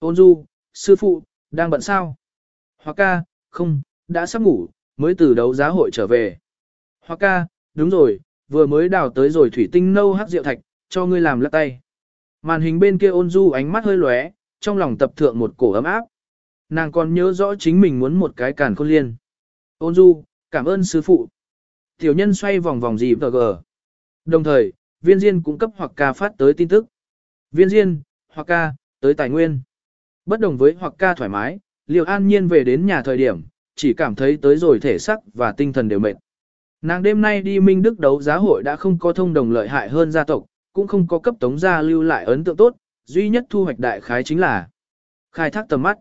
ôn du, sư phụ, đang bận sao? Hoặc ca, không, đã sắp ngủ, mới từ đấu giá hội trở về. Hoặc ca, đúng rồi, vừa mới đào tới rồi thủy tinh nâu hắc rượu thạch, cho ngươi làm lắc tay. Màn hình bên kia ôn du ánh mắt hơi lóe, trong lòng tập thượng một cổ ấm áp. Nàng còn nhớ rõ chính mình muốn một cái càn khôn liên. Ôn du, cảm ơn sư phụ. Tiểu nhân xoay vòng vòng gì tờ gờ. Đồng thời, viên diên cũng cấp hoặc ca phát tới tin tức. Viên diên, hoặc ca, tới tài nguyên. Bất đồng với hoặc ca thoải mái, liều an nhiên về đến nhà thời điểm, chỉ cảm thấy tới rồi thể sắc và tinh thần đều mệt. Nàng đêm nay đi Minh Đức đấu giá hội đã không có thông đồng lợi hại hơn gia tộc, cũng không có cấp tống gia lưu lại ấn tượng tốt, duy nhất thu hoạch đại khái chính là khai thác tầm mắt.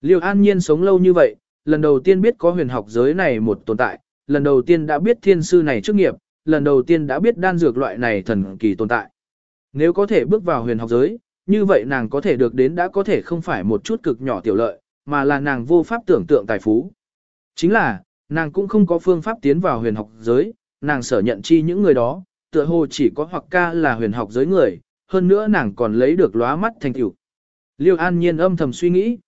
Liêu an nhiên sống lâu như vậy, lần đầu tiên biết có huyền học giới này một tồn tại, lần đầu tiên đã biết thiên sư này chức nghiệp, lần đầu tiên đã biết đan dược loại này thần kỳ tồn tại. Nếu có thể bước vào huyền học giới, như vậy nàng có thể được đến đã có thể không phải một chút cực nhỏ tiểu lợi, mà là nàng vô pháp tưởng tượng tài phú. Chính là, nàng cũng không có phương pháp tiến vào huyền học giới, nàng sở nhận chi những người đó, tựa hồ chỉ có hoặc ca là huyền học giới người, hơn nữa nàng còn lấy được lóa mắt thành tựu. Liêu An Nhiên âm thầm suy nghĩ.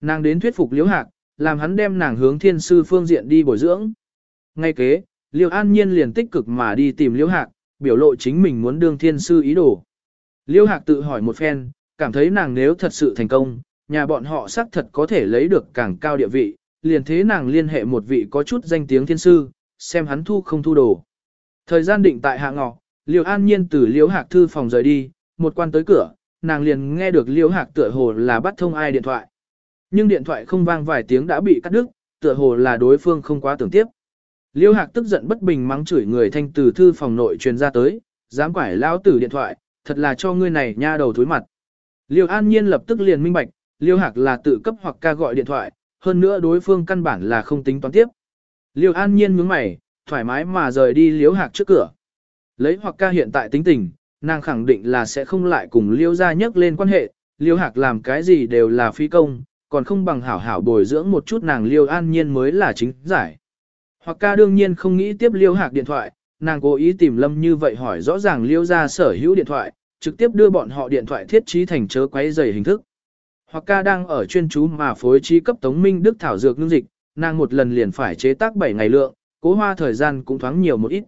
Nàng đến thuyết phục Liễu Hạc, làm hắn đem nàng hướng thiên sư phương diện đi bồi dưỡng. Ngay kế, Liêu An Nhiên liền tích cực mà đi tìm Liễu Hạc, biểu lộ chính mình muốn đương thiên sư ý đồ. Liễu Hạc tự hỏi một phen, cảm thấy nàng nếu thật sự thành công, nhà bọn họ xác thật có thể lấy được càng cao địa vị, liền thế nàng liên hệ một vị có chút danh tiếng thiên sư, xem hắn thu không thu đồ. Thời gian định tại hạ ngọ, Liêu An Nhiên từ Liễu Hạc thư phòng rời đi, một quan tới cửa, nàng liền nghe được Liễu Hạc tựa hồ là bắt thông ai điện thoại. Nhưng điện thoại không vang vài tiếng đã bị cắt đứt, tựa hồ là đối phương không quá tưởng tiếp. Liễu Hạc tức giận bất bình mắng chửi người thanh từ thư phòng nội truyền ra tới, dám quải lão tử điện thoại, thật là cho ngươi này nha đầu thối mặt. Liêu An Nhiên lập tức liền minh bạch, Liêu Hạc là tự cấp hoặc ca gọi điện thoại, hơn nữa đối phương căn bản là không tính toán tiếp. Liêu An Nhiên nhướng mày, thoải mái mà rời đi Liêu Hạc trước cửa. Lấy hoặc ca hiện tại tính tình, nàng khẳng định là sẽ không lại cùng Liêu gia nhắc lên quan hệ, Liêu Hạc làm cái gì đều là phi công, còn không bằng hảo hảo bồi dưỡng một chút nàng Liêu An Nhiên mới là chính giải. Hoặc ca đương nhiên không nghĩ tiếp Liêu Hạc điện thoại, nàng cố ý tìm Lâm như vậy hỏi rõ ràng Liêu gia sở hữu điện thoại, trực tiếp đưa bọn họ điện thoại thiết trí thành chớ quấy dày hình thức. Hoặc ca đang ở chuyên chú mà phối trí cấp Tống Minh Đức thảo dược ngưng dịch, nàng một lần liền phải chế tác 7 ngày lượng, cố hoa thời gian cũng thoáng nhiều một ít.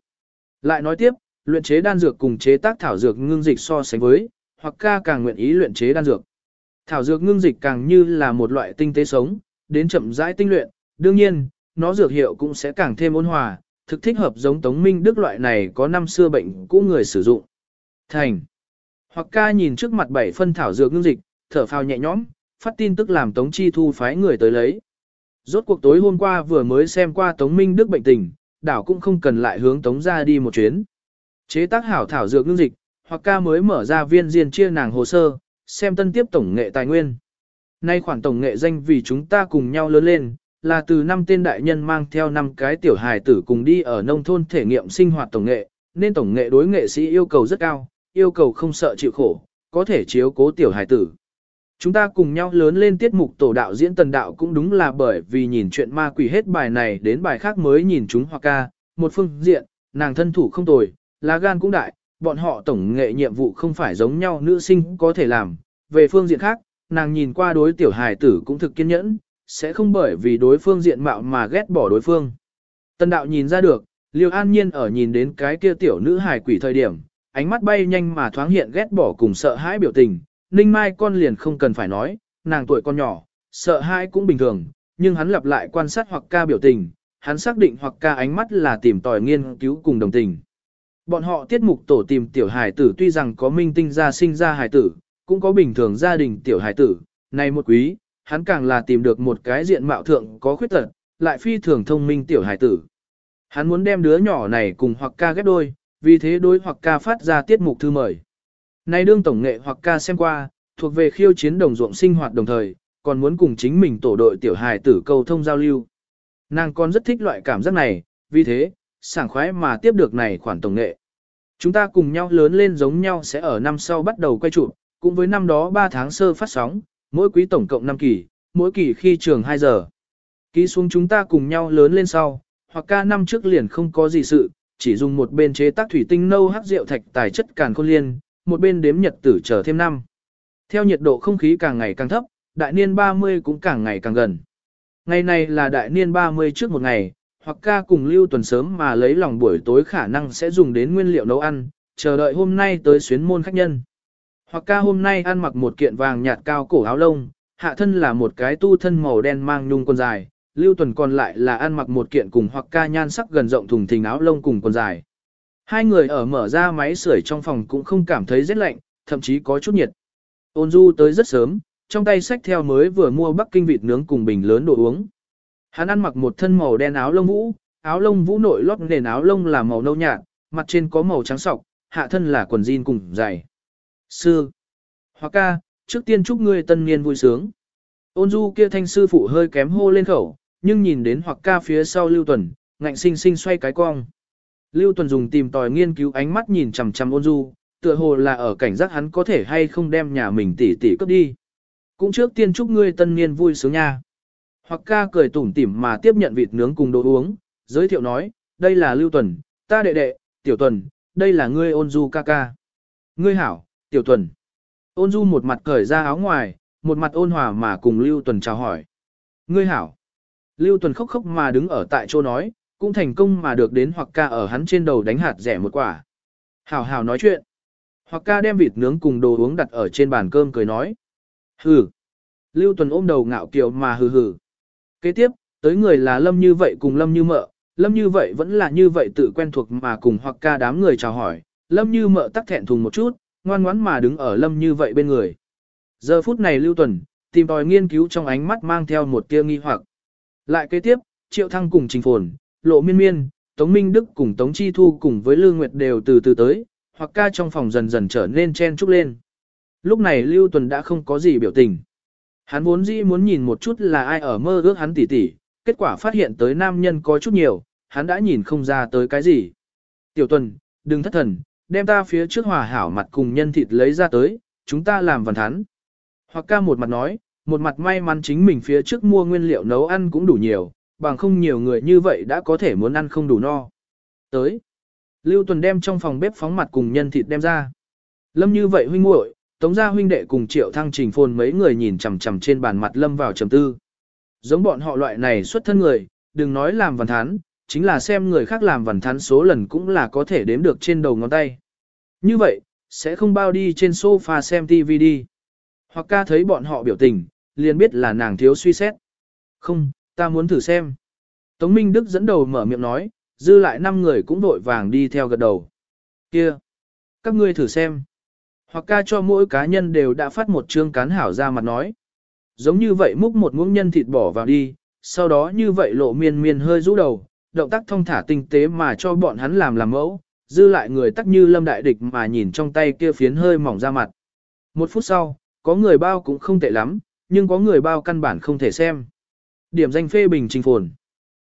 Lại nói tiếp, luyện chế đan dược cùng chế tác thảo dược ngưng dịch so sánh với, hoặc ca càng nguyện ý luyện chế đan dược. Thảo dược ngưng dịch càng như là một loại tinh tế sống, đến chậm rãi tinh luyện, đương nhiên, nó dược hiệu cũng sẽ càng thêm ôn hòa, thực thích hợp giống Tống Minh Đức loại này có năm xưa bệnh cũ người sử dụng. Thành. Hoặc ca nhìn trước mặt bảy phân thảo dược ngưng dịch, thở phào nhẹ nhõm, phát tin tức làm Tống Chi Thu phái người tới lấy. Rốt cuộc tối hôm qua vừa mới xem qua Tống Minh Đức bệnh tình, đảo cũng không cần lại hướng Tống ra đi một chuyến. Chế tác hảo thảo dược ngưng dịch, hoặc ca mới mở ra viên diên chia nàng hồ sơ, xem tân tiếp tổng nghệ tài nguyên. Nay khoản tổng nghệ danh vì chúng ta cùng nhau lớn lên, là từ năm tên đại nhân mang theo năm cái tiểu hài tử cùng đi ở nông thôn thể nghiệm sinh hoạt tổng nghệ, nên tổng nghệ đối nghệ sĩ yêu cầu rất cao, yêu cầu không sợ chịu khổ, có thể chiếu cố tiểu hài tử. Chúng ta cùng nhau lớn lên tiết mục tổ đạo diễn tần đạo cũng đúng là bởi vì nhìn chuyện ma quỷ hết bài này đến bài khác mới nhìn chúng hoặc ca, một phương diện, nàng thân thủ không tồi, lá gan cũng đại, bọn họ tổng nghệ nhiệm vụ không phải giống nhau nữ sinh có thể làm. Về phương diện khác, nàng nhìn qua đối tiểu hài tử cũng thực kiên nhẫn, sẽ không bởi vì đối phương diện mạo mà ghét bỏ đối phương. Tần đạo nhìn ra được, Liêu An Nhiên ở nhìn đến cái kia tiểu nữ hài quỷ thời điểm, ánh mắt bay nhanh mà thoáng hiện ghét bỏ cùng sợ hãi biểu tình, Ninh Mai con liền không cần phải nói, nàng tuổi con nhỏ, sợ hãi cũng bình thường, nhưng hắn lặp lại quan sát hoặc ca biểu tình, hắn xác định hoặc ca ánh mắt là tìm tòi nghiên cứu cùng đồng tình. Bọn họ tiết mục tổ tìm tiểu hài tử tuy rằng có minh tinh gia sinh ra hài tử, cũng có bình thường gia đình tiểu hài tử, này một quý, hắn càng là tìm được một cái diện mạo thượng có khuyết tật, lại phi thường thông minh tiểu hài tử. Hắn muốn đem đứa nhỏ này cùng hoặc ca ghép đôi, vì thế đối hoặc ca phát ra tiết mục thư mời. Nay đương tổng nghệ hoặc ca xem qua, thuộc về khiêu chiến đồng ruộng sinh hoạt đồng thời, còn muốn cùng chính mình tổ đội tiểu hài tử cầu thông giao lưu. Nàng còn rất thích loại cảm giác này, vì thế, sảng khoái mà tiếp được này khoản tổng nghệ. Chúng ta cùng nhau lớn lên giống nhau sẽ ở năm sau bắt đầu quay chụp, cũng với năm đó 3 tháng sơ phát sóng, mỗi quý tổng cộng 5 kỳ, mỗi kỳ khi trường 2 giờ. Ký xuống chúng ta cùng nhau lớn lên sau, hoặc ca năm trước liền không có gì sự, chỉ dùng một bên chế tác thủy tinh nâu hắc rượu thạch tài chất càn khôn liên, một bên đếm nhật tử chờ thêm năm. Theo nhiệt độ không khí càng ngày càng thấp, đại niên 30 cũng càng ngày càng gần. Ngày này là đại niên 30 trước một ngày, hoặc ca cùng lưu tuần sớm mà lấy lòng buổi tối khả năng sẽ dùng đến nguyên liệu nấu ăn, chờ đợi hôm nay tới xuyến môn khách nhân. Hoặc ca hôm nay ăn mặc một kiện vàng nhạt cao cổ áo lông, hạ thân là một cái tu thân màu đen mang nhung quần dài, lưu tuần còn lại là ăn mặc một kiện cùng hoặc ca nhan sắc gần rộng thùng thình áo lông cùng quần dài. Hai người ở mở ra máy sưởi trong phòng cũng không cảm thấy rét lạnh, thậm chí có chút nhiệt. Ôn du tới rất sớm, trong tay sách theo mới vừa mua Bắc Kinh vịt nướng cùng bình lớn đồ uống. Hắn ăn mặc một thân màu đen áo lông vũ, áo lông vũ nội lót nền áo lông là màu nâu nhạt, mặt trên có màu trắng sọc, hạ thân là quần jean cùng giày. Sư. Hoặc ca, trước tiên chúc ngươi tân niên vui sướng. Ôn du kia thanh sư phụ hơi kém hô lên khẩu, nhưng nhìn đến hoặc ca phía sau Lưu Tuần, ngạnh sinh sinh xoay cái cong. Lưu Tuần dùng tìm tòi nghiên cứu ánh mắt nhìn chằm chằm ôn du, tựa hồ là ở cảnh giác hắn có thể hay không đem nhà mình tỉ tỉ cướp đi. Cũng trước tiên chúc ngươi tân niên vui sướng nha. Hoặc ca cười tủm tỉm mà tiếp nhận vịt nướng cùng đồ uống, giới thiệu nói, đây là Lưu Tuần, ta đệ đệ, Tiểu Tuần, đây là ngươi ôn du ca ca. Ngươi hảo, Tiểu Tuần. Ôn du một mặt cởi ra áo ngoài, một mặt ôn hòa mà cùng Lưu Tuần chào hỏi. Ngươi hảo. Lưu Tuần khóc khóc mà đứng ở tại chỗ nói, cũng thành công mà được đến hoặc ca ở hắn trên đầu đánh hạt rẻ một quả. Hảo hảo nói chuyện. Hoặc ca đem vịt nướng cùng đồ uống đặt ở trên bàn cơm cười nói. Hừ. Lưu Tuần ôm đầu ngạo kiều mà hừ hừ. Kế tiếp, tới người là Lâm như vậy cùng Lâm như mợ, Lâm như vậy vẫn là như vậy tự quen thuộc mà cùng hoặc ca đám người chào hỏi, Lâm như mợ tắc thẹn thùng một chút, ngoan ngoãn mà đứng ở Lâm như vậy bên người. Giờ phút này Lưu Tuần, tìm tòi nghiên cứu trong ánh mắt mang theo một tia nghi hoặc. Lại kế tiếp, Triệu Thăng cùng Trình Phồn, Lộ Miên Miên, Tống Minh Đức cùng Tống Chi Thu cùng với Lương Nguyệt đều từ từ tới, hoặc ca trong phòng dần dần trở nên chen chúc lên. Lúc này Lưu Tuần đã không có gì biểu tình. Hắn vốn dĩ muốn nhìn một chút là ai ở mơ ước hắn tỉ tỉ, kết quả phát hiện tới nam nhân có chút nhiều, hắn đã nhìn không ra tới cái gì. Tiểu Tuần, đừng thất thần, đem ta phía trước hòa hảo mặt cùng nhân thịt lấy ra tới, chúng ta làm vần thắn. Hoặc ca một mặt nói, một mặt may mắn chính mình phía trước mua nguyên liệu nấu ăn cũng đủ nhiều, bằng không nhiều người như vậy đã có thể muốn ăn không đủ no. Tới, Lưu Tuần đem trong phòng bếp phóng mặt cùng nhân thịt đem ra. Lâm như vậy huynh muội, Tống gia huynh đệ cùng Triệu Thăng Trình Phồn mấy người nhìn chằm chằm trên bàn mặt Lâm vào trầm tư. Giống bọn họ loại này xuất thân người, đừng nói làm văn thán, chính là xem người khác làm vần thán số lần cũng là có thể đếm được trên đầu ngón tay. Như vậy, sẽ không bao đi trên sofa xem TV đi. Hoặc ca thấy bọn họ biểu tình, liền biết là nàng thiếu suy xét. Không, ta muốn thử xem. Tống Minh Đức dẫn đầu mở miệng nói, dư lại năm người cũng vội vàng đi theo gật đầu. Kia, các ngươi thử xem. Hoặc ca cho mỗi cá nhân đều đã phát một chương cán hảo ra mặt nói. Giống như vậy múc một muỗng nhân thịt bỏ vào đi, sau đó như vậy lộ miên miên hơi rũ đầu, động tác thông thả tinh tế mà cho bọn hắn làm làm mẫu, dư lại người tắc như lâm đại địch mà nhìn trong tay kia phiến hơi mỏng ra mặt. Một phút sau, có người bao cũng không tệ lắm, nhưng có người bao căn bản không thể xem. Điểm danh phê bình trình phồn.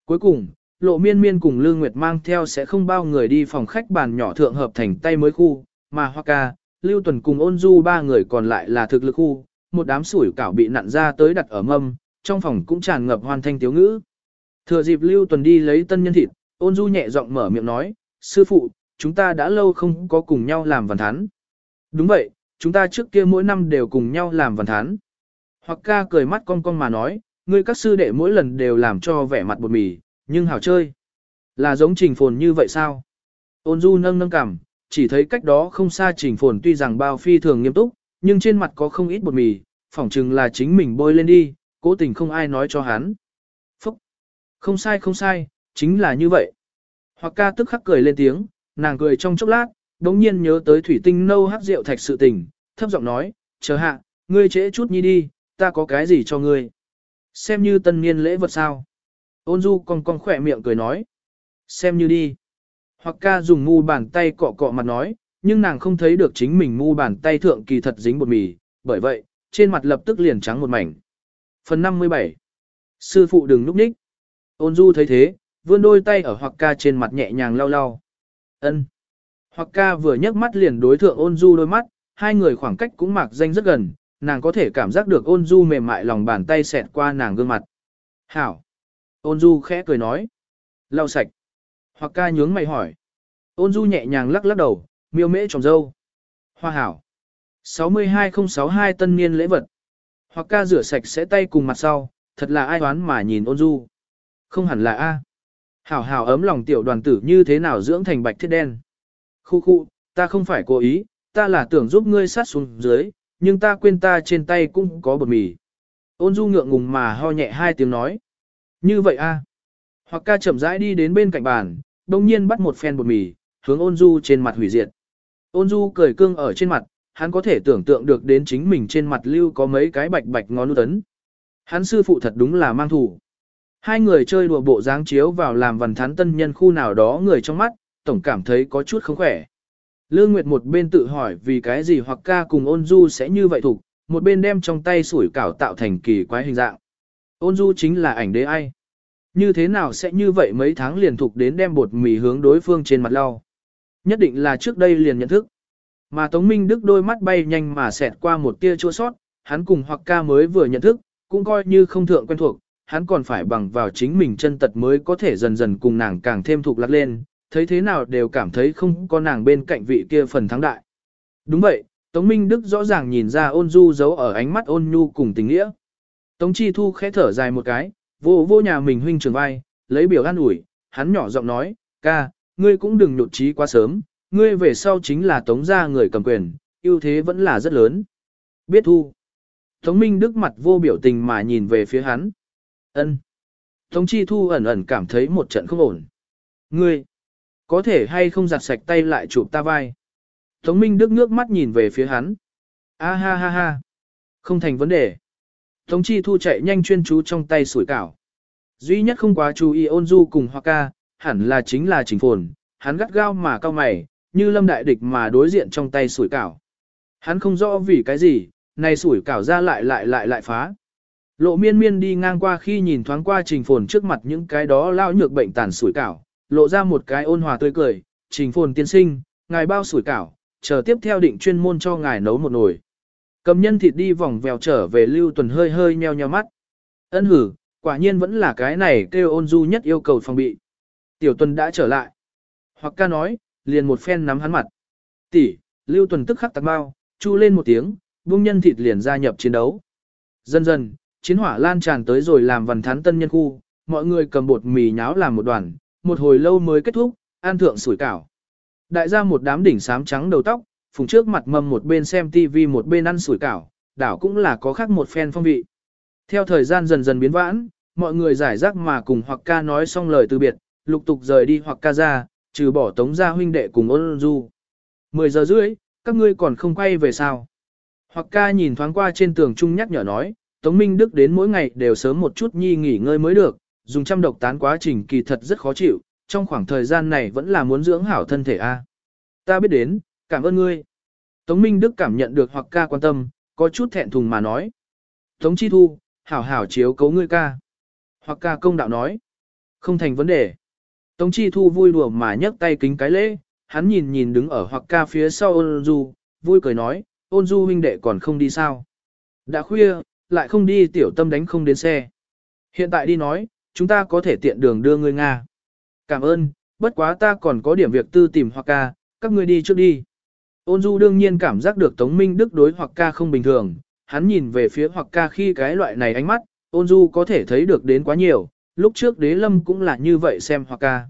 Cuối cùng, lộ miên miên cùng Lương Nguyệt mang theo sẽ không bao người đi phòng khách bàn nhỏ thượng hợp thành tay mới khu, mà Hoa Ca, Lưu Tuần cùng ôn du ba người còn lại là thực lực khu, một đám sủi cảo bị nặn ra tới đặt ở mâm, trong phòng cũng tràn ngập hoàn thanh tiếu ngữ. Thừa dịp Lưu Tuần đi lấy tân nhân thịt, ôn du nhẹ giọng mở miệng nói, sư phụ, chúng ta đã lâu không có cùng nhau làm văn thán. Đúng vậy, chúng ta trước kia mỗi năm đều cùng nhau làm văn thán. Hoặc ca cười mắt cong cong mà nói, ngươi các sư đệ mỗi lần đều làm cho vẻ mặt bột mì, nhưng hảo chơi. Là giống trình phồn như vậy sao? Ôn du nâng nâng cằm, chỉ thấy cách đó không xa trình phồn tuy rằng bao phi thường nghiêm túc, nhưng trên mặt có không ít bột mì, phỏng chừng là chính mình bôi lên đi, cố tình không ai nói cho hắn. Không sai không sai, chính là như vậy. Hoặc ca tức khắc cười lên tiếng, nàng cười trong chốc lát, đống nhiên nhớ tới thủy tinh nâu hát rượu thạch sự tình, thấp giọng nói, chờ hạ, ngươi trễ chút nhi đi, ta có cái gì cho ngươi. Xem như tân niên lễ vật sao. Ôn du con con khỏe miệng cười nói. Xem như đi. Hoặc ca dùng ngu bàn tay cọ cọ mặt nói, nhưng nàng không thấy được chính mình ngu bàn tay thượng kỳ thật dính bột mì, bởi vậy, trên mặt lập tức liền trắng một mảnh. Phần 57 Sư phụ đừng núp ních. Ôn du thấy thế, vươn đôi tay ở hoặc ca trên mặt nhẹ nhàng lau lau. ân Hoặc ca vừa nhấc mắt liền đối thượng ôn du đôi mắt, hai người khoảng cách cũng mạc danh rất gần, nàng có thể cảm giác được ôn du mềm mại lòng bàn tay xẹt qua nàng gương mặt. Hảo! Ôn du khẽ cười nói. Lau sạch. Hoặc ca nhướng mày hỏi. Ôn du nhẹ nhàng lắc lắc đầu, miêu mễ trồng dâu. Hoa hảo. 62062 tân niên lễ vật. Hoặc ca rửa sạch sẽ tay cùng mặt sau, thật là ai oán mà nhìn ôn du. Không hẳn là A. Hảo hảo ấm lòng tiểu đoàn tử như thế nào dưỡng thành bạch thiết đen. Khu khu, ta không phải cố ý, ta là tưởng giúp ngươi sát xuống dưới, nhưng ta quên ta trên tay cũng có bột mì. Ôn du ngượng ngùng mà ho nhẹ hai tiếng nói. Như vậy a Hoặc ca chậm rãi đi đến bên cạnh bàn, đồng nhiên bắt một phen bột mì, hướng ôn du trên mặt hủy diệt. Ôn du cười cương ở trên mặt, hắn có thể tưởng tượng được đến chính mình trên mặt lưu có mấy cái bạch bạch ngón nút tấn. Hắn sư phụ thật đúng là mang thủ. Hai người chơi đùa bộ dáng chiếu vào làm vần thán tân nhân khu nào đó người trong mắt, tổng cảm thấy có chút không khỏe. Lương Nguyệt một bên tự hỏi vì cái gì hoặc ca cùng ôn du sẽ như vậy thục một bên đem trong tay sủi cảo tạo thành kỳ quái hình dạng. Ôn du chính là ảnh đế ai. Như thế nào sẽ như vậy mấy tháng liền thục đến đem bột mì hướng đối phương trên mặt lau. Nhất định là trước đây liền nhận thức. Mà Tống Minh Đức đôi mắt bay nhanh mà xẹt qua một tia chua sót, hắn cùng hoặc ca mới vừa nhận thức, cũng coi như không thượng quen thuộc, hắn còn phải bằng vào chính mình chân tật mới có thể dần dần cùng nàng càng thêm thuộc lạc lên, thấy thế nào đều cảm thấy không có nàng bên cạnh vị kia phần thắng đại. Đúng vậy, Tống Minh Đức rõ ràng nhìn ra ôn du giấu ở ánh mắt ôn nhu cùng tình nghĩa. Tống Chi Thu khẽ thở dài một cái, vô vô nhà mình huynh trường vai, lấy biểu an ủi, hắn nhỏ giọng nói, ca, ngươi cũng đừng nhột trí quá sớm, ngươi về sau chính là tống gia người cầm quyền, ưu thế vẫn là rất lớn. Biết thu. Tống Minh Đức mặt vô biểu tình mà nhìn về phía hắn ân Tống Chi Thu ẩn ẩn cảm thấy một trận không ổn. Ngươi, có thể hay không giặt sạch tay lại chụp ta vai. Tống Minh Đức nước mắt nhìn về phía hắn. A ha ha ha. Không thành vấn đề. Tống Chi Thu chạy nhanh chuyên chú trong tay sủi cảo. Duy nhất không quá chú ý ôn du cùng hoa ca, hẳn là chính là trình phồn. Hắn gắt gao mà cao mày, như lâm đại địch mà đối diện trong tay sủi cảo. Hắn không rõ vì cái gì, này sủi cảo ra lại lại lại lại phá. Lộ miên miên đi ngang qua khi nhìn thoáng qua trình phồn trước mặt những cái đó lao nhược bệnh tàn sủi cảo, lộ ra một cái ôn hòa tươi cười, trình phồn tiên sinh, ngài bao sủi cảo, chờ tiếp theo định chuyên môn cho ngài nấu một nồi. Cầm nhân thịt đi vòng vèo trở về lưu tuần hơi hơi nheo nheo mắt. Ân hử, quả nhiên vẫn là cái này kêu ôn du nhất yêu cầu phòng bị. Tiểu tuần đã trở lại. Hoặc ca nói, liền một phen nắm hắn mặt. Tỷ, lưu tuần tức khắc tạc bao, chu lên một tiếng, buông nhân thịt liền gia nhập chiến đấu. Dần dần, chiến hỏa lan tràn tới rồi làm vần thán tân nhân khu, mọi người cầm bột mì nháo làm một đoàn, một hồi lâu mới kết thúc, an thượng sủi cảo. Đại gia một đám đỉnh sám trắng đầu tóc, phùng trước mặt mâm một bên xem tivi một bên ăn sủi cảo, đảo cũng là có khác một phen phong vị. Theo thời gian dần dần biến vãn, mọi người giải rác mà cùng hoặc ca nói xong lời từ biệt, lục tục rời đi hoặc ca ra, trừ bỏ tống gia huynh đệ cùng ôn du. 10 giờ rưỡi, các ngươi còn không quay về sao? Hoặc ca nhìn thoáng qua trên tường trung nhắc nhở nói, Tống Minh Đức đến mỗi ngày đều sớm một chút nhi nghỉ ngơi mới được, dùng trăm độc tán quá trình kỳ thật rất khó chịu, trong khoảng thời gian này vẫn là muốn dưỡng hảo thân thể a. Ta biết đến, cảm ơn ngươi. Tống Minh Đức cảm nhận được hoặc ca quan tâm, có chút thẹn thùng mà nói. Tống Chi Thu, hảo hảo chiếu cấu ngươi ca. Hoặc ca công đạo nói. Không thành vấn đề. Tống Chi Thu vui đùa mà nhấc tay kính cái lễ, hắn nhìn nhìn đứng ở hoặc ca phía sau ôn du, vui cười nói, ôn du huynh đệ còn không đi sao. Đã khuya, lại không đi tiểu tâm đánh không đến xe. Hiện tại đi nói, chúng ta có thể tiện đường đưa ngươi Nga. Cảm ơn, bất quá ta còn có điểm việc tư tìm hoặc ca, các ngươi đi trước đi. Ôn du đương nhiên cảm giác được Tống Minh Đức đối hoặc ca không bình thường, hắn nhìn về phía hoặc ca khi cái loại này ánh mắt, ôn du có thể thấy được đến quá nhiều, lúc trước đế lâm cũng là như vậy xem hoặc ca.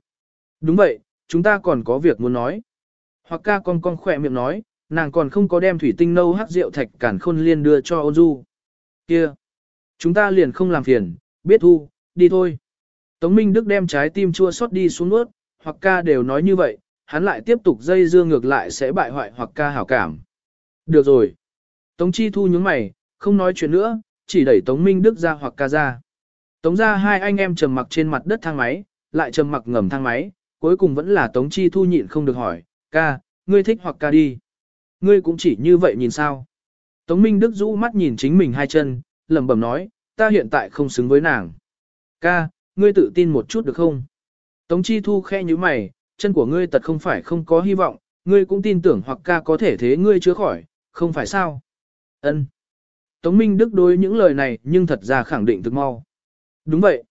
Đúng vậy, chúng ta còn có việc muốn nói. Hoặc ca con con khỏe miệng nói, nàng còn không có đem thủy tinh nâu hát rượu thạch cản khôn liên đưa cho ôn du. Kia, chúng ta liền không làm phiền, biết thu, đi thôi. Tống Minh Đức đem trái tim chua xót đi xuống nuốt, hoặc ca đều nói như vậy, hắn lại tiếp tục dây dưa ngược lại sẽ bại hoại hoặc ca hảo cảm. Được rồi. Tống Chi Thu nhướng mày, không nói chuyện nữa, chỉ đẩy Tống Minh Đức ra hoặc ca ra. Tống ra hai anh em trầm mặc trên mặt đất thang máy, lại trầm mặc ngầm thang máy, cuối cùng vẫn là Tống Chi Thu nhịn không được hỏi, ca, ngươi thích hoặc ca đi. Ngươi cũng chỉ như vậy nhìn sao. Tống Minh Đức rũ mắt nhìn chính mình hai chân, lẩm bẩm nói, ta hiện tại không xứng với nàng. Ca, ngươi tự tin một chút được không? Tống Chi Thu khe như mày, chân của ngươi tật không phải không có hy vọng, ngươi cũng tin tưởng hoặc ca có thể thế ngươi chữa khỏi, không phải sao? Ân. Tống Minh Đức đối những lời này nhưng thật ra khẳng định thực mau. Đúng vậy.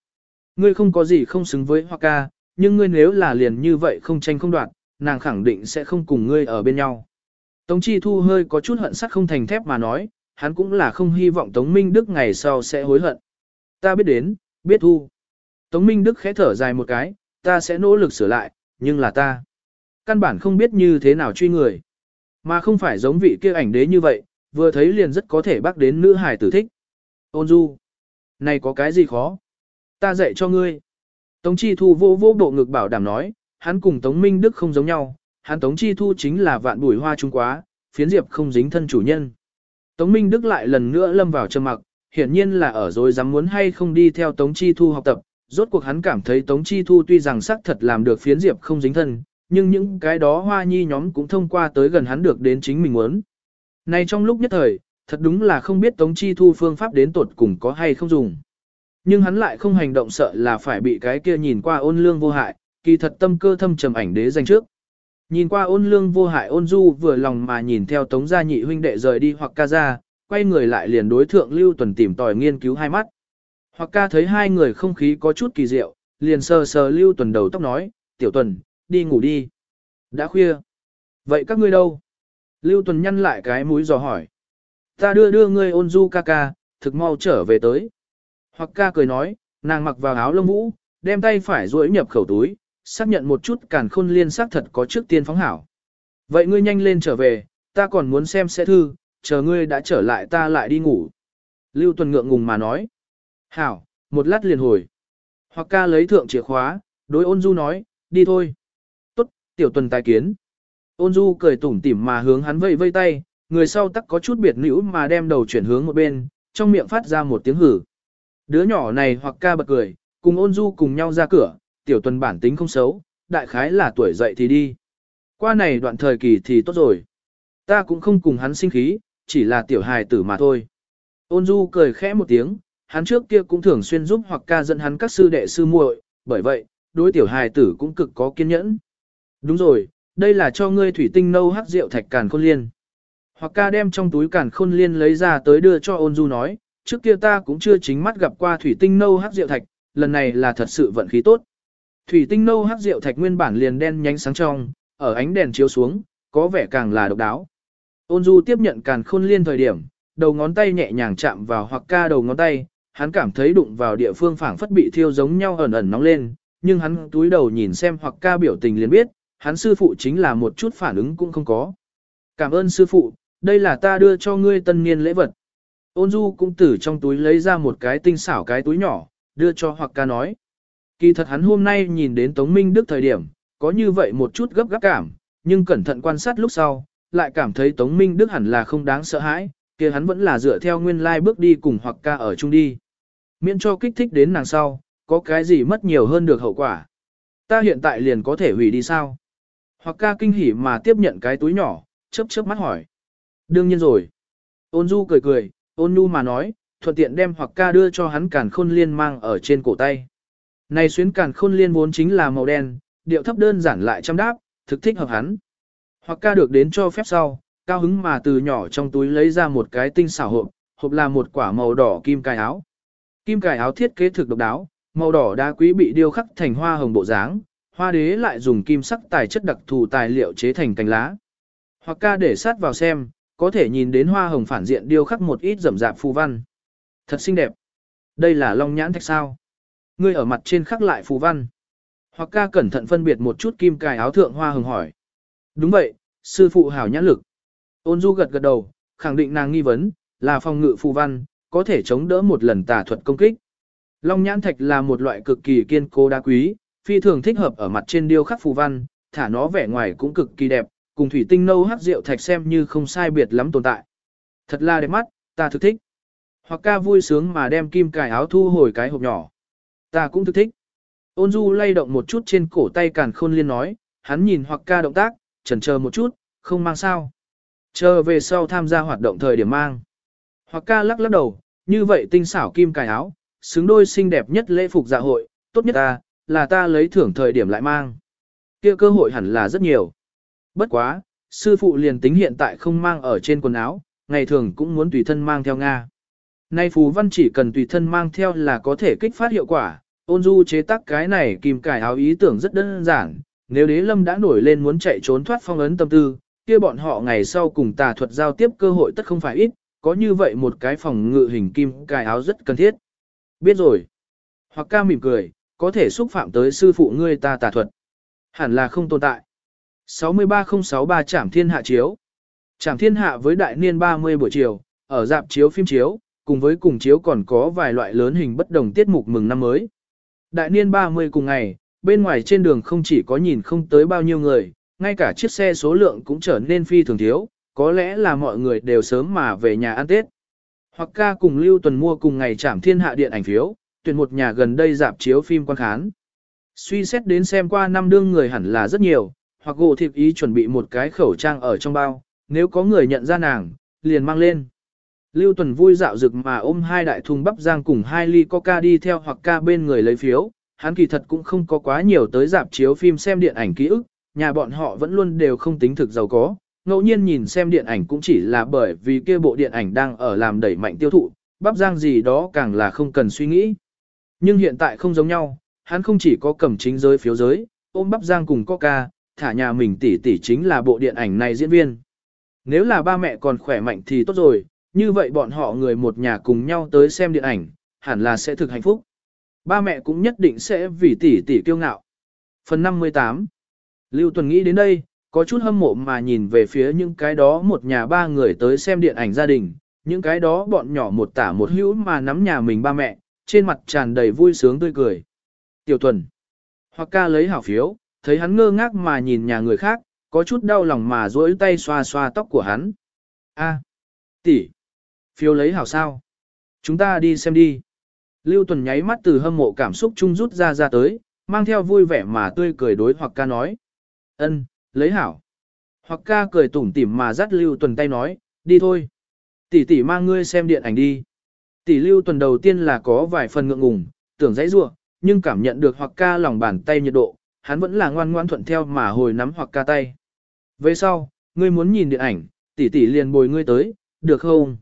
Ngươi không có gì không xứng với hoặc ca, nhưng ngươi nếu là liền như vậy không tranh không đoạt, nàng khẳng định sẽ không cùng ngươi ở bên nhau. Tống Chi Thu hơi có chút hận sắt không thành thép mà nói, hắn cũng là không hy vọng Tống Minh Đức ngày sau sẽ hối hận. Ta biết đến, biết thu. Tống Minh Đức khẽ thở dài một cái, ta sẽ nỗ lực sửa lại, nhưng là ta. Căn bản không biết như thế nào truy người. Mà không phải giống vị kia ảnh đế như vậy, vừa thấy liền rất có thể bác đến nữ hài tử thích. Ôn du. Này có cái gì khó? Ta dạy cho ngươi. Tống Chi Thu vô vô bộ ngực bảo đảm nói, hắn cùng Tống Minh Đức không giống nhau, hắn Tống Chi Thu chính là vạn bùi hoa trung quá, phiến diệp không dính thân chủ nhân. Tống Minh Đức lại lần nữa lâm vào trầm mặc, hiển nhiên là ở rồi dám muốn hay không đi theo Tống Chi Thu học tập, rốt cuộc hắn cảm thấy Tống Chi Thu tuy rằng sắc thật làm được phiến diệp không dính thân, nhưng những cái đó hoa nhi nhóm cũng thông qua tới gần hắn được đến chính mình muốn. Này trong lúc nhất thời, thật đúng là không biết Tống Chi Thu phương pháp đến tột cùng có hay không dùng. Nhưng hắn lại không hành động sợ là phải bị cái kia nhìn qua ôn lương vô hại, kỳ thật tâm cơ thâm trầm ảnh đế danh trước. Nhìn qua ôn lương vô hại ôn du vừa lòng mà nhìn theo tống gia nhị huynh đệ rời đi hoặc ca ra, quay người lại liền đối thượng lưu tuần tìm tòi nghiên cứu hai mắt. Hoặc ca thấy hai người không khí có chút kỳ diệu, liền sờ sờ lưu tuần đầu tóc nói, tiểu tuần, đi ngủ đi. Đã khuya. Vậy các ngươi đâu? Lưu tuần nhăn lại cái mũi dò hỏi. Ta đưa đưa ngươi ôn du ca ca, thực mau trở về tới. Hoặc ca cười nói, nàng mặc vào áo lông vũ, đem tay phải duỗi nhập khẩu túi, xác nhận một chút càn khôn liên xác thật có trước tiên phóng hảo. Vậy ngươi nhanh lên trở về, ta còn muốn xem xe thư, chờ ngươi đã trở lại ta lại đi ngủ. Lưu Tuần ngượng ngùng mà nói. Hảo, một lát liền hồi. Hoặc ca lấy thượng chìa khóa, đối ôn du nói, đi thôi. Tốt, tiểu tuần tài kiến. Ôn du cười tủm tỉm mà hướng hắn vây vây tay, người sau tắc có chút biệt nữ mà đem đầu chuyển hướng một bên, trong miệng phát ra một tiếng hử. Đứa nhỏ này hoặc ca bật cười, cùng ôn du cùng nhau ra cửa, tiểu tuần bản tính không xấu, đại khái là tuổi dậy thì đi. Qua này đoạn thời kỳ thì tốt rồi. Ta cũng không cùng hắn sinh khí, chỉ là tiểu hài tử mà thôi. Ôn du cười khẽ một tiếng, hắn trước kia cũng thường xuyên giúp hoặc ca dẫn hắn các sư đệ sư muội, bởi vậy, đối tiểu hài tử cũng cực có kiên nhẫn. Đúng rồi, đây là cho ngươi thủy tinh nâu hắc rượu thạch càn khôn liên. Hoặc ca đem trong túi càn khôn liên lấy ra tới đưa cho ôn du nói, trước kia ta cũng chưa chính mắt gặp qua thủy tinh nâu hắc rượu thạch, lần này là thật sự vận khí tốt. Thủy tinh nâu hắc rượu thạch nguyên bản liền đen nhánh sáng trong, ở ánh đèn chiếu xuống, có vẻ càng là độc đáo. Ôn Du tiếp nhận càn khôn liên thời điểm, đầu ngón tay nhẹ nhàng chạm vào hoặc ca đầu ngón tay, hắn cảm thấy đụng vào địa phương phảng phất bị thiêu giống nhau ẩn ẩn nóng lên, nhưng hắn túi đầu nhìn xem hoặc ca biểu tình liền biết, hắn sư phụ chính là một chút phản ứng cũng không có. Cảm ơn sư phụ, đây là ta đưa cho ngươi tân niên lễ vật. Ôn Du cũng từ trong túi lấy ra một cái tinh xảo cái túi nhỏ, đưa cho hoặc ca nói. Kỳ thật hắn hôm nay nhìn đến Tống Minh Đức thời điểm, có như vậy một chút gấp gáp cảm, nhưng cẩn thận quan sát lúc sau, lại cảm thấy Tống Minh Đức hẳn là không đáng sợ hãi, kia hắn vẫn là dựa theo nguyên lai like bước đi cùng hoặc ca ở chung đi. Miễn cho kích thích đến nàng sau, có cái gì mất nhiều hơn được hậu quả. Ta hiện tại liền có thể hủy đi sao? Hoặc ca kinh hỉ mà tiếp nhận cái túi nhỏ, chớp chớp mắt hỏi. Đương nhiên rồi. Ôn du cười cười, ôn nu mà nói, thuận tiện đem hoặc ca đưa cho hắn càn khôn liên mang ở trên cổ tay. Này xuyến càn khôn liên vốn chính là màu đen, điệu thấp đơn giản lại chăm đáp, thực thích hợp hắn. Hoặc ca được đến cho phép sau, cao hứng mà từ nhỏ trong túi lấy ra một cái tinh xảo hộp, hộp là một quả màu đỏ kim cài áo. Kim cài áo thiết kế thực độc đáo, màu đỏ đá quý bị điêu khắc thành hoa hồng bộ dáng, hoa đế lại dùng kim sắc tài chất đặc thù tài liệu chế thành cành lá. Hoặc ca để sát vào xem, có thể nhìn đến hoa hồng phản diện điêu khắc một ít rậm rạp phù văn. Thật xinh đẹp. Đây là long nhãn thạch sao. Ngươi ở mặt trên khắc lại phù văn. Hoặc ca cẩn thận phân biệt một chút kim cài áo thượng hoa hồng hỏi. Đúng vậy, sư phụ hảo nhãn lực. Ôn du gật gật đầu, khẳng định nàng nghi vấn, là phòng ngự phù văn, có thể chống đỡ một lần tà thuật công kích. Long nhãn thạch là một loại cực kỳ kiên cố đá quý, phi thường thích hợp ở mặt trên điêu khắc phù văn, thả nó vẻ ngoài cũng cực kỳ đẹp, cùng thủy tinh nâu hắc rượu thạch xem như không sai biệt lắm tồn tại. Thật là đẹp mắt, ta thực thích. Hoặc ca vui sướng mà đem kim cài áo thu hồi cái hộp nhỏ. Ta cũng thực thích. Ôn du lay động một chút trên cổ tay càn khôn liên nói, hắn nhìn hoặc ca động tác, chần chờ một chút, không mang sao. Chờ về sau tham gia hoạt động thời điểm mang. Hoặc ca lắc lắc đầu, như vậy tinh xảo kim cài áo, xứng đôi xinh đẹp nhất lễ phục dạ hội, tốt nhất ta, là ta lấy thưởng thời điểm lại mang. kia cơ hội hẳn là rất nhiều. Bất quá, sư phụ liền tính hiện tại không mang ở trên quần áo, ngày thường cũng muốn tùy thân mang theo Nga. Nay phù văn chỉ cần tùy thân mang theo là có thể kích phát hiệu quả, ôn du chế tác cái này kìm cải áo ý tưởng rất đơn giản, nếu đế lâm đã nổi lên muốn chạy trốn thoát phong ấn tâm tư, kia bọn họ ngày sau cùng tà thuật giao tiếp cơ hội tất không phải ít, có như vậy một cái phòng ngự hình kim cài áo rất cần thiết. Biết rồi. Hoặc ca mỉm cười, có thể xúc phạm tới sư phụ ngươi ta tà thuật. Hẳn là không tồn tại. 63063 Trảm Thiên Hạ chiếu. Trảm Thiên Hạ với đại niên 30 buổi chiều, ở dạp chiếu phim chiếu, cùng với cùng chiếu còn có vài loại lớn hình bất đồng tiết mục mừng năm mới. Đại niên 30 cùng ngày, bên ngoài trên đường không chỉ có nhìn không tới bao nhiêu người, ngay cả chiếc xe số lượng cũng trở nên phi thường thiếu, có lẽ là mọi người đều sớm mà về nhà ăn Tết. Hoặc ca cùng Lưu Tuần mua cùng ngày trảm thiên hạ điện ảnh phiếu, tuyển một nhà gần đây dạp chiếu phim quan khán. Suy xét đến xem qua năm đương người hẳn là rất nhiều, hoặc gỗ thiệp ý chuẩn bị một cái khẩu trang ở trong bao, nếu có người nhận ra nàng, liền mang lên. Lưu Tuần vui dạo dực mà ôm hai đại thùng bắp giang cùng hai ly coca đi theo hoặc ca bên người lấy phiếu, hắn kỳ thật cũng không có quá nhiều tới dạp chiếu phim xem điện ảnh ký ức, nhà bọn họ vẫn luôn đều không tính thực giàu có, ngẫu nhiên nhìn xem điện ảnh cũng chỉ là bởi vì kia bộ điện ảnh đang ở làm đẩy mạnh tiêu thụ, bắp giang gì đó càng là không cần suy nghĩ. Nhưng hiện tại không giống nhau, hắn không chỉ có cầm chính giới phiếu giới, ôm bắp giang cùng coca, thả nhà mình tỷ tỷ chính là bộ điện ảnh này diễn viên. Nếu là ba mẹ còn khỏe mạnh thì tốt rồi, như vậy bọn họ người một nhà cùng nhau tới xem điện ảnh, hẳn là sẽ thực hạnh phúc. Ba mẹ cũng nhất định sẽ vì tỷ tỷ kiêu ngạo. Phần 58 Lưu Tuần nghĩ đến đây, có chút hâm mộ mà nhìn về phía những cái đó một nhà ba người tới xem điện ảnh gia đình, những cái đó bọn nhỏ một tả một hữu mà nắm nhà mình ba mẹ, trên mặt tràn đầy vui sướng tươi cười. Tiểu Tuần Hoặc ca lấy hảo phiếu, thấy hắn ngơ ngác mà nhìn nhà người khác, có chút đau lòng mà duỗi tay xoa xoa tóc của hắn. A, tỷ, phiếu lấy hảo sao? Chúng ta đi xem đi. Lưu Tuần nháy mắt từ hâm mộ cảm xúc chung rút ra ra tới, mang theo vui vẻ mà tươi cười đối hoặc ca nói. ân, lấy hảo. Hoặc ca cười tủm tỉm mà dắt Lưu Tuần tay nói, đi thôi. Tỷ tỷ mang ngươi xem điện ảnh đi. Tỷ Lưu Tuần đầu tiên là có vài phần ngượng ngùng, tưởng dãy rua, nhưng cảm nhận được hoặc ca lòng bàn tay nhiệt độ, hắn vẫn là ngoan ngoan thuận theo mà hồi nắm hoặc ca tay. Về sau, ngươi muốn nhìn điện ảnh, tỷ tỷ liền bồi ngươi tới, được không?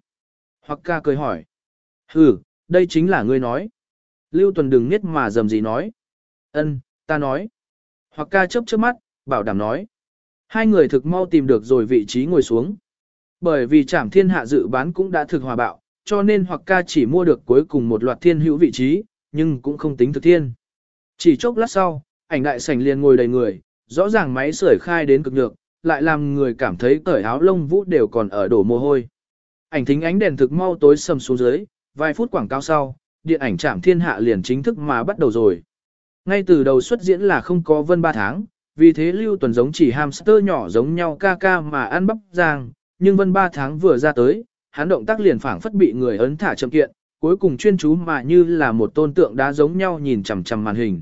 Hoặc ca cười hỏi. Ừ, đây chính là ngươi nói. Lưu Tuần đừng biết mà dầm gì nói. Ân, ta nói. Hoặc ca chớp chớp mắt, bảo đảm nói. Hai người thực mau tìm được rồi vị trí ngồi xuống. Bởi vì trảm thiên hạ dự bán cũng đã thực hòa bạo, cho nên hoặc ca chỉ mua được cuối cùng một loạt thiên hữu vị trí, nhưng cũng không tính thực thiên. Chỉ chốc lát sau, ảnh đại sảnh liền ngồi đầy người, rõ ràng máy sưởi khai đến cực nhược, lại làm người cảm thấy cởi áo lông vũ đều còn ở đổ mồ hôi. Ảnh thính ánh đèn thực mau tối sầm xuống dưới, vài phút quảng cáo sau, điện ảnh trạm thiên hạ liền chính thức mà bắt đầu rồi. Ngay từ đầu xuất diễn là không có vân 3 tháng, vì thế lưu tuần giống chỉ hamster nhỏ giống nhau ca ca mà ăn bắp giang, nhưng vân 3 tháng vừa ra tới, hắn động tác liền phảng phất bị người ấn thả chậm kiện, cuối cùng chuyên chú mà như là một tôn tượng đá giống nhau nhìn chằm chằm màn hình.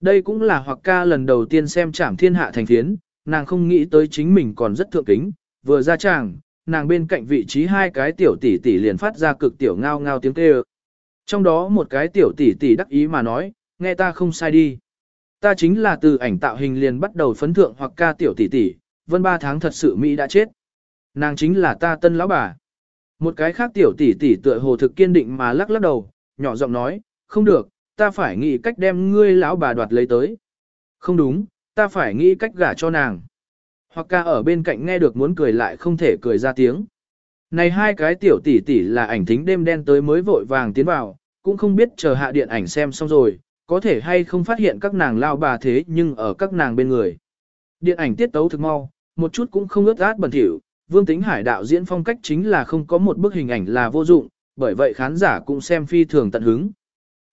Đây cũng là hoặc ca lần đầu tiên xem trạm thiên hạ thành phiến, nàng không nghĩ tới chính mình còn rất thượng kính, vừa ra tràng, nàng bên cạnh vị trí hai cái tiểu tỷ tỷ liền phát ra cực tiểu ngao ngao tiếng kêu. Trong đó một cái tiểu tỷ tỷ đắc ý mà nói, nghe ta không sai đi. Ta chính là từ ảnh tạo hình liền bắt đầu phấn thượng hoặc ca tiểu tỷ tỷ, vân ba tháng thật sự Mỹ đã chết. Nàng chính là ta tân lão bà. Một cái khác tiểu tỷ tỷ tựa hồ thực kiên định mà lắc lắc đầu, nhỏ giọng nói, không được, ta phải nghĩ cách đem ngươi lão bà đoạt lấy tới. Không đúng, ta phải nghĩ cách gả cho nàng. Hoặc ca ở bên cạnh nghe được muốn cười lại không thể cười ra tiếng. Này hai cái tiểu tỷ tỷ là ảnh thính đêm đen tới mới vội vàng tiến vào, cũng không biết chờ hạ điện ảnh xem xong rồi, có thể hay không phát hiện các nàng lao bà thế nhưng ở các nàng bên người. Điện ảnh tiết tấu thực mau, một chút cũng không ướt át bẩn thỉu, Vương Tính Hải đạo diễn phong cách chính là không có một bức hình ảnh là vô dụng, bởi vậy khán giả cũng xem phi thường tận hứng.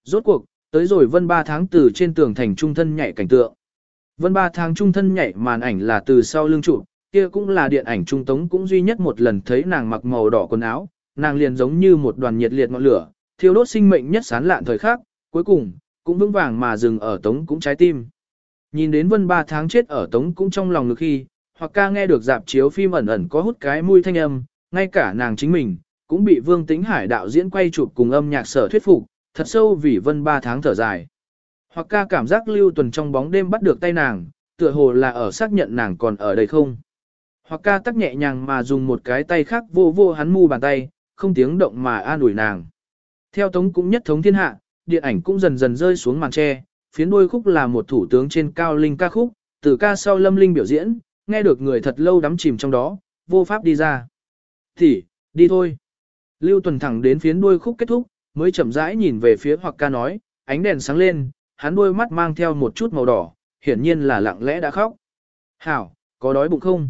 Rốt cuộc, tới rồi vân ba tháng từ trên tường thành trung thân nhảy cảnh tượng. Vân ba tháng trung thân nhảy màn ảnh là từ sau lưng trụ, kia cũng là điện ảnh trung tống cũng duy nhất một lần thấy nàng mặc màu đỏ quần áo, nàng liền giống như một đoàn nhiệt liệt ngọn lửa, thiêu đốt sinh mệnh nhất sán lạn thời khắc, cuối cùng, cũng vững vàng mà dừng ở tống cũng trái tim. Nhìn đến vân ba tháng chết ở tống cũng trong lòng ngực khi, hoặc ca nghe được dạp chiếu phim ẩn ẩn có hút cái mũi thanh âm, ngay cả nàng chính mình, cũng bị Vương Tĩnh Hải đạo diễn quay chụp cùng âm nhạc sở thuyết phục, thật sâu vì vân ba tháng thở dài. Hoặc ca cảm giác lưu tuần trong bóng đêm bắt được tay nàng, tựa hồ là ở xác nhận nàng còn ở đây không. Hoặc ca tắc nhẹ nhàng mà dùng một cái tay khác vô vô hắn mu bàn tay, không tiếng động mà an ủi nàng. Theo tống cũng nhất thống thiên hạ, điện ảnh cũng dần dần rơi xuống màn tre, phía đuôi khúc là một thủ tướng trên cao linh ca khúc, từ ca sau lâm linh biểu diễn, nghe được người thật lâu đắm chìm trong đó, vô pháp đi ra. Thì, đi thôi. Lưu Tuần thẳng đến phiến đuôi khúc kết thúc, mới chậm rãi nhìn về phía hoặc ca nói, ánh đèn sáng lên, hắn đôi mắt mang theo một chút màu đỏ, hiển nhiên là lặng lẽ đã khóc. Hảo, có đói bụng không?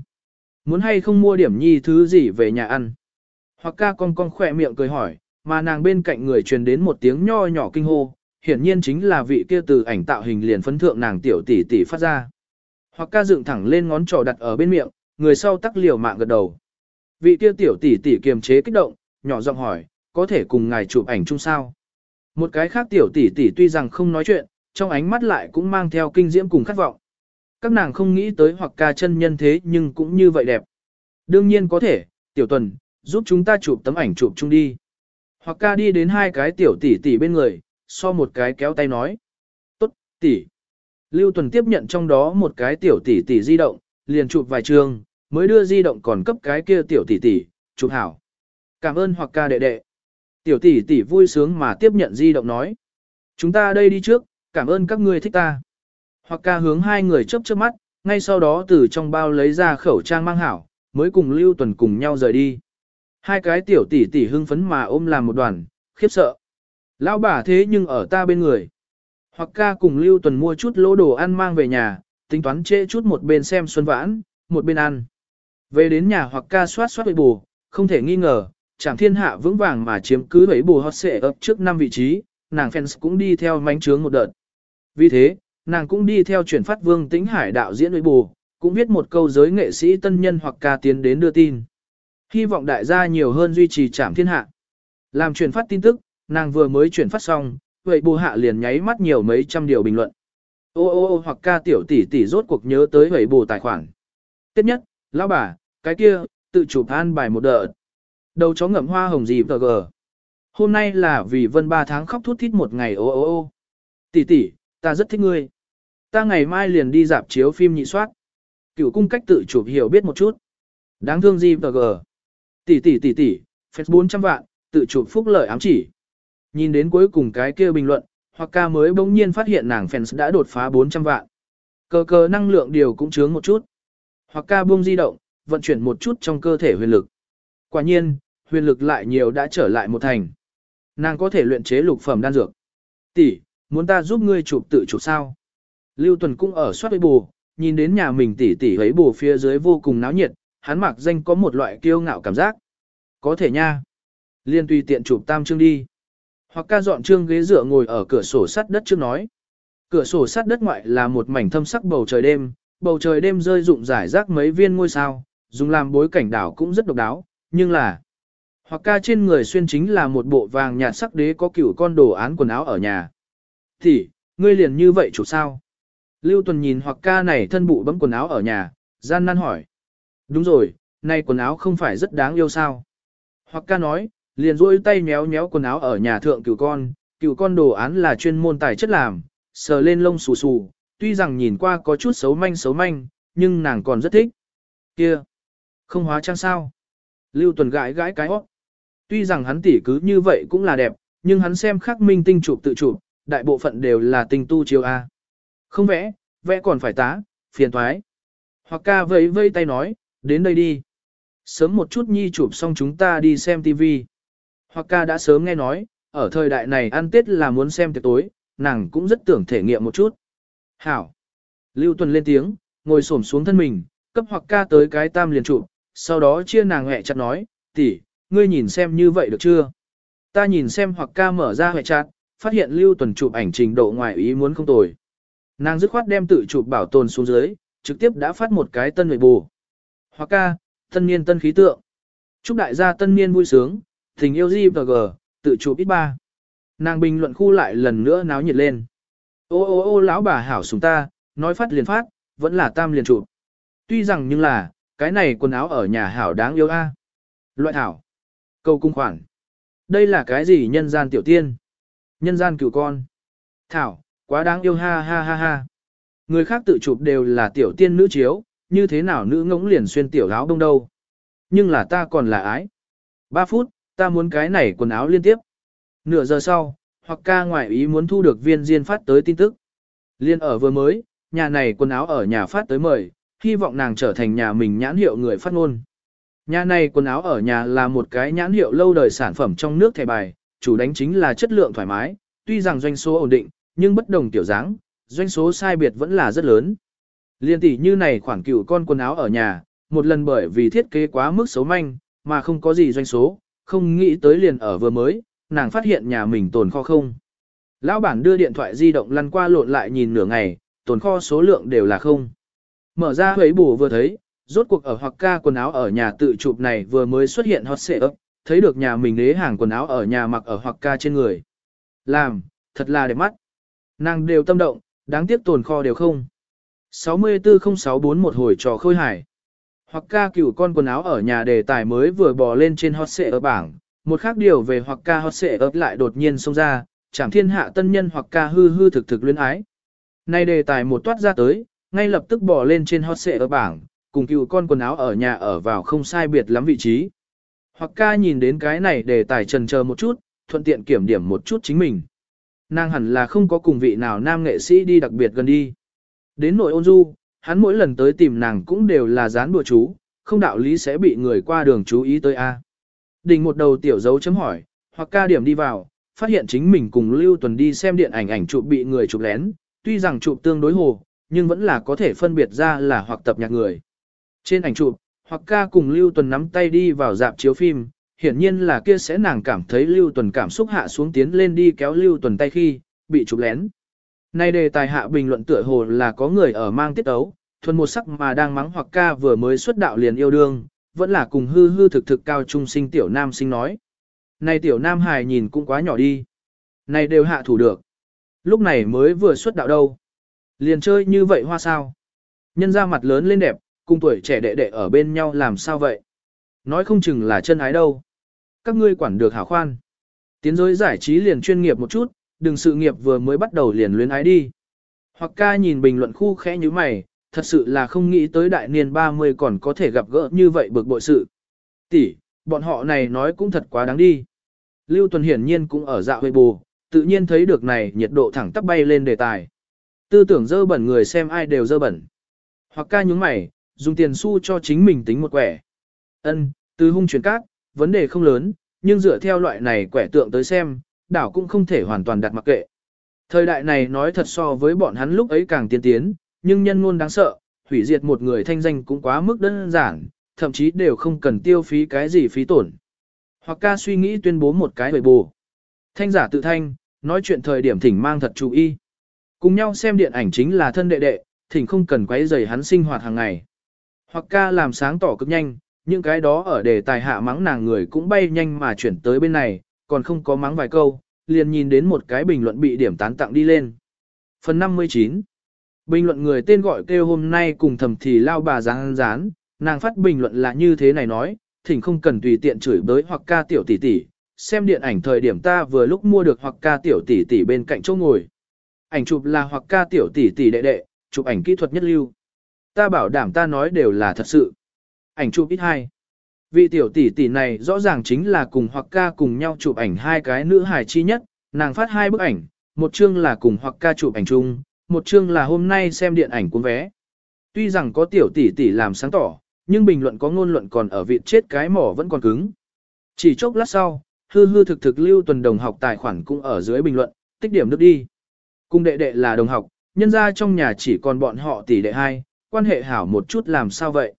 Muốn hay không mua điểm nhi thứ gì về nhà ăn? Hoặc ca con con khỏe miệng cười hỏi, mà nàng bên cạnh người truyền đến một tiếng nho nhỏ kinh hô, hiển nhiên chính là vị kia từ ảnh tạo hình liền phấn thượng nàng tiểu tỷ tỷ phát ra. Hoặc ca dựng thẳng lên ngón trỏ đặt ở bên miệng, người sau tắc liều mạng gật đầu. Vị kia tiểu tỷ tỷ kiềm chế kích động, nhỏ giọng hỏi, có thể cùng ngài chụp ảnh chung sao? Một cái khác tiểu tỷ tỷ tuy rằng không nói chuyện, trong ánh mắt lại cũng mang theo kinh diễm cùng khát vọng. Các nàng không nghĩ tới hoặc ca chân nhân thế nhưng cũng như vậy đẹp. Đương nhiên có thể, tiểu tuần, giúp chúng ta chụp tấm ảnh chụp chung đi. Hoặc ca đi đến hai cái tiểu tỷ tỷ bên người, so một cái kéo tay nói. Tốt, tỷ. Lưu Tuần tiếp nhận trong đó một cái tiểu tỷ tỷ di động, liền chụp vài trường, mới đưa di động còn cấp cái kia tiểu tỷ tỷ, chụp hảo. Cảm ơn hoặc ca đệ đệ. Tiểu tỷ tỷ vui sướng mà tiếp nhận di động nói. Chúng ta đây đi trước, cảm ơn các ngươi thích ta. Hoặc ca hướng hai người chớp chớp mắt, ngay sau đó từ trong bao lấy ra khẩu trang mang hảo, mới cùng Lưu Tuần cùng nhau rời đi. Hai cái tiểu tỷ tỷ hưng phấn mà ôm làm một đoàn, khiếp sợ. Lão bà thế nhưng ở ta bên người. Hoặc ca cùng Lưu Tuần mua chút lỗ đồ ăn mang về nhà, tính toán chê chút một bên xem xuân vãn, một bên ăn. Về đến nhà hoặc ca soát soát bệ bù, không thể nghi ngờ, chẳng thiên hạ vững vàng mà chiếm cứ bẫy bù hot xệ ấp trước năm vị trí, nàng fans cũng đi theo mánh trướng một đợt. Vì thế, nàng cũng đi theo chuyển phát vương tĩnh hải đạo diễn bẫy bù, cũng viết một câu giới nghệ sĩ tân nhân hoặc ca tiến đến đưa tin. Hy vọng đại gia nhiều hơn duy trì trảm thiên hạ. Làm truyền phát tin tức, nàng vừa mới chuyển phát xong, vậy bù hạ liền nháy mắt nhiều mấy trăm điều bình luận. Ô ô ô hoặc ca tiểu tỷ tỷ rốt cuộc nhớ tới vậy bù tài khoản. Tiếp nhất, lão bà, cái kia, tự chụp an bài một đợt. Đầu chó ngậm hoa hồng gì tờ gờ. Hôm nay là vì vân ba tháng khóc thút thít một ngày ô ô ô. Tỷ tỷ, ta rất thích ngươi. Ta ngày mai liền đi dạp chiếu phim nhị soát. Cựu cung cách tự chụp hiểu biết một chút. Đáng thương gì và gờ. Tỷ tỷ tỷ tỷ, phép 400 vạn, tự chụp phúc lợi ám chỉ. Nhìn đến cuối cùng cái kia bình luận, hoặc ca mới bỗng nhiên phát hiện nàng fans đã đột phá 400 vạn. Cờ cờ năng lượng điều cũng chướng một chút. Hoặc ca buông di động, vận chuyển một chút trong cơ thể huyền lực. Quả nhiên, huyền lực lại nhiều đã trở lại một thành. Nàng có thể luyện chế lục phẩm đan dược. Tỷ, muốn ta giúp ngươi chụp tự chụp sao? Lưu Tuần cũng ở soát bù, nhìn đến nhà mình tỷ tỷ ấy bù phía dưới vô cùng náo nhiệt, hắn mặc danh có một loại kiêu ngạo cảm giác. Có thể nha. Liên tùy tiện chụp tam chương đi. Hoặc ca dọn trương ghế dựa ngồi ở cửa sổ sắt đất trước nói. Cửa sổ sắt đất ngoại là một mảnh thâm sắc bầu trời đêm, bầu trời đêm rơi rụng rải rác mấy viên ngôi sao, dùng làm bối cảnh đảo cũng rất độc đáo, nhưng là hoặc ca trên người xuyên chính là một bộ vàng nhạt sắc đế có cửu con đồ án quần áo ở nhà. Thì, ngươi liền như vậy chủ sao? Lưu Tuần nhìn hoặc ca này thân bụ bấm quần áo ở nhà, gian nan hỏi. Đúng rồi, nay quần áo không phải rất đáng yêu sao? Hoặc ca nói, liền duỗi tay méo méo quần áo ở nhà thượng cửu con, cửu con đồ án là chuyên môn tài chất làm, sờ lên lông xù xù, tuy rằng nhìn qua có chút xấu manh xấu manh, nhưng nàng còn rất thích. Kia, không hóa trang sao? Lưu Tuần gãi gãi cái óc, Tuy rằng hắn tỉ cứ như vậy cũng là đẹp, nhưng hắn xem khắc minh tinh chụp tự chụp, đại bộ phận đều là tinh tu chiếu A. Không vẽ, vẽ còn phải tá, phiền thoái. Hoặc ca vẫy vây tay nói, đến đây đi. Sớm một chút nhi chụp xong chúng ta đi xem TV. Hoặc ca đã sớm nghe nói, ở thời đại này ăn Tết là muốn xem tiệc tối, nàng cũng rất tưởng thể nghiệm một chút. Hảo. Lưu Tuần lên tiếng, ngồi xổm xuống thân mình, cấp hoặc ca tới cái tam liền chụp, sau đó chia nàng hẹ chặt nói, tỷ, ngươi nhìn xem như vậy được chưa? Ta nhìn xem hoặc ca mở ra hẹ chặt, phát hiện Lưu Tuần chụp ảnh trình độ ngoài ý muốn không tồi. Nàng dứt khoát đem tự chụp bảo tồn xuống dưới, trực tiếp đã phát một cái tân nội bù. Hoặc ca, tân niên tân khí tượng. Chúc đại gia tân niên vui sướng, tình yêu gì và gờ, tự chụp ít ba. Nàng bình luận khu lại lần nữa náo nhiệt lên. Ô ô ô lão bà hảo súng ta, nói phát liền phát, vẫn là tam liền chụp. Tuy rằng nhưng là, cái này quần áo ở nhà hảo đáng yêu a. Loại hảo. Câu cung khoản. Đây là cái gì nhân gian tiểu tiên? Nhân gian cựu con. Thảo, quá đáng yêu ha ha ha ha. Người khác tự chụp đều là tiểu tiên nữ chiếu, như thế nào nữ ngỗng liền xuyên tiểu áo đông đâu. Nhưng là ta còn là ái. ba phút, ta muốn cái này quần áo liên tiếp. Nửa giờ sau, hoặc ca ngoại ý muốn thu được viên diên phát tới tin tức. Liên ở vừa mới, nhà này quần áo ở nhà phát tới mời, hy vọng nàng trở thành nhà mình nhãn hiệu người phát ngôn. Nhà này quần áo ở nhà là một cái nhãn hiệu lâu đời sản phẩm trong nước thẻ bài, chủ đánh chính là chất lượng thoải mái, tuy rằng doanh số ổn định, nhưng bất đồng tiểu dáng, doanh số sai biệt vẫn là rất lớn. Liên tỷ như này khoản cựu con quần áo ở nhà, một lần bởi vì thiết kế quá mức xấu manh, mà không có gì doanh số, không nghĩ tới liền ở vừa mới, nàng phát hiện nhà mình tồn kho không. Lão bản đưa điện thoại di động lăn qua lộn lại nhìn nửa ngày, tồn kho số lượng đều là không. Mở ra huấy bù vừa thấy, rốt cuộc ở hoặc ca quần áo ở nhà tự chụp này vừa mới xuất hiện hot xệ ấp, thấy được nhà mình đế hàng quần áo ở nhà mặc ở hoặc ca trên người. Làm, thật là đẹp mắt. Nàng đều tâm động, đáng tiếc tồn kho đều không. 640641 một hồi trò khôi hải. Hoặc ca cửu con quần áo ở nhà đề tài mới vừa bò lên trên hot xệ ở bảng, một khác điều về hoặc ca hot xệ ấp lại đột nhiên xông ra, chẳng thiên hạ tân nhân hoặc ca hư hư thực thực luyến ái. Nay đề tài một toát ra tới, ngay lập tức bò lên trên hot xệ ở bảng, cùng cựu con quần áo ở nhà ở vào không sai biệt lắm vị trí. Hoặc ca nhìn đến cái này để tài trần chờ một chút, thuận tiện kiểm điểm một chút chính mình. Nàng hẳn là không có cùng vị nào nam nghệ sĩ đi đặc biệt gần đi. Đến nội ôn du, hắn mỗi lần tới tìm nàng cũng đều là dán bùa chú, không đạo lý sẽ bị người qua đường chú ý tới A. Đình một đầu tiểu dấu chấm hỏi, hoặc ca điểm đi vào, phát hiện chính mình cùng Lưu Tuần đi xem điện ảnh ảnh chụp bị người chụp lén, tuy rằng chụp tương đối hồ, nhưng vẫn là có thể phân biệt ra là hoặc tập nhạc người. Trên ảnh chụp, hoặc ca cùng Lưu Tuần nắm tay đi vào dạp chiếu phim, hiển nhiên là kia sẽ nàng cảm thấy Lưu Tuần cảm xúc hạ xuống tiến lên đi kéo Lưu Tuần tay khi, bị chụp lén. Nay đề tài hạ bình luận tựa hồ là có người ở mang tiết ấu, thuần một sắc mà đang mắng hoặc ca vừa mới xuất đạo liền yêu đương, vẫn là cùng hư hư thực thực cao trung sinh tiểu nam sinh nói. Này tiểu nam hài nhìn cũng quá nhỏ đi. Này đều hạ thủ được. Lúc này mới vừa xuất đạo đâu. Liền chơi như vậy hoa sao. Nhân ra mặt lớn lên đẹp, cùng tuổi trẻ đệ đệ ở bên nhau làm sao vậy. Nói không chừng là chân ái đâu. Các ngươi quản được hảo khoan. Tiến giới giải trí liền chuyên nghiệp một chút, đừng sự nghiệp vừa mới bắt đầu liền luyến ái đi. Hoặc ca nhìn bình luận khu khẽ như mày, thật sự là không nghĩ tới đại niên 30 còn có thể gặp gỡ như vậy bực bội sự. Tỷ, bọn họ này nói cũng thật quá đáng đi. Lưu Tuần hiển nhiên cũng ở dạ huệ bù, tự nhiên thấy được này nhiệt độ thẳng tắp bay lên đề tài. Tư tưởng dơ bẩn người xem ai đều dơ bẩn. Hoặc ca nhúng mày, dùng tiền xu cho chính mình tính một quẻ. Ân, từ hung chuyển cát, vấn đề không lớn, nhưng dựa theo loại này quẻ tượng tới xem, đảo cũng không thể hoàn toàn đặt mặc kệ. Thời đại này nói thật so với bọn hắn lúc ấy càng tiên tiến, nhưng nhân ngôn đáng sợ, hủy diệt một người thanh danh cũng quá mức đơn giản, thậm chí đều không cần tiêu phí cái gì phí tổn. Hoặc ca suy nghĩ tuyên bố một cái bề bù. Thanh giả tự thanh, nói chuyện thời điểm thỉnh mang thật chú ý. Cùng nhau xem điện ảnh chính là thân đệ đệ, thỉnh không cần quấy rầy hắn sinh hoạt hàng ngày. Hoặc ca làm sáng tỏ cực nhanh, những cái đó ở đề tài hạ mắng nàng người cũng bay nhanh mà chuyển tới bên này, còn không có mắng vài câu, liền nhìn đến một cái bình luận bị điểm tán tặng đi lên. Phần 59 Bình luận người tên gọi kêu hôm nay cùng thầm thì lao bà giáng rán, nàng phát bình luận là như thế này nói, thỉnh không cần tùy tiện chửi bới hoặc ca tiểu tỷ tỷ, xem điện ảnh thời điểm ta vừa lúc mua được hoặc ca tiểu tỷ tỷ bên cạnh chỗ ngồi. Ảnh chụp là hoặc ca tiểu tỷ tỷ đệ đệ, chụp ảnh kỹ thuật nhất lưu. Ta bảo đảm ta nói đều là thật sự. Ảnh chụp ít hai. Vị tiểu tỷ tỷ này rõ ràng chính là cùng hoặc ca cùng nhau chụp ảnh hai cái nữ hài chi nhất, nàng phát hai bức ảnh, một chương là cùng hoặc ca chụp ảnh chung, một chương là hôm nay xem điện ảnh cuốn vé. Tuy rằng có tiểu tỷ tỷ làm sáng tỏ, nhưng bình luận có ngôn luận còn ở vị chết cái mỏ vẫn còn cứng. Chỉ chốc lát sau, hư hư thực thực lưu tuần đồng học tài khoản cũng ở dưới bình luận, tích điểm nước đi. Cùng đệ đệ là đồng học, nhân ra trong nhà chỉ còn bọn họ tỷ đệ hai, quan hệ hảo một chút làm sao vậy.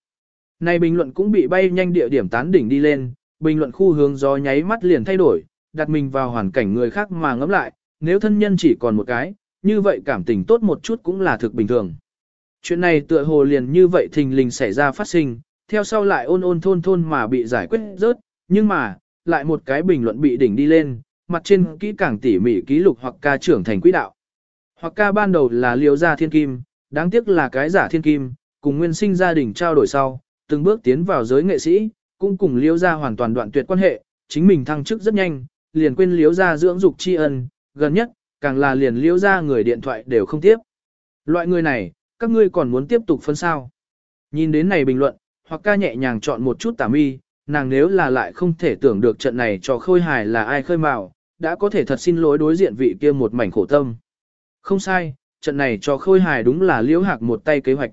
Này bình luận cũng bị bay nhanh địa điểm tán đỉnh đi lên, bình luận khu hướng gió nháy mắt liền thay đổi, đặt mình vào hoàn cảnh người khác mà ngẫm lại, nếu thân nhân chỉ còn một cái, như vậy cảm tình tốt một chút cũng là thực bình thường. Chuyện này tựa hồ liền như vậy thình lình xảy ra phát sinh, theo sau lại ôn ôn thôn thôn mà bị giải quyết rớt, nhưng mà, lại một cái bình luận bị đỉnh đi lên, mặt trên kỹ càng tỉ mỉ ký lục hoặc ca trưởng thành quỹ đạo. Hoặc ca ban đầu là liều gia thiên kim, đáng tiếc là cái giả thiên kim, cùng nguyên sinh gia đình trao đổi sau, từng bước tiến vào giới nghệ sĩ, cũng cùng Liễu gia hoàn toàn đoạn tuyệt quan hệ, chính mình thăng chức rất nhanh, liền quên Liễu gia dưỡng dục tri ân, gần nhất, càng là liền Liễu gia người điện thoại đều không tiếp. Loại người này, các ngươi còn muốn tiếp tục phân sao. Nhìn đến này bình luận, hoặc ca nhẹ nhàng chọn một chút tả mi, nàng nếu là lại không thể tưởng được trận này cho khôi hài là ai khơi mào, đã có thể thật xin lỗi đối diện vị kia một mảnh khổ tâm. Không sai, trận này cho khôi hài đúng là liễu hạc một tay kế hoạch.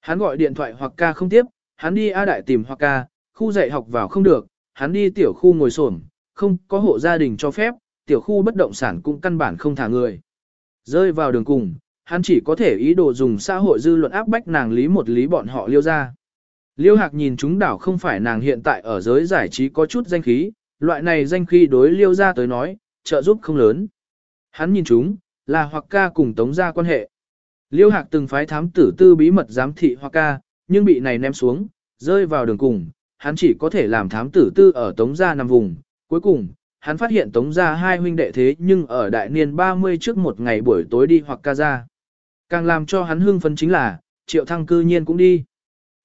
Hắn gọi điện thoại hoặc ca không tiếp, hắn đi A Đại tìm hoặc ca, khu dạy học vào không được, hắn đi tiểu khu ngồi xổm, không có hộ gia đình cho phép, tiểu khu bất động sản cũng căn bản không thả người. Rơi vào đường cùng, hắn chỉ có thể ý đồ dùng xã hội dư luận áp bách nàng lý một lý bọn họ liêu ra. Liêu Hạc nhìn chúng đảo không phải nàng hiện tại ở giới giải trí có chút danh khí, loại này danh khí đối liêu ra tới nói, trợ giúp không lớn. Hắn nhìn chúng, là hoặc ca cùng tống gia quan hệ. Liêu Hạc từng phái thám tử tư bí mật giám thị hoặc ca, nhưng bị này ném xuống, rơi vào đường cùng, hắn chỉ có thể làm thám tử tư ở tống gia nằm vùng. Cuối cùng, hắn phát hiện tống gia hai huynh đệ thế nhưng ở đại niên 30 trước một ngày buổi tối đi hoặc ca ra. Càng làm cho hắn hưng phấn chính là, triệu thăng cư nhiên cũng đi.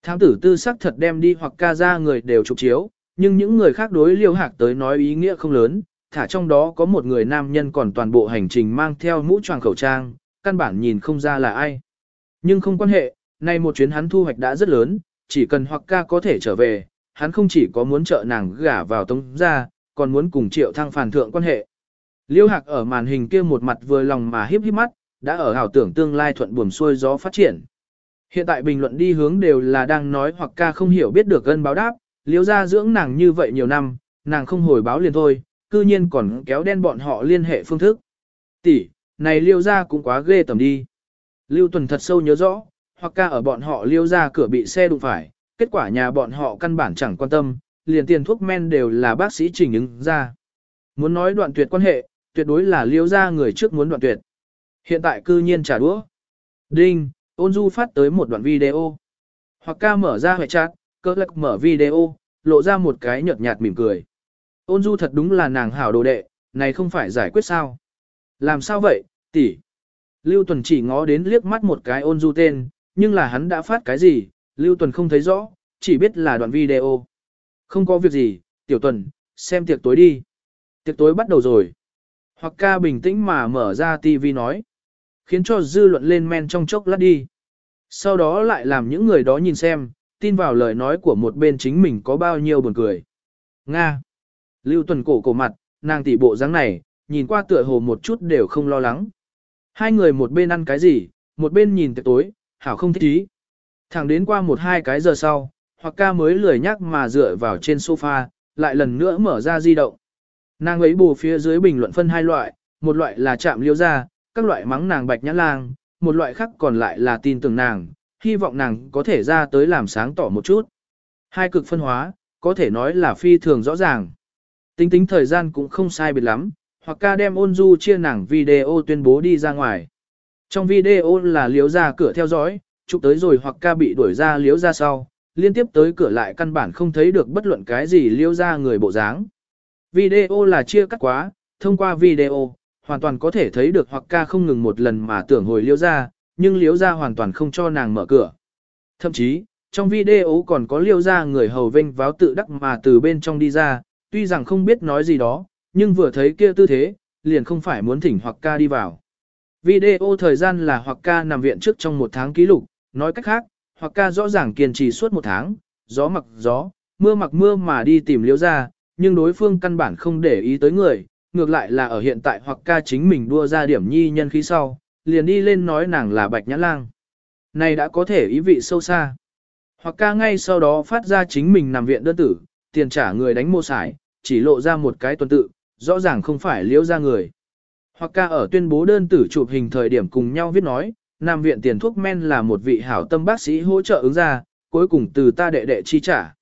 Thám tử tư sắc thật đem đi hoặc ca ra người đều trục chiếu, nhưng những người khác đối liêu hạc tới nói ý nghĩa không lớn, thả trong đó có một người nam nhân còn toàn bộ hành trình mang theo mũ tràng khẩu trang, căn bản nhìn không ra là ai. Nhưng không quan hệ, nay một chuyến hắn thu hoạch đã rất lớn, chỉ cần hoặc ca có thể trở về, hắn không chỉ có muốn trợ nàng gả vào tống ra, còn muốn cùng triệu thăng phản thượng quan hệ. Liêu hạc ở màn hình kia một mặt vừa lòng mà hiếp hiếp mắt, đã ở ảo tưởng tương lai thuận buồm xuôi gió phát triển. Hiện tại bình luận đi hướng đều là đang nói hoặc ca không hiểu biết được gân báo đáp, liêu ra dưỡng nàng như vậy nhiều năm, nàng không hồi báo liền thôi, cư nhiên còn kéo đen bọn họ liên hệ phương thức. Tỷ, này liêu ra cũng quá ghê tầm đi. Lưu Tuần thật sâu nhớ rõ, hoặc ca ở bọn họ liêu ra cửa bị xe đụng phải, kết quả nhà bọn họ căn bản chẳng quan tâm, liền tiền thuốc men đều là bác sĩ trình ứng ra. Muốn nói đoạn tuyệt quan hệ, tuyệt đối là liêu ra người trước muốn đoạn tuyệt. Hiện tại cư nhiên trả đũa. Đinh, ôn du phát tới một đoạn video. Hoặc ca mở ra hệ chat, cơ lạc mở video, lộ ra một cái nhợt nhạt mỉm cười. Ôn du thật đúng là nàng hảo đồ đệ, này không phải giải quyết sao. Làm sao vậy, tỷ? Lưu Tuần chỉ ngó đến liếc mắt một cái ôn du tên, nhưng là hắn đã phát cái gì, Lưu Tuần không thấy rõ, chỉ biết là đoạn video. Không có việc gì, Tiểu Tuần, xem tiệc tối đi. Tiệc tối bắt đầu rồi. Hoặc ca bình tĩnh mà mở ra TV nói. Khiến cho dư luận lên men trong chốc lát đi. Sau đó lại làm những người đó nhìn xem, tin vào lời nói của một bên chính mình có bao nhiêu buồn cười. Nga. Lưu Tuần cổ cổ mặt, nàng tỷ bộ dáng này, nhìn qua tựa hồ một chút đều không lo lắng. Hai người một bên ăn cái gì, một bên nhìn tiệc tối, hảo không thích ý. Thẳng đến qua một hai cái giờ sau, hoặc ca mới lười nhắc mà dựa vào trên sofa, lại lần nữa mở ra di động. Nàng ấy bù phía dưới bình luận phân hai loại, một loại là chạm liêu ra, các loại mắng nàng bạch nhã lang, một loại khác còn lại là tin tưởng nàng, hy vọng nàng có thể ra tới làm sáng tỏ một chút. Hai cực phân hóa, có thể nói là phi thường rõ ràng. Tính tính thời gian cũng không sai biệt lắm, hoặc ca đem ôn du chia nàng video tuyên bố đi ra ngoài. Trong video là liếu ra cửa theo dõi, chụp tới rồi hoặc ca bị đuổi ra liếu ra sau, liên tiếp tới cửa lại căn bản không thấy được bất luận cái gì liếu ra người bộ dáng. Video là chia cắt quá, thông qua video, hoàn toàn có thể thấy được hoặc ca không ngừng một lần mà tưởng hồi liếu ra, nhưng liếu ra hoàn toàn không cho nàng mở cửa. Thậm chí, trong video còn có liêu ra người hầu vinh váo tự đắc mà từ bên trong đi ra, tuy rằng không biết nói gì đó, nhưng vừa thấy kia tư thế, liền không phải muốn thỉnh hoặc ca đi vào. Video thời gian là hoặc ca nằm viện trước trong một tháng ký lục, nói cách khác, hoặc ca rõ ràng kiên trì suốt một tháng, gió mặc gió, mưa mặc mưa mà đi tìm liễu ra, nhưng đối phương căn bản không để ý tới người, ngược lại là ở hiện tại hoặc ca chính mình đua ra điểm nhi nhân khí sau, liền đi lên nói nàng là bạch nhã lang. Này đã có thể ý vị sâu xa. Hoặc ca ngay sau đó phát ra chính mình nằm viện đơn tử, tiền trả người đánh mô sải, chỉ lộ ra một cái tuần tự, rõ ràng không phải liễu ra người. Hoặc ca ở tuyên bố đơn tử chụp hình thời điểm cùng nhau viết nói, Nam viện tiền thuốc men là một vị hảo tâm bác sĩ hỗ trợ ứng ra, cuối cùng từ ta đệ đệ chi trả.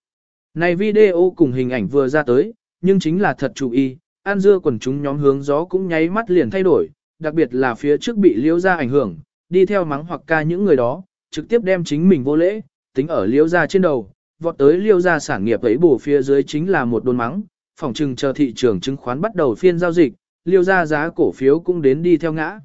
Này video cùng hình ảnh vừa ra tới, nhưng chính là thật chú ý, an dưa quần chúng nhóm hướng gió cũng nháy mắt liền thay đổi, đặc biệt là phía trước bị liễu ra ảnh hưởng, đi theo mắng hoặc ca những người đó, trực tiếp đem chính mình vô lễ, tính ở liễu ra trên đầu, vọt tới liễu ra sản nghiệp ấy bổ phía dưới chính là một đồn mắng, phòng trừng chờ thị trường chứng khoán bắt đầu phiên giao dịch, liêu ra giá cổ phiếu cũng đến đi theo ngã.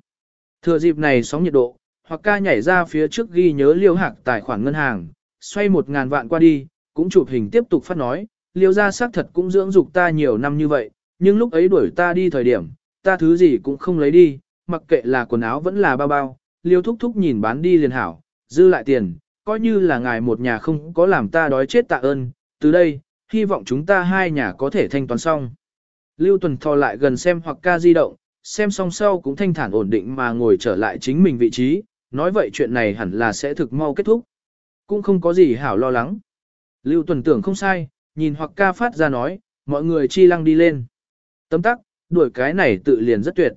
Thừa dịp này sóng nhiệt độ, hoặc ca nhảy ra phía trước ghi nhớ liêu hạc tài khoản ngân hàng, xoay một ngàn vạn qua đi, cũng chụp hình tiếp tục phát nói, liêu ra xác thật cũng dưỡng dục ta nhiều năm như vậy, nhưng lúc ấy đuổi ta đi thời điểm, ta thứ gì cũng không lấy đi, mặc kệ là quần áo vẫn là bao bao, liêu thúc thúc nhìn bán đi liền hảo, dư lại tiền, coi như là ngài một nhà không có làm ta đói chết tạ ơn, từ đây, hy vọng chúng ta hai nhà có thể thanh toán xong. Lưu Tuần thò lại gần xem hoặc ca di động, xem xong sau cũng thanh thản ổn định mà ngồi trở lại chính mình vị trí, nói vậy chuyện này hẳn là sẽ thực mau kết thúc. Cũng không có gì hảo lo lắng. Lưu Tuần tưởng không sai, nhìn hoặc ca phát ra nói, mọi người chi lăng đi lên. Tấm tắc, đuổi cái này tự liền rất tuyệt.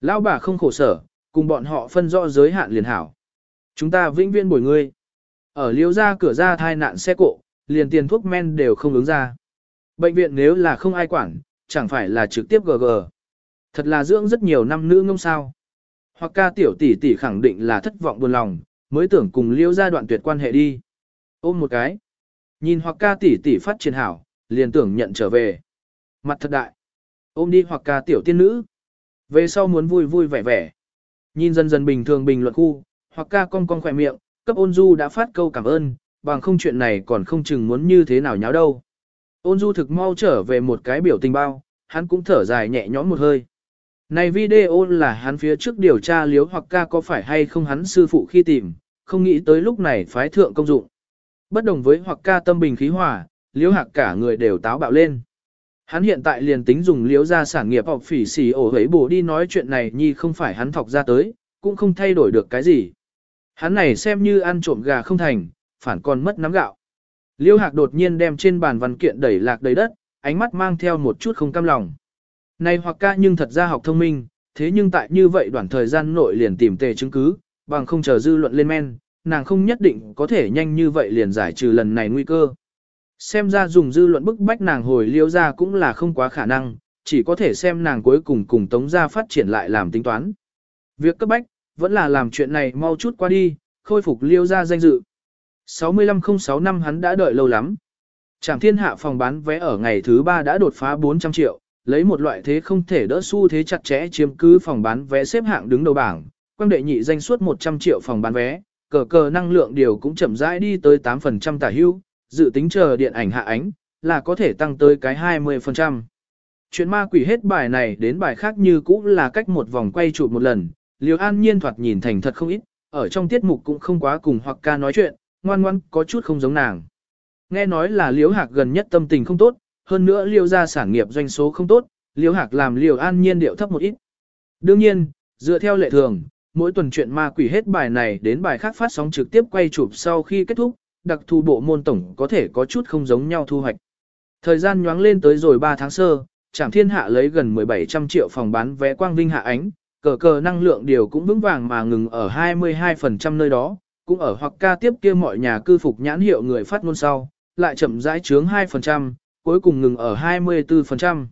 Lão bà không khổ sở, cùng bọn họ phân rõ giới hạn liền hảo. Chúng ta vĩnh viễn bồi ngươi. Ở liêu ra cửa ra thai nạn xe cộ, liền tiền thuốc men đều không ứng ra. Bệnh viện nếu là không ai quản, chẳng phải là trực tiếp GG. Thật là dưỡng rất nhiều năm nữ ngông sao. Hoặc ca tiểu tỷ tỷ khẳng định là thất vọng buồn lòng, mới tưởng cùng liêu ra đoạn tuyệt quan hệ đi. Ôm một cái. Nhìn hoặc ca tỷ tỷ phát triển hảo, liền tưởng nhận trở về. Mặt thật đại. Ôm đi hoặc ca tiểu tiên nữ. Về sau muốn vui vui vẻ vẻ. Nhìn dần dần bình thường bình luận khu, hoặc ca cong cong khỏe miệng, cấp ôn du đã phát câu cảm ơn, bằng không chuyện này còn không chừng muốn như thế nào nháo đâu. Ôn du thực mau trở về một cái biểu tình bao, hắn cũng thở dài nhẹ nhõm một hơi. Này video là hắn phía trước điều tra liếu hoặc ca có phải hay không hắn sư phụ khi tìm, không nghĩ tới lúc này phái thượng công dụng. Bất đồng với hoặc ca tâm bình khí hòa, liếu hạc cả người đều táo bạo lên. Hắn hiện tại liền tính dùng liếu ra sản nghiệp học phỉ xì ổ hấy bổ đi nói chuyện này nhi không phải hắn thọc ra tới, cũng không thay đổi được cái gì. Hắn này xem như ăn trộm gà không thành, phản còn mất nắm gạo. Liêu hạc đột nhiên đem trên bàn văn kiện đẩy lạc đầy đất, ánh mắt mang theo một chút không cam lòng. Này hoặc ca nhưng thật ra học thông minh, thế nhưng tại như vậy đoạn thời gian nội liền tìm tề chứng cứ, bằng không chờ dư luận lên men, nàng không nhất định có thể nhanh như vậy liền giải trừ lần này nguy cơ. Xem ra dùng dư luận bức bách nàng hồi liêu ra cũng là không quá khả năng, chỉ có thể xem nàng cuối cùng cùng tống ra phát triển lại làm tính toán. Việc cấp bách, vẫn là làm chuyện này mau chút qua đi, khôi phục liêu ra danh dự. 6506 năm hắn đã đợi lâu lắm. Trạm thiên hạ phòng bán vé ở ngày thứ ba đã đột phá 400 triệu, lấy một loại thế không thể đỡ xu thế chặt chẽ chiếm cứ phòng bán vé xếp hạng đứng đầu bảng, quang đệ nhị danh suốt 100 triệu phòng bán vé, cờ cờ năng lượng điều cũng chậm rãi đi tới 8% tả hưu, dự tính chờ điện ảnh hạ ánh, là có thể tăng tới cái 20%. Chuyện ma quỷ hết bài này đến bài khác như cũ là cách một vòng quay chụp một lần, Liêu An Nhiên thoạt nhìn thành thật không ít, ở trong tiết mục cũng không quá cùng hoặc ca nói chuyện, ngoan ngoan có chút không giống nàng. Nghe nói là Liễu Hạc gần nhất tâm tình không tốt, hơn nữa Liễu gia sản nghiệp doanh số không tốt, Liễu Hạc làm Liễu An Nhiên điệu thấp một ít. Đương nhiên, dựa theo lệ thường, mỗi tuần chuyện ma quỷ hết bài này đến bài khác phát sóng trực tiếp quay chụp sau khi kết thúc, đặc thù bộ môn tổng có thể có chút không giống nhau thu hoạch. Thời gian nhoáng lên tới rồi 3 tháng sơ, Trạm Thiên Hạ lấy gần 1700 triệu phòng bán vé quang vinh hạ ánh, cờ cờ năng lượng điều cũng vững vàng mà ngừng ở 22% nơi đó, cũng ở hoặc ca tiếp kia mọi nhà cư phục nhãn hiệu người phát ngôn sau, lại chậm rãi chướng 2%, cuối cùng ngừng ở 24%.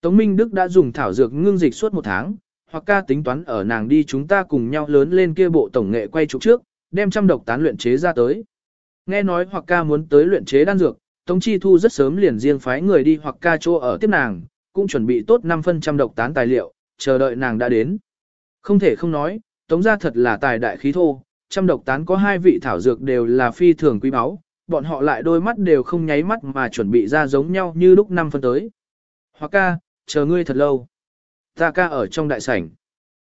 Tống Minh Đức đã dùng thảo dược ngưng dịch suốt một tháng, hoặc ca tính toán ở nàng đi chúng ta cùng nhau lớn lên kia bộ tổng nghệ quay trục trước, đem trăm độc tán luyện chế ra tới. Nghe nói hoặc ca muốn tới luyện chế đan dược, Tống Chi Thu rất sớm liền riêng phái người đi hoặc ca chỗ ở tiếp nàng, cũng chuẩn bị tốt 5% độc tán tài liệu, chờ đợi nàng đã đến. Không thể không nói, Tống gia thật là tài đại khí thô, trăm độc tán có hai vị thảo dược đều là phi thường quý báu, bọn họ lại đôi mắt đều không nháy mắt mà chuẩn bị ra giống nhau như lúc năm phân tới. Hoa ca, chờ ngươi thật lâu. Ta ca ở trong đại sảnh.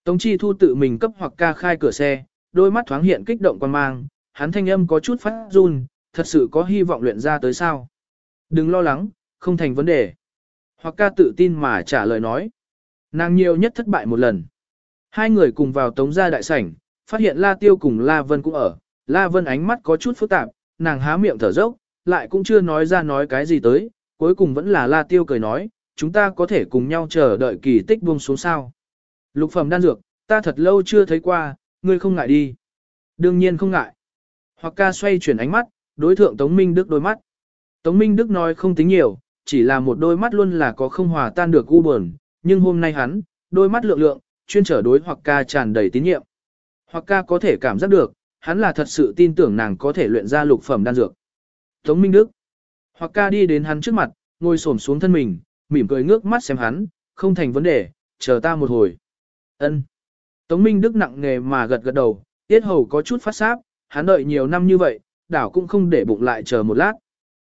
Tống Chi Thu tự mình cấp hoặc ca khai cửa xe, đôi mắt thoáng hiện kích động quan mang, hắn thanh âm có chút phát run, thật sự có hy vọng luyện ra tới sao. Đừng lo lắng, không thành vấn đề. Hoặc ca tự tin mà trả lời nói. Nàng nhiều nhất thất bại một lần. Hai người cùng vào tống ra đại sảnh, phát hiện La Tiêu cùng La Vân cũng ở. La Vân ánh mắt có chút phức tạp, nàng há miệng thở dốc, lại cũng chưa nói ra nói cái gì tới, cuối cùng vẫn là La Tiêu cười nói, chúng ta có thể cùng nhau chờ đợi kỳ tích buông xuống sao. Lục phẩm đan dược, ta thật lâu chưa thấy qua, ngươi không ngại đi. Đương nhiên không ngại. Hoặc ca xoay chuyển ánh mắt, đối thượng Tống Minh Đức đôi mắt. Tống Minh Đức nói không tính nhiều, chỉ là một đôi mắt luôn là có không hòa tan được u buồn, nhưng hôm nay hắn, đôi mắt lượng lượng, chuyên trở đối hoặc ca tràn đầy tín nhiệm. Hoặc ca có thể cảm giác được, hắn là thật sự tin tưởng nàng có thể luyện ra lục phẩm đan dược. Tống Minh Đức. Hoặc ca đi đến hắn trước mặt, ngồi xổm xuống thân mình, mỉm cười ngước mắt xem hắn, không thành vấn đề, chờ ta một hồi. Ân. Tống Minh Đức nặng nghề mà gật gật đầu, tiết hầu có chút phát sáp, hắn đợi nhiều năm như vậy, đảo cũng không để bụng lại chờ một lát.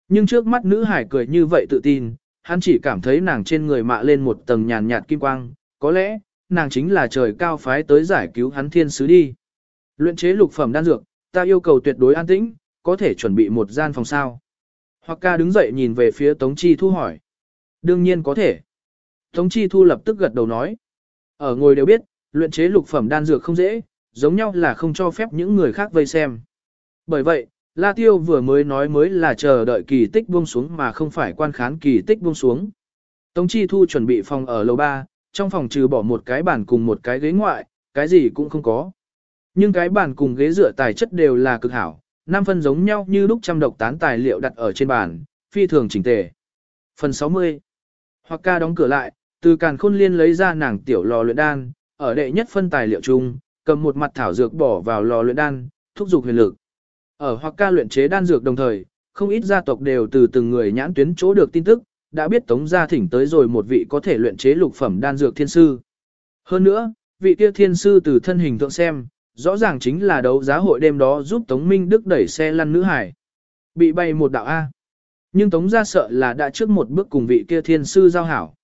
Nhưng trước mắt nữ hải cười như vậy tự tin, hắn chỉ cảm thấy nàng trên người mạ lên một tầng nhàn nhạt kim quang, có lẽ, nàng chính là trời cao phái tới giải cứu hắn thiên sứ đi. Luyện chế lục phẩm đan dược, ta yêu cầu tuyệt đối an tĩnh, có thể chuẩn bị một gian phòng sao. Hoặc ca đứng dậy nhìn về phía Tống Chi Thu hỏi. Đương nhiên có thể. Tống Chi Thu lập tức gật đầu nói. Ở ngồi đều biết, luyện chế lục phẩm đan dược không dễ, giống nhau là không cho phép những người khác vây xem. Bởi vậy, La Tiêu vừa mới nói mới là chờ đợi kỳ tích buông xuống mà không phải quan khán kỳ tích buông xuống. Tống Chi Thu chuẩn bị phòng ở lầu 3, trong phòng trừ bỏ một cái bàn cùng một cái ghế ngoại, cái gì cũng không có. Nhưng cái bàn cùng ghế dựa tài chất đều là cực hảo, năm phân giống nhau như lúc trăm độc tán tài liệu đặt ở trên bàn, phi thường chỉnh tề. Phần 60 Hoặc ca đóng cửa lại, từ càn khôn liên lấy ra nàng tiểu lò luyện đan, ở đệ nhất phân tài liệu chung, cầm một mặt thảo dược bỏ vào lò luyện đan, thúc giục huyền lực. Ở hoặc ca luyện chế đan dược đồng thời, không ít gia tộc đều từ từng người nhãn tuyến chỗ được tin tức, đã biết Tống gia thỉnh tới rồi một vị có thể luyện chế lục phẩm đan dược thiên sư. Hơn nữa, vị kia thiên sư từ thân hình thượng xem, rõ ràng chính là đấu giá hội đêm đó giúp Tống Minh Đức đẩy xe lăn nữ hải. Bị bay một đạo A. Nhưng Tống gia sợ là đã trước một bước cùng vị kia thiên sư giao hảo.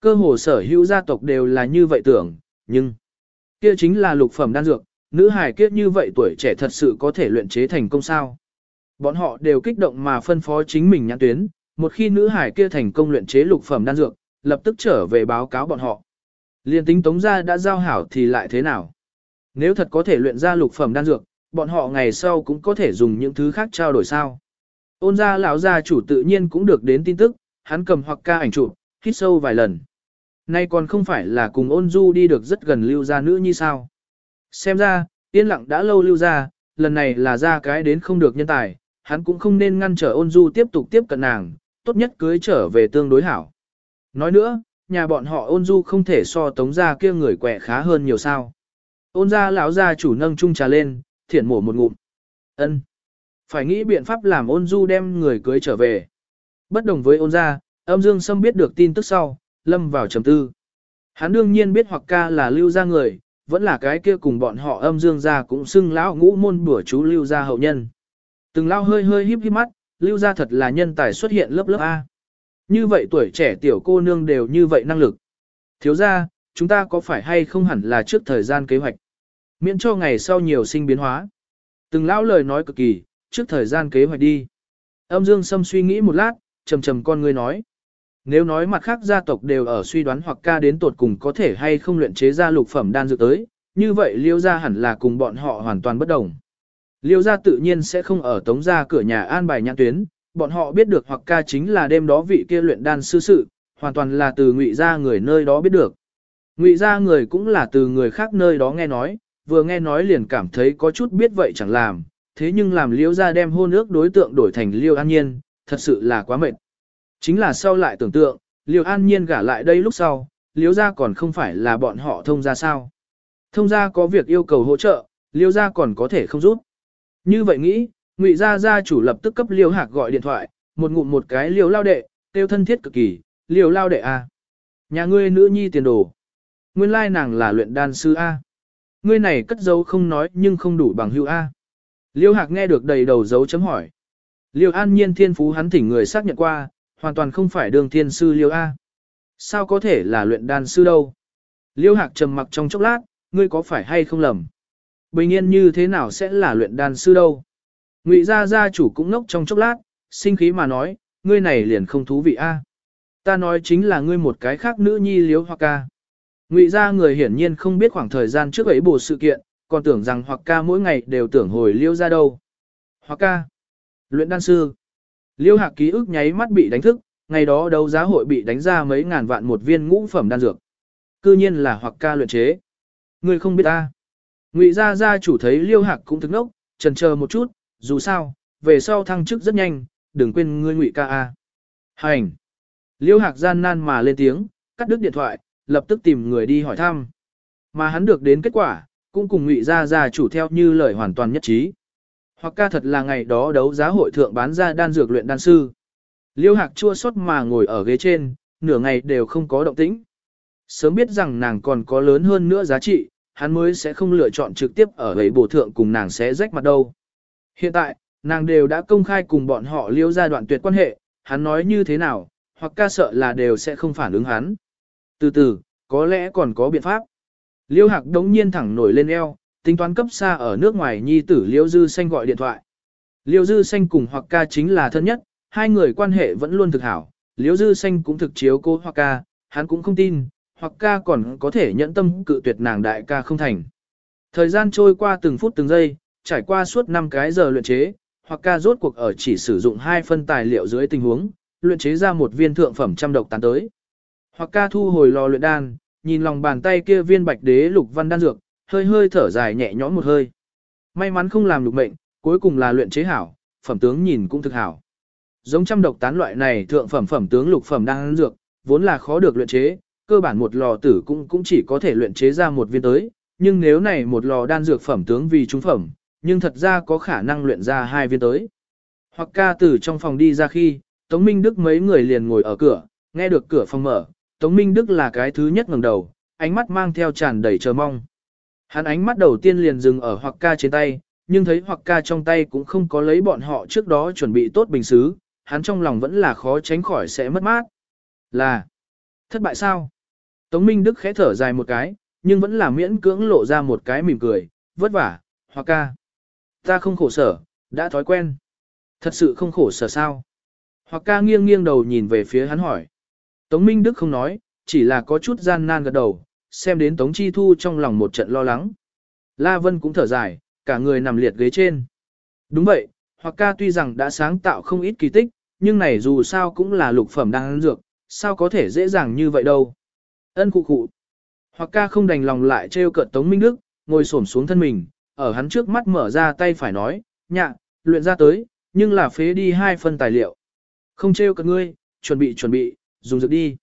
Cơ hồ sở hữu gia tộc đều là như vậy tưởng, nhưng kia chính là lục phẩm đan dược, nữ hải kiếp như vậy tuổi trẻ thật sự có thể luyện chế thành công sao. Bọn họ đều kích động mà phân phó chính mình nhãn tuyến, một khi nữ hải kia thành công luyện chế lục phẩm đan dược, lập tức trở về báo cáo bọn họ. Liên tính tống gia đã giao hảo thì lại thế nào? Nếu thật có thể luyện ra lục phẩm đan dược, bọn họ ngày sau cũng có thể dùng những thứ khác trao đổi sao. Ôn gia lão gia chủ tự nhiên cũng được đến tin tức, hắn cầm hoặc ca ảnh chụp, hít sâu vài lần. Nay còn không phải là cùng ôn du đi được rất gần lưu gia nữ như sao. Xem ra, yên lặng đã lâu lưu gia, lần này là ra cái đến không được nhân tài, hắn cũng không nên ngăn trở ôn du tiếp tục tiếp cận nàng, tốt nhất cưới trở về tương đối hảo. Nói nữa, nhà bọn họ ôn du không thể so tống gia kia người quẻ khá hơn nhiều sao. Ôn gia lão gia chủ nâng chung trà lên, thiển mổ một ngụm. ân Phải nghĩ biện pháp làm ôn du đem người cưới trở về. Bất đồng với ôn gia, âm dương sâm biết được tin tức sau, lâm vào trầm tư. Hắn đương nhiên biết hoặc ca là lưu gia người, vẫn là cái kia cùng bọn họ âm dương gia cũng xưng lão ngũ môn bửa chú lưu gia hậu nhân. Từng lao hơi hơi híp híp mắt, lưu gia thật là nhân tài xuất hiện lớp lớp A. Như vậy tuổi trẻ tiểu cô nương đều như vậy năng lực. Thiếu gia, chúng ta có phải hay không hẳn là trước thời gian kế hoạch. Miễn cho ngày sau nhiều sinh biến hóa. Từng lão lời nói cực kỳ, trước thời gian kế hoạch đi. Âm Dương Sâm suy nghĩ một lát, trầm trầm con người nói. Nếu nói mặt khác gia tộc đều ở suy đoán hoặc ca đến tột cùng có thể hay không luyện chế ra lục phẩm đan dược tới, như vậy liêu gia hẳn là cùng bọn họ hoàn toàn bất đồng. Liêu gia tự nhiên sẽ không ở tống gia cửa nhà an bài nhãn tuyến, bọn họ biết được hoặc ca chính là đêm đó vị kia luyện đan sư sự, hoàn toàn là từ ngụy gia người nơi đó biết được. Ngụy gia người cũng là từ người khác nơi đó nghe nói, vừa nghe nói liền cảm thấy có chút biết vậy chẳng làm, thế nhưng làm liêu gia đem hôn ước đối tượng đổi thành liêu an nhiên, thật sự là quá mệt. Chính là sau lại tưởng tượng, liêu an nhiên gả lại đây lúc sau, liêu gia còn không phải là bọn họ thông gia sao. Thông gia có việc yêu cầu hỗ trợ, liêu gia còn có thể không giúp. Như vậy nghĩ, ngụy gia gia chủ lập tức cấp liêu hạc gọi điện thoại, một ngụm một cái liêu lao đệ, tiêu thân thiết cực kỳ, liêu lao đệ A. Nhà ngươi nữ nhi tiền đồ. Nguyên lai nàng là luyện đan sư A. Ngươi này cất dấu không nói nhưng không đủ bằng hữu A. Liêu hạc nghe được đầy đầu dấu chấm hỏi. Liêu an nhiên thiên phú hắn thỉnh người xác nhận qua, hoàn toàn không phải đường thiên sư liêu A. Sao có thể là luyện đan sư đâu? Liêu hạc trầm mặc trong chốc lát, ngươi có phải hay không lầm? Bình yên như thế nào sẽ là luyện đan sư đâu? Ngụy gia gia chủ cũng ngốc trong chốc lát, sinh khí mà nói, ngươi này liền không thú vị a. Ta nói chính là ngươi một cái khác nữ nhi liếu hoặc ca. Ngụy gia người hiển nhiên không biết khoảng thời gian trước ấy bổ sự kiện, còn tưởng rằng hoặc ca mỗi ngày đều tưởng hồi liêu ra đâu. Hoặc ca. Luyện đan sư. Liêu hạc ký ức nháy mắt bị đánh thức, ngày đó đấu giá hội bị đánh ra mấy ngàn vạn một viên ngũ phẩm đan dược. Cư nhiên là hoặc ca luyện chế. Ngươi không biết ta. Ngụy gia gia chủ thấy liêu hạc cũng thức nốc, trần chờ một chút, dù sao, về sau thăng chức rất nhanh, đừng quên ngươi ngụy ca a. Hành. Liêu hạc gian nan mà lên tiếng, cắt đứt điện thoại, lập tức tìm người đi hỏi thăm. Mà hắn được đến kết quả, cũng cùng ngụy gia gia chủ theo như lời hoàn toàn nhất trí. Hoặc ca thật là ngày đó đấu giá hội thượng bán ra đan dược luyện đan sư. Liêu hạc chua xót mà ngồi ở ghế trên, nửa ngày đều không có động tĩnh. Sớm biết rằng nàng còn có lớn hơn nữa giá trị, hắn mới sẽ không lựa chọn trực tiếp ở ấy bổ thượng cùng nàng sẽ rách mặt đâu. Hiện tại, nàng đều đã công khai cùng bọn họ liêu ra đoạn tuyệt quan hệ, hắn nói như thế nào, hoặc ca sợ là đều sẽ không phản ứng hắn. Từ từ, có lẽ còn có biện pháp. Liêu Hạc đống nhiên thẳng nổi lên eo, tính toán cấp xa ở nước ngoài nhi tử Liêu Dư Xanh gọi điện thoại. Liêu Dư Xanh cùng hoặc ca chính là thân nhất, hai người quan hệ vẫn luôn thực hảo. Liêu Dư Xanh cũng thực chiếu cô hoặc ca, hắn cũng không tin, hoặc ca còn có thể nhẫn tâm cự tuyệt nàng đại ca không thành. Thời gian trôi qua từng phút từng giây, trải qua suốt 5 cái giờ luyện chế, hoặc ca rốt cuộc ở chỉ sử dụng hai phân tài liệu dưới tình huống, luyện chế ra một viên thượng phẩm trăm độc tán tới. Hoặc ca thu hồi lò luyện đan, nhìn lòng bàn tay kia viên bạch đế lục văn đan dược, hơi hơi thở dài nhẹ nhõm một hơi. May mắn không làm lục mệnh, cuối cùng là luyện chế hảo, phẩm tướng nhìn cũng thực hảo. Giống trăm độc tán loại này thượng phẩm phẩm tướng lục phẩm đan dược, vốn là khó được luyện chế, cơ bản một lò tử cũng cũng chỉ có thể luyện chế ra một viên tới, nhưng nếu này một lò đan dược phẩm tướng vì trung phẩm, nhưng thật ra có khả năng luyện ra hai viên tới. Hoặc ca từ trong phòng đi ra khi, Tống Minh Đức mấy người liền ngồi ở cửa, nghe được cửa phòng mở, Tống Minh Đức là cái thứ nhất ngẩng đầu, ánh mắt mang theo tràn đầy chờ mong. Hắn ánh mắt đầu tiên liền dừng ở hoặc ca trên tay, nhưng thấy hoặc ca trong tay cũng không có lấy bọn họ trước đó chuẩn bị tốt bình xứ, hắn trong lòng vẫn là khó tránh khỏi sẽ mất mát. Là, thất bại sao? Tống Minh Đức khẽ thở dài một cái, nhưng vẫn là miễn cưỡng lộ ra một cái mỉm cười, vất vả, Hoa ca. Ta không khổ sở, đã thói quen. Thật sự không khổ sở sao? Hoặc ca nghiêng nghiêng đầu nhìn về phía hắn hỏi. Tống Minh Đức không nói, chỉ là có chút gian nan gật đầu, xem đến Tống Chi Thu trong lòng một trận lo lắng. La Vân cũng thở dài, cả người nằm liệt ghế trên. Đúng vậy, hoặc ca tuy rằng đã sáng tạo không ít kỳ tích, nhưng này dù sao cũng là lục phẩm đang ăn dược, sao có thể dễ dàng như vậy đâu. Ân cụ cụ. Hoặc ca không đành lòng lại trêu cợt Tống Minh Đức, ngồi xổm xuống thân mình, ở hắn trước mắt mở ra tay phải nói, nhạ, luyện ra tới, nhưng là phế đi hai phần tài liệu. Không trêu cợt ngươi, chuẩn bị chuẩn bị, dùng dược đi.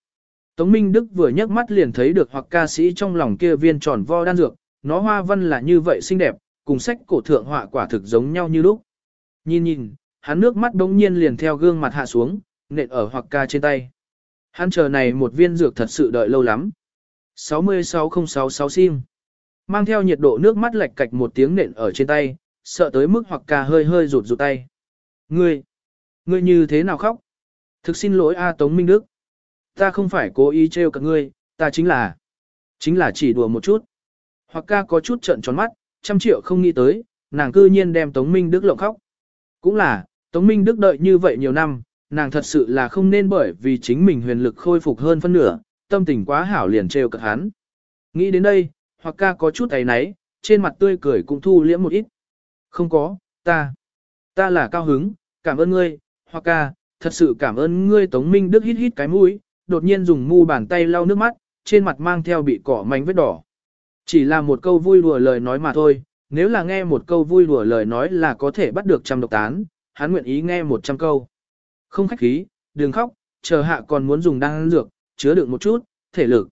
Tống Minh Đức vừa nhấc mắt liền thấy được hoặc ca sĩ trong lòng kia viên tròn vo đan dược, nó hoa văn là như vậy xinh đẹp, cùng sách cổ thượng họa quả thực giống nhau như lúc. Nhìn nhìn, hắn nước mắt đống nhiên liền theo gương mặt hạ xuống, nện ở hoặc ca trên tay. Hắn chờ này một viên dược thật sự đợi lâu lắm. 66066 sim. Mang theo nhiệt độ nước mắt lệch cạch một tiếng nện ở trên tay, sợ tới mức hoặc ca hơi hơi rụt rụt tay. Ngươi, ngươi như thế nào khóc? Thực xin lỗi A Tống Minh Đức. Ta không phải cố ý trêu cả ngươi, ta chính là, chính là chỉ đùa một chút. Hoặc ca có chút trận tròn mắt, trăm triệu không nghĩ tới, nàng cư nhiên đem Tống Minh Đức lộng khóc. Cũng là, Tống Minh Đức đợi như vậy nhiều năm, nàng thật sự là không nên bởi vì chính mình huyền lực khôi phục hơn phân nửa, tâm tình quá hảo liền trêu cợt hắn. Nghĩ đến đây, hoặc ca có chút ấy náy, trên mặt tươi cười cũng thu liễm một ít. Không có, ta, ta là cao hứng, cảm ơn ngươi, hoặc ca, thật sự cảm ơn ngươi Tống Minh Đức hít hít cái mũi, đột nhiên dùng mu bàn tay lau nước mắt, trên mặt mang theo bị cỏ mảnh vết đỏ. Chỉ là một câu vui đùa lời nói mà thôi, nếu là nghe một câu vui đùa lời nói là có thể bắt được trăm độc tán, hắn nguyện ý nghe một trăm câu. Không khách khí, đừng khóc, chờ hạ còn muốn dùng đan dược, chứa đựng một chút, thể lực.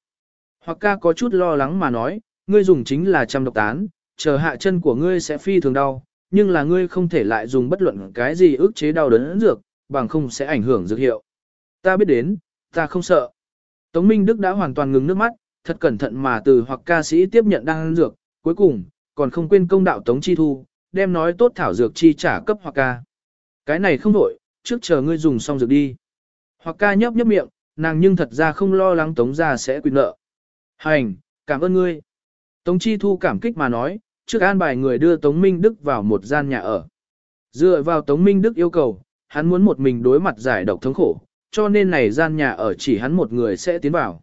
Hoặc ca có chút lo lắng mà nói, ngươi dùng chính là trăm độc tán, chờ hạ chân của ngươi sẽ phi thường đau, nhưng là ngươi không thể lại dùng bất luận cái gì ức chế đau đớn dược, bằng không sẽ ảnh hưởng dược hiệu. Ta biết đến, ta không sợ. Tống Minh Đức đã hoàn toàn ngừng nước mắt, thật cẩn thận mà từ hoặc ca sĩ tiếp nhận đan dược, cuối cùng, còn không quên công đạo Tống Chi Thu, đem nói tốt thảo dược chi trả cấp hoặc ca. Cái này không đổi, trước chờ ngươi dùng xong dược đi. Hoặc ca nhấp nhấp miệng, nàng nhưng thật ra không lo lắng Tống ra sẽ quyền nợ. Hành, cảm ơn ngươi. Tống Chi Thu cảm kích mà nói, trước an bài người đưa Tống Minh Đức vào một gian nhà ở. Dựa vào Tống Minh Đức yêu cầu, hắn muốn một mình đối mặt giải độc thống khổ, cho nên này gian nhà ở chỉ hắn một người sẽ tiến vào.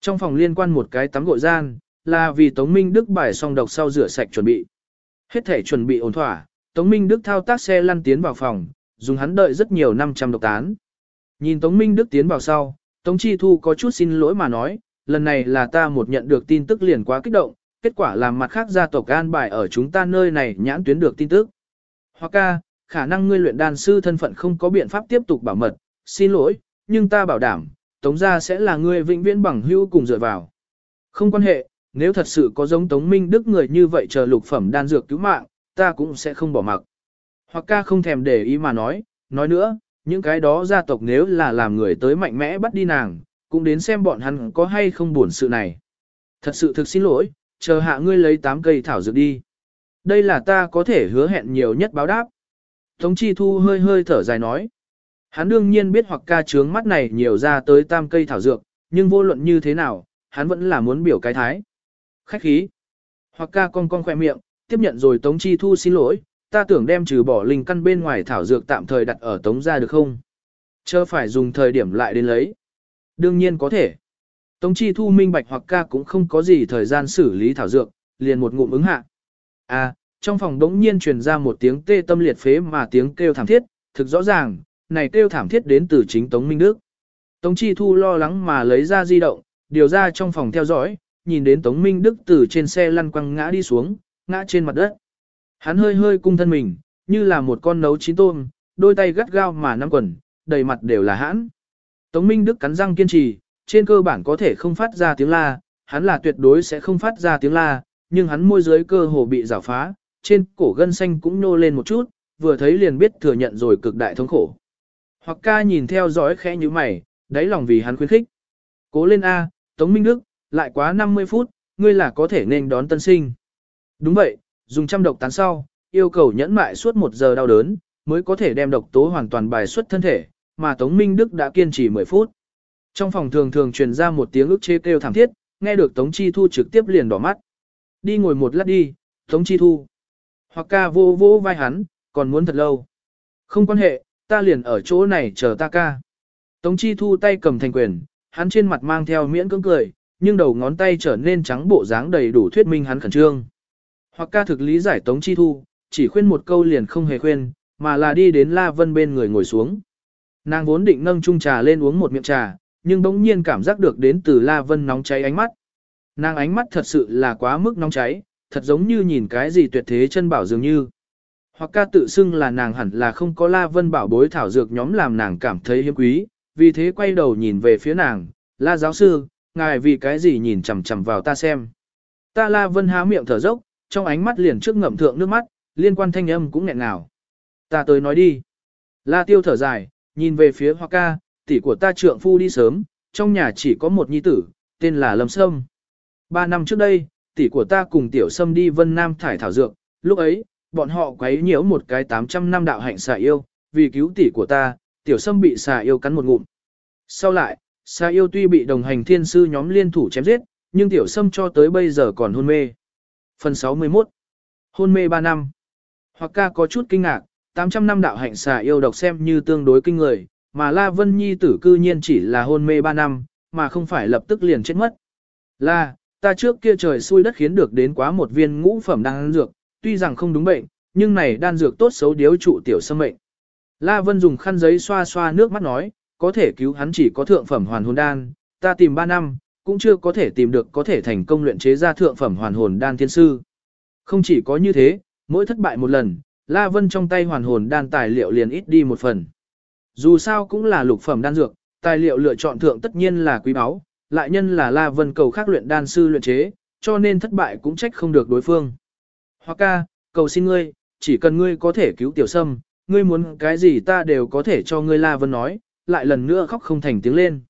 Trong phòng liên quan một cái tắm gội gian, là vì Tống Minh Đức bài xong độc sau rửa sạch chuẩn bị. Hết thể chuẩn bị ổn thỏa, Tống Minh Đức thao tác xe lăn tiến vào phòng, dùng hắn đợi rất nhiều năm trăm độc tán. Nhìn Tống Minh Đức tiến vào sau, Tống Chi Thu có chút xin lỗi mà nói, lần này là ta một nhận được tin tức liền quá kích động, kết quả làm mặt khác gia tộc an bài ở chúng ta nơi này nhãn tuyến được tin tức. Hoa ca, khả năng ngươi luyện đan sư thân phận không có biện pháp tiếp tục bảo mật, xin lỗi, nhưng ta bảo đảm, Tống gia sẽ là ngươi vĩnh viễn bằng hữu cùng dựa vào. Không quan hệ, nếu thật sự có giống Tống Minh Đức người như vậy chờ lục phẩm đan dược cứu mạng, ta cũng sẽ không bỏ mặc. Hoặc ca không thèm để ý mà nói, nói nữa, những cái đó gia tộc nếu là làm người tới mạnh mẽ bắt đi nàng, cũng đến xem bọn hắn có hay không buồn sự này. Thật sự thực xin lỗi, chờ hạ ngươi lấy 8 cây thảo dược đi. Đây là ta có thể hứa hẹn nhiều nhất báo đáp. Tống Chi Thu hơi hơi thở dài nói. Hắn đương nhiên biết hoặc ca trướng mắt này nhiều ra tới tam cây thảo dược, nhưng vô luận như thế nào, hắn vẫn là muốn biểu cái thái. Khách khí. Hoặc ca cong cong khỏe miệng, tiếp nhận rồi Tống Chi Thu xin lỗi, ta tưởng đem trừ bỏ linh căn bên ngoài thảo dược tạm thời đặt ở Tống ra được không? Chớ phải dùng thời điểm lại đến lấy. Đương nhiên có thể. Tống Chi Thu minh bạch hoặc ca cũng không có gì thời gian xử lý thảo dược, liền một ngụm ứng hạ. À, trong phòng đống nhiên truyền ra một tiếng tê tâm liệt phế mà tiếng kêu thảm thiết, thực rõ ràng, này kêu thảm thiết đến từ chính Tống Minh Đức. Tống Chi Thu lo lắng mà lấy ra di động, điều ra trong phòng theo dõi, nhìn đến Tống Minh Đức từ trên xe lăn quăng ngã đi xuống, ngã trên mặt đất. Hắn hơi hơi cung thân mình, như là một con nấu chín tôm, đôi tay gắt gao mà nắm quần, đầy mặt đều là hãn. Tống Minh Đức cắn răng kiên trì, trên cơ bản có thể không phát ra tiếng la, hắn là tuyệt đối sẽ không phát ra tiếng la, nhưng hắn môi dưới cơ hồ bị rào phá, trên cổ gân xanh cũng nô lên một chút, vừa thấy liền biết thừa nhận rồi cực đại thống khổ. Hoặc ca nhìn theo dõi khẽ như mày, đáy lòng vì hắn khuyến khích. Cố lên A, Tống Minh Đức, lại quá 50 phút, ngươi là có thể nên đón tân sinh. Đúng vậy, dùng trăm độc tán sau, yêu cầu nhẫn mại suốt một giờ đau đớn, mới có thể đem độc tố hoàn toàn bài xuất thân thể, mà Tống Minh Đức đã kiên trì 10 phút. Trong phòng thường thường truyền ra một tiếng ức chế kêu thảm thiết, nghe được Tống Chi Thu trực tiếp liền đỏ mắt. Đi ngồi một lát đi, Tống Chi Thu. Hoặc ca vô vô vai hắn, còn muốn thật lâu. Không quan hệ, ta liền ở chỗ này chờ ta ca. Tống Chi Thu tay cầm thành quyền, hắn trên mặt mang theo miễn cưỡng cười, nhưng đầu ngón tay trở nên trắng bộ dáng đầy đủ thuyết minh hắn khẩn trương. Hoặc ca thực lý giải Tống Chi Thu, chỉ khuyên một câu liền không hề khuyên, mà là đi đến La Vân bên người ngồi xuống. Nàng vốn định nâng chung trà lên uống một miệng trà, nhưng bỗng nhiên cảm giác được đến từ La Vân nóng cháy ánh mắt. Nàng ánh mắt thật sự là quá mức nóng cháy, thật giống như nhìn cái gì tuyệt thế chân bảo dường như. Hoặc ca tự xưng là nàng hẳn là không có La Vân bảo bối thảo dược nhóm làm nàng cảm thấy hiếm quý, vì thế quay đầu nhìn về phía nàng, La giáo sư, ngài vì cái gì nhìn chằm chằm vào ta xem. Ta La Vân há miệng thở dốc, trong ánh mắt liền trước ngậm thượng nước mắt, liên quan thanh âm cũng nghẹn ngào. Ta tới nói đi. La tiêu thở dài, nhìn về phía Hoa ca, tỷ của ta trượng phu đi sớm, trong nhà chỉ có một nhi tử, tên là Lâm Sâm. Ba năm trước đây, tỷ của ta cùng tiểu Sâm đi Vân Nam thải thảo dược, lúc ấy, bọn họ quấy nhiễu một cái 800 năm đạo hạnh xà yêu, vì cứu tỷ của ta, tiểu Sâm bị xà yêu cắn một ngụm. Sau lại, xà yêu tuy bị đồng hành thiên sư nhóm liên thủ chém giết, nhưng tiểu Sâm cho tới bây giờ còn hôn mê. Phần 61 Hôn mê 3 năm Hoặc ca có chút kinh ngạc, 800 năm đạo hạnh xà yêu độc xem như tương đối kinh người, mà La Vân Nhi tử cư nhiên chỉ là hôn mê 3 năm, mà không phải lập tức liền chết mất. La, ta trước kia trời xui đất khiến được đến quá một viên ngũ phẩm đan dược, tuy rằng không đúng bệnh, nhưng này đan dược tốt xấu điếu trụ tiểu sâm mệnh. La Vân dùng khăn giấy xoa xoa nước mắt nói, có thể cứu hắn chỉ có thượng phẩm hoàn hồn đan, ta tìm 3 năm, cũng chưa có thể tìm được có thể thành công luyện chế ra thượng phẩm hoàn hồn đan thiên sư. Không chỉ có như thế, mỗi thất bại một lần, La Vân trong tay hoàn hồn đan tài liệu liền ít đi một phần. Dù sao cũng là lục phẩm đan dược, tài liệu lựa chọn thượng tất nhiên là quý báu, lại nhân là La Vân cầu khác luyện đan sư luyện chế, cho nên thất bại cũng trách không được đối phương. Hoa ca, cầu xin ngươi, chỉ cần ngươi có thể cứu tiểu sâm, ngươi muốn cái gì ta đều có thể cho ngươi La Vân nói, lại lần nữa khóc không thành tiếng lên.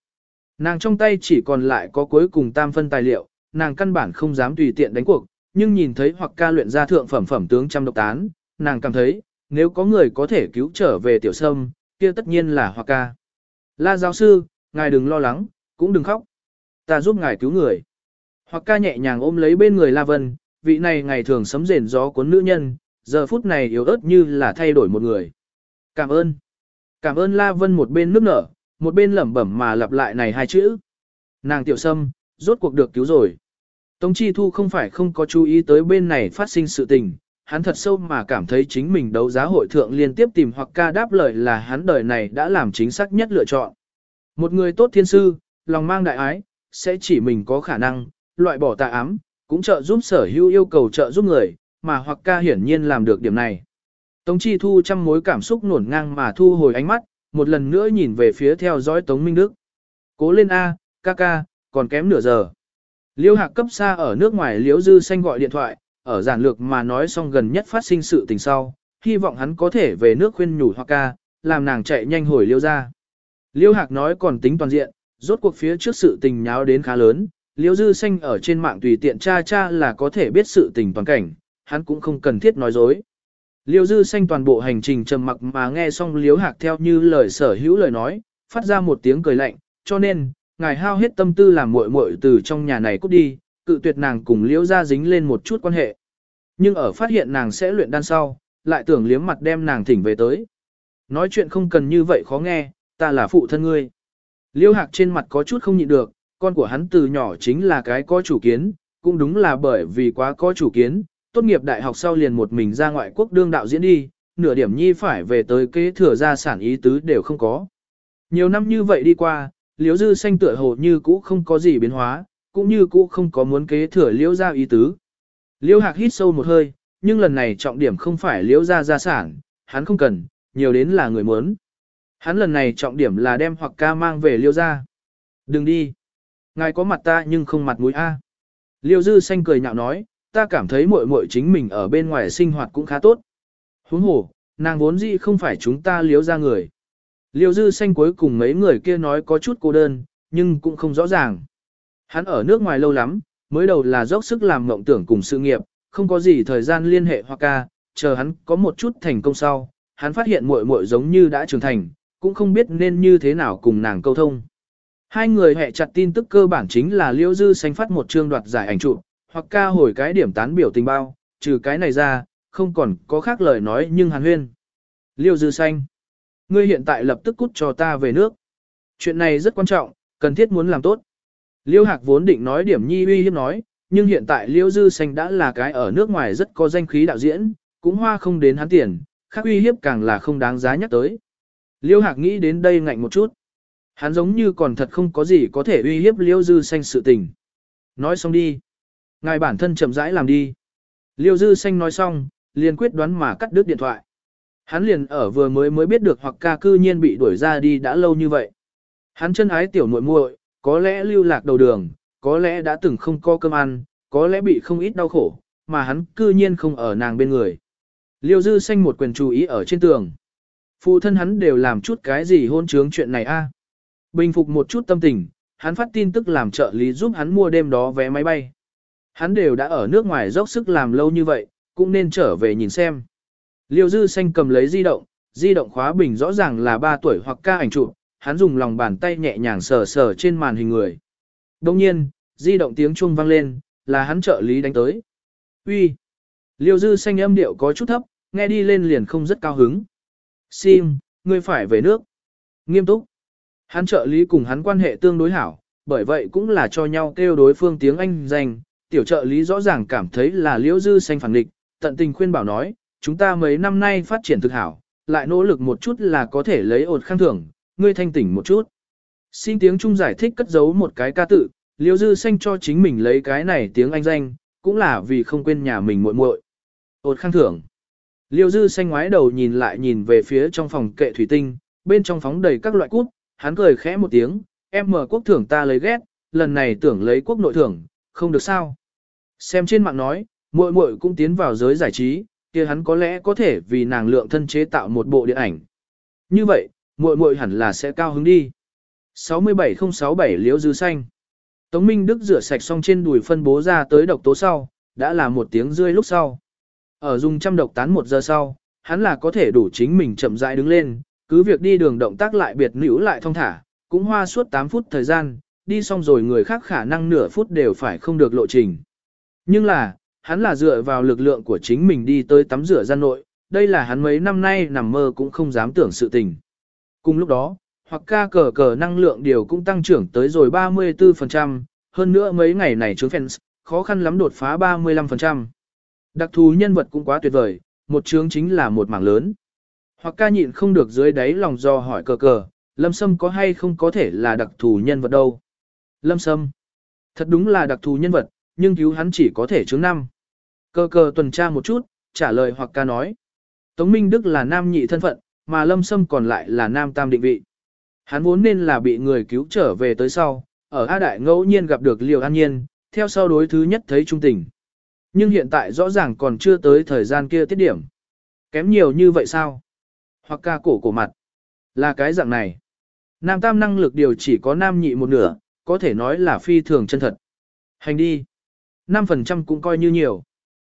Nàng trong tay chỉ còn lại có cuối cùng tam phân tài liệu, nàng căn bản không dám tùy tiện đánh cuộc, nhưng nhìn thấy hoặc ca luyện ra thượng phẩm phẩm tướng trăm độc tán, nàng cảm thấy, nếu có người có thể cứu trở về tiểu sâm, kia tất nhiên là hoặc ca. La giáo sư, ngài đừng lo lắng, cũng đừng khóc. Ta giúp ngài cứu người. Hoặc ca nhẹ nhàng ôm lấy bên người La Vân, vị này ngày thường sấm rền gió cuốn nữ nhân, giờ phút này yếu ớt như là thay đổi một người. Cảm ơn. Cảm ơn La Vân một bên nước nở, một bên lẩm bẩm mà lặp lại này hai chữ. Nàng tiểu sâm, rốt cuộc được cứu rồi. Tống Chi Thu không phải không có chú ý tới bên này phát sinh sự tình, hắn thật sâu mà cảm thấy chính mình đấu giá hội thượng liên tiếp tìm hoặc ca đáp lời là hắn đời này đã làm chính xác nhất lựa chọn. Một người tốt thiên sư, lòng mang đại ái, sẽ chỉ mình có khả năng, loại bỏ tà ám, cũng trợ giúp sở hữu yêu cầu trợ giúp người, mà hoặc ca hiển nhiên làm được điểm này. Tống Chi Thu trăm mối cảm xúc nổn ngang mà thu hồi ánh mắt, một lần nữa nhìn về phía theo dõi Tống Minh Đức. Cố lên A, ca ca, còn kém nửa giờ. Liêu hạc cấp xa ở nước ngoài Liễu Dư Xanh gọi điện thoại, ở giản lược mà nói xong gần nhất phát sinh sự tình sau, hy vọng hắn có thể về nước khuyên nhủ hoặc ca, làm nàng chạy nhanh hồi Liêu ra. Liêu hạc nói còn tính toàn diện, rốt cuộc phía trước sự tình nháo đến khá lớn, Liễu Dư Xanh ở trên mạng tùy tiện cha cha là có thể biết sự tình toàn cảnh, hắn cũng không cần thiết nói dối. Liêu dư xanh toàn bộ hành trình trầm mặc mà nghe xong liếu hạc theo như lời sở hữu lời nói, phát ra một tiếng cười lạnh, cho nên, ngài hao hết tâm tư làm muội muội từ trong nhà này cút đi, cự tuyệt nàng cùng liễu ra dính lên một chút quan hệ. Nhưng ở phát hiện nàng sẽ luyện đan sau, lại tưởng liếm mặt đem nàng thỉnh về tới. Nói chuyện không cần như vậy khó nghe, ta là phụ thân ngươi. Liêu hạc trên mặt có chút không nhịn được, con của hắn từ nhỏ chính là cái có chủ kiến, cũng đúng là bởi vì quá có chủ kiến, tốt nghiệp đại học sau liền một mình ra ngoại quốc đương đạo diễn đi, nửa điểm nhi phải về tới kế thừa gia sản ý tứ đều không có. Nhiều năm như vậy đi qua, liễu dư xanh tựa hồ như cũ không có gì biến hóa, cũng như cũ không có muốn kế thừa liễu gia ý tứ. Liễu hạc hít sâu một hơi, nhưng lần này trọng điểm không phải liễu gia gia sản, hắn không cần, nhiều đến là người muốn. Hắn lần này trọng điểm là đem hoặc ca mang về liễu gia. Đừng đi. Ngài có mặt ta nhưng không mặt mũi A. Liêu dư xanh cười nhạo nói, ta cảm thấy muội muội chính mình ở bên ngoài sinh hoạt cũng khá tốt. Huống hồ, nàng vốn dĩ không phải chúng ta liếu ra người. Liêu dư xanh cuối cùng mấy người kia nói có chút cô đơn, nhưng cũng không rõ ràng. Hắn ở nước ngoài lâu lắm, mới đầu là dốc sức làm mộng tưởng cùng sự nghiệp, không có gì thời gian liên hệ hoa ca, chờ hắn có một chút thành công sau, hắn phát hiện muội muội giống như đã trưởng thành, cũng không biết nên như thế nào cùng nàng câu thông. Hai người hẹ chặt tin tức cơ bản chính là Liêu Dư Xanh phát một chương đoạt giải ảnh chụp, hoặc ca hồi cái điểm tán biểu tình bao, trừ cái này ra, không còn có khác lời nói nhưng hàn huyên. Liêu Dư Xanh, ngươi hiện tại lập tức cút cho ta về nước. Chuyện này rất quan trọng, cần thiết muốn làm tốt. Liêu Hạc vốn định nói điểm nhi uy hiếp nói, nhưng hiện tại Liêu Dư Xanh đã là cái ở nước ngoài rất có danh khí đạo diễn, cũng hoa không đến hắn tiền, khác uy hiếp càng là không đáng giá nhắc tới. Liêu Hạc nghĩ đến đây ngạnh một chút. Hắn giống như còn thật không có gì có thể uy hiếp Liêu Dư Xanh sự tình. Nói xong đi. Ngài bản thân chậm rãi làm đi. Liêu Dư Xanh nói xong, liền quyết đoán mà cắt đứt điện thoại. Hắn liền ở vừa mới mới biết được hoặc ca cư nhiên bị đuổi ra đi đã lâu như vậy. Hắn chân ái tiểu muội muội, có lẽ lưu lạc đầu đường, có lẽ đã từng không có cơm ăn, có lẽ bị không ít đau khổ, mà hắn cư nhiên không ở nàng bên người. Liêu Dư Xanh một quyền chú ý ở trên tường. Phụ thân hắn đều làm chút cái gì hôn trướng chuyện này a? Bình phục một chút tâm tình, hắn phát tin tức làm trợ lý giúp hắn mua đêm đó vé máy bay. Hắn đều đã ở nước ngoài dốc sức làm lâu như vậy, cũng nên trở về nhìn xem. Liêu dư xanh cầm lấy di động, di động khóa bình rõ ràng là 3 tuổi hoặc ca ảnh chụp, hắn dùng lòng bàn tay nhẹ nhàng sờ sờ trên màn hình người. Đồng nhiên, di động tiếng chuông vang lên, là hắn trợ lý đánh tới. Uy, Liêu dư xanh âm điệu có chút thấp, nghe đi lên liền không rất cao hứng. Sim, ngươi phải về nước. Nghiêm túc. Hắn trợ lý cùng hắn quan hệ tương đối hảo, bởi vậy cũng là cho nhau kêu đối phương tiếng Anh danh. Tiểu trợ lý rõ ràng cảm thấy là liễu dư xanh phản địch, tận tình khuyên bảo nói, chúng ta mấy năm nay phát triển thực hảo, lại nỗ lực một chút là có thể lấy ột khang thưởng, ngươi thanh tỉnh một chút. Xin tiếng Trung giải thích cất giấu một cái ca tự, liễu dư xanh cho chính mình lấy cái này tiếng Anh danh, cũng là vì không quên nhà mình muội muội. Ột khang thưởng. Liêu dư xanh ngoái đầu nhìn lại nhìn về phía trong phòng kệ thủy tinh, bên trong phóng đầy các loại cút, hắn cười khẽ một tiếng, em mở quốc thưởng ta lấy ghét, lần này tưởng lấy quốc nội thưởng, không được sao. Xem trên mạng nói, muội muội cũng tiến vào giới giải trí, kia hắn có lẽ có thể vì nàng lượng thân chế tạo một bộ điện ảnh. Như vậy, muội muội hẳn là sẽ cao hứng đi. 67067 liễu dư xanh. Tống Minh Đức rửa sạch xong trên đùi phân bố ra tới độc tố sau, đã là một tiếng rơi lúc sau. Ở dùng trăm độc tán một giờ sau, hắn là có thể đủ chính mình chậm rãi đứng lên, cứ việc đi đường động tác lại biệt nữ lại thong thả, cũng hoa suốt 8 phút thời gian, đi xong rồi người khác khả năng nửa phút đều phải không được lộ trình. Nhưng là, hắn là dựa vào lực lượng của chính mình đi tới tắm rửa gian nội, đây là hắn mấy năm nay nằm mơ cũng không dám tưởng sự tình. Cùng lúc đó, hoặc ca cờ cờ năng lượng điều cũng tăng trưởng tới rồi 34%, hơn nữa mấy ngày này trướng fans, khó khăn lắm đột phá 35%. Đặc thù nhân vật cũng quá tuyệt vời, một trướng chính là một mảng lớn. Hoặc ca nhịn không được dưới đáy lòng do hỏi cờ cờ, Lâm Sâm có hay không có thể là đặc thù nhân vật đâu. Lâm Sâm, thật đúng là đặc thù nhân vật, nhưng cứu hắn chỉ có thể chứng năm. Cờ cờ tuần tra một chút, trả lời hoặc ca nói. Tống Minh Đức là nam nhị thân phận, mà Lâm Sâm còn lại là nam tam định vị. Hắn vốn nên là bị người cứu trở về tới sau, ở A Đại ngẫu nhiên gặp được Liều An Nhiên, theo sau đối thứ nhất thấy trung tình. Nhưng hiện tại rõ ràng còn chưa tới thời gian kia tiết điểm. Kém nhiều như vậy sao? hoặc ca cổ cổ mặt. Là cái dạng này. Nam tam năng lực điều chỉ có nam nhị một nửa, có thể nói là phi thường chân thật. Hành đi. 5% cũng coi như nhiều.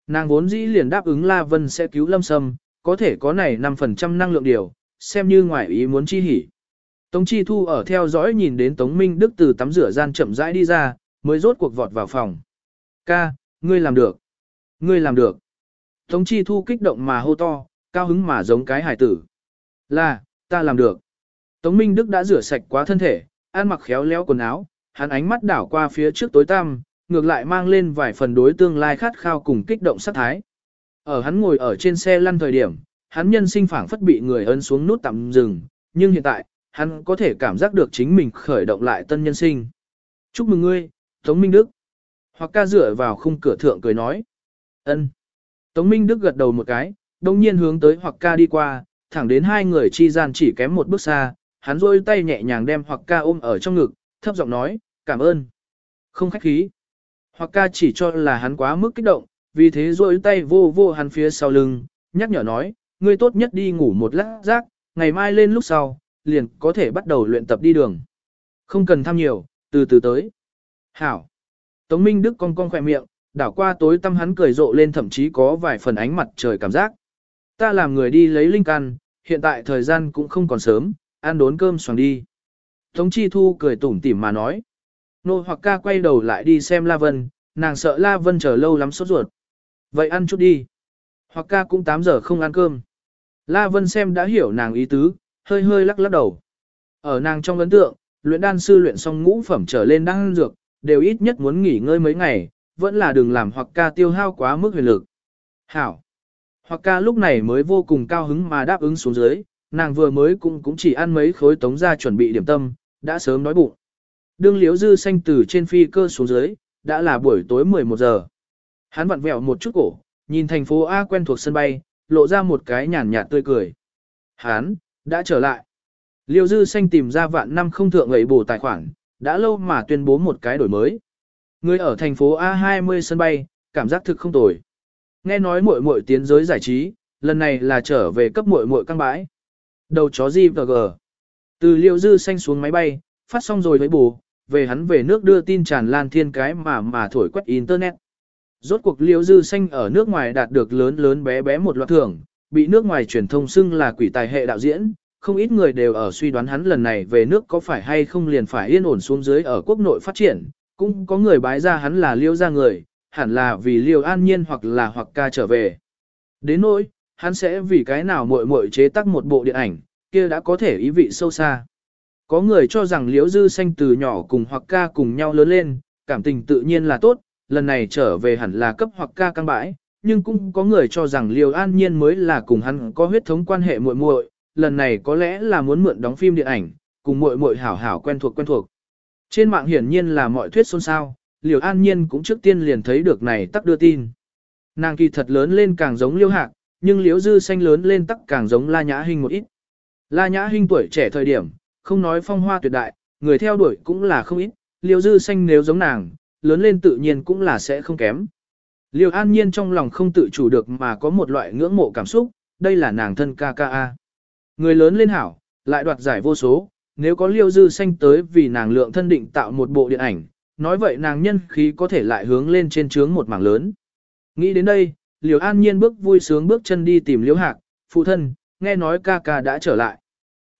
Nàng vốn dĩ liền đáp ứng La Vân sẽ cứu Lâm Sâm, có thể có này 5% năng lượng điều, xem như ngoài ý muốn chi hỉ. Tống Chi Thu ở theo dõi nhìn đến Tống Minh Đức từ tắm rửa gian chậm rãi đi ra, mới rốt cuộc vọt vào phòng. Ca, ngươi làm được. Ngươi làm được. Tống Chi Thu kích động mà hô to, cao hứng mà giống cái hải tử. Là, ta làm được. Tống Minh Đức đã rửa sạch quá thân thể, ăn mặc khéo léo quần áo, hắn ánh mắt đảo qua phía trước tối tăm, ngược lại mang lên vài phần đối tương lai khát khao cùng kích động sát thái. Ở hắn ngồi ở trên xe lăn thời điểm, hắn nhân sinh phảng phất bị người ấn xuống nút tạm dừng, nhưng hiện tại, hắn có thể cảm giác được chính mình khởi động lại tân nhân sinh. Chúc mừng ngươi, Tống Minh Đức. Hoặc ca dựa vào khung cửa thượng cười nói. ân. Tống Minh Đức gật đầu một cái, đồng nhiên hướng tới hoặc ca đi qua, thẳng đến hai người chi gian chỉ kém một bước xa, hắn rôi tay nhẹ nhàng đem hoặc ca ôm ở trong ngực, thấp giọng nói, cảm ơn. Không khách khí. Hoặc ca chỉ cho là hắn quá mức kích động, vì thế rôi tay vô vô hắn phía sau lưng, nhắc nhở nói, ngươi tốt nhất đi ngủ một lát rác, ngày mai lên lúc sau, liền có thể bắt đầu luyện tập đi đường. Không cần tham nhiều, từ từ tới. Hảo. Tống Minh Đức cong cong khỏe miệng, đảo qua tối tâm hắn cười rộ lên thậm chí có vài phần ánh mặt trời cảm giác. Ta làm người đi lấy linh can, hiện tại thời gian cũng không còn sớm, ăn đốn cơm xoàng đi. Tống Chi Thu cười tủm tỉm mà nói. Nô hoặc ca quay đầu lại đi xem La Vân, nàng sợ La Vân chờ lâu lắm sốt ruột. Vậy ăn chút đi. Hoặc ca cũng 8 giờ không ăn cơm. La Vân xem đã hiểu nàng ý tứ, hơi hơi lắc lắc đầu. Ở nàng trong ấn tượng, luyện đan sư luyện xong ngũ phẩm trở lên đang dược, đều ít nhất muốn nghỉ ngơi mấy ngày, vẫn là đừng làm hoặc ca tiêu hao quá mức huyền lực. Hảo. Hoặc ca lúc này mới vô cùng cao hứng mà đáp ứng xuống dưới, nàng vừa mới cũng cũng chỉ ăn mấy khối tống ra chuẩn bị điểm tâm, đã sớm nói bụng. Đương Liễu dư xanh từ trên phi cơ xuống dưới, đã là buổi tối 11 giờ. Hắn vặn vẹo một chút cổ, nhìn thành phố A quen thuộc sân bay, lộ ra một cái nhàn nhạt tươi cười. Hắn, đã trở lại. Liêu dư xanh tìm ra vạn năm không thượng ấy bổ tài khoản, đã lâu mà tuyên bố một cái đổi mới. Người ở thành phố A20 sân bay, cảm giác thực không tồi. Nghe nói muội muội tiến giới giải trí, lần này là trở về cấp muội muội căng bãi. Đầu chó gì và gờ. Từ liêu dư xanh xuống máy bay, phát xong rồi với bù, về hắn về nước đưa tin tràn lan thiên cái mà mà thổi quét internet. Rốt cuộc liêu dư xanh ở nước ngoài đạt được lớn lớn bé bé một loạt thưởng, bị nước ngoài truyền thông xưng là quỷ tài hệ đạo diễn, không ít người đều ở suy đoán hắn lần này về nước có phải hay không liền phải yên ổn xuống dưới ở quốc nội phát triển, cũng có người bái ra hắn là liêu gia người, hẳn là vì liêu an nhiên hoặc là hoặc ca trở về. Đến nỗi, hắn sẽ vì cái nào muội muội chế tác một bộ điện ảnh, kia đã có thể ý vị sâu xa. Có người cho rằng liễu dư xanh từ nhỏ cùng hoặc ca cùng nhau lớn lên, cảm tình tự nhiên là tốt, lần này trở về hẳn là cấp hoặc ca căng bãi, nhưng cũng có người cho rằng liều an nhiên mới là cùng hắn có huyết thống quan hệ muội muội, lần này có lẽ là muốn mượn đóng phim điện ảnh, cùng muội muội hảo hảo quen thuộc quen thuộc. Trên mạng hiển nhiên là mọi thuyết xôn xao, liều an nhiên cũng trước tiên liền thấy được này tắc đưa tin. Nàng kỳ thật lớn lên càng giống liêu hạc, nhưng liễu dư xanh lớn lên tắc càng giống la nhã Hinh một ít. La nhã Hinh tuổi trẻ thời điểm, không nói phong hoa tuyệt đại, người theo đuổi cũng là không ít, liêu dư xanh nếu giống nàng, lớn lên tự nhiên cũng là sẽ không kém. Liêu an nhiên trong lòng không tự chủ được mà có một loại ngưỡng mộ cảm xúc, đây là nàng thân ca ca a. Người lớn lên hảo, lại đoạt giải vô số, nếu có liêu dư xanh tới vì nàng lượng thân định tạo một bộ điện ảnh, nói vậy nàng nhân khí có thể lại hướng lên trên trướng một mảng lớn. Nghĩ đến đây, liêu an nhiên bước vui sướng bước chân đi tìm liêu hạc, phụ thân, nghe nói ca ca đã trở lại.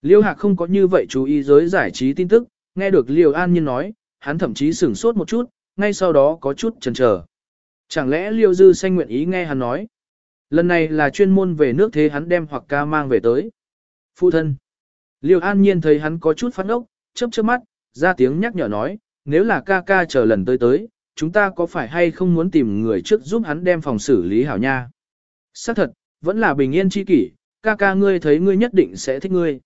Liêu hạc không có như vậy chú ý giới giải trí tin tức, nghe được liêu an nhiên nói, hắn thậm chí sửng sốt một chút, ngay sau đó có chút chần chờ. Chẳng lẽ liêu dư xanh nguyện ý nghe hắn nói? Lần này là chuyên môn về nước thế hắn đem hoặc ca mang về tới. Phụ thân. Liêu an nhiên thấy hắn có chút phát ốc, chớp chớp mắt, ra tiếng nhắc nhở nói, nếu là ca ca chờ lần tới tới, chúng ta có phải hay không muốn tìm người trước giúp hắn đem phòng xử lý hảo nha? Xác thật, vẫn là bình yên chi kỷ, ca ca ngươi thấy ngươi nhất định sẽ thích ngươi.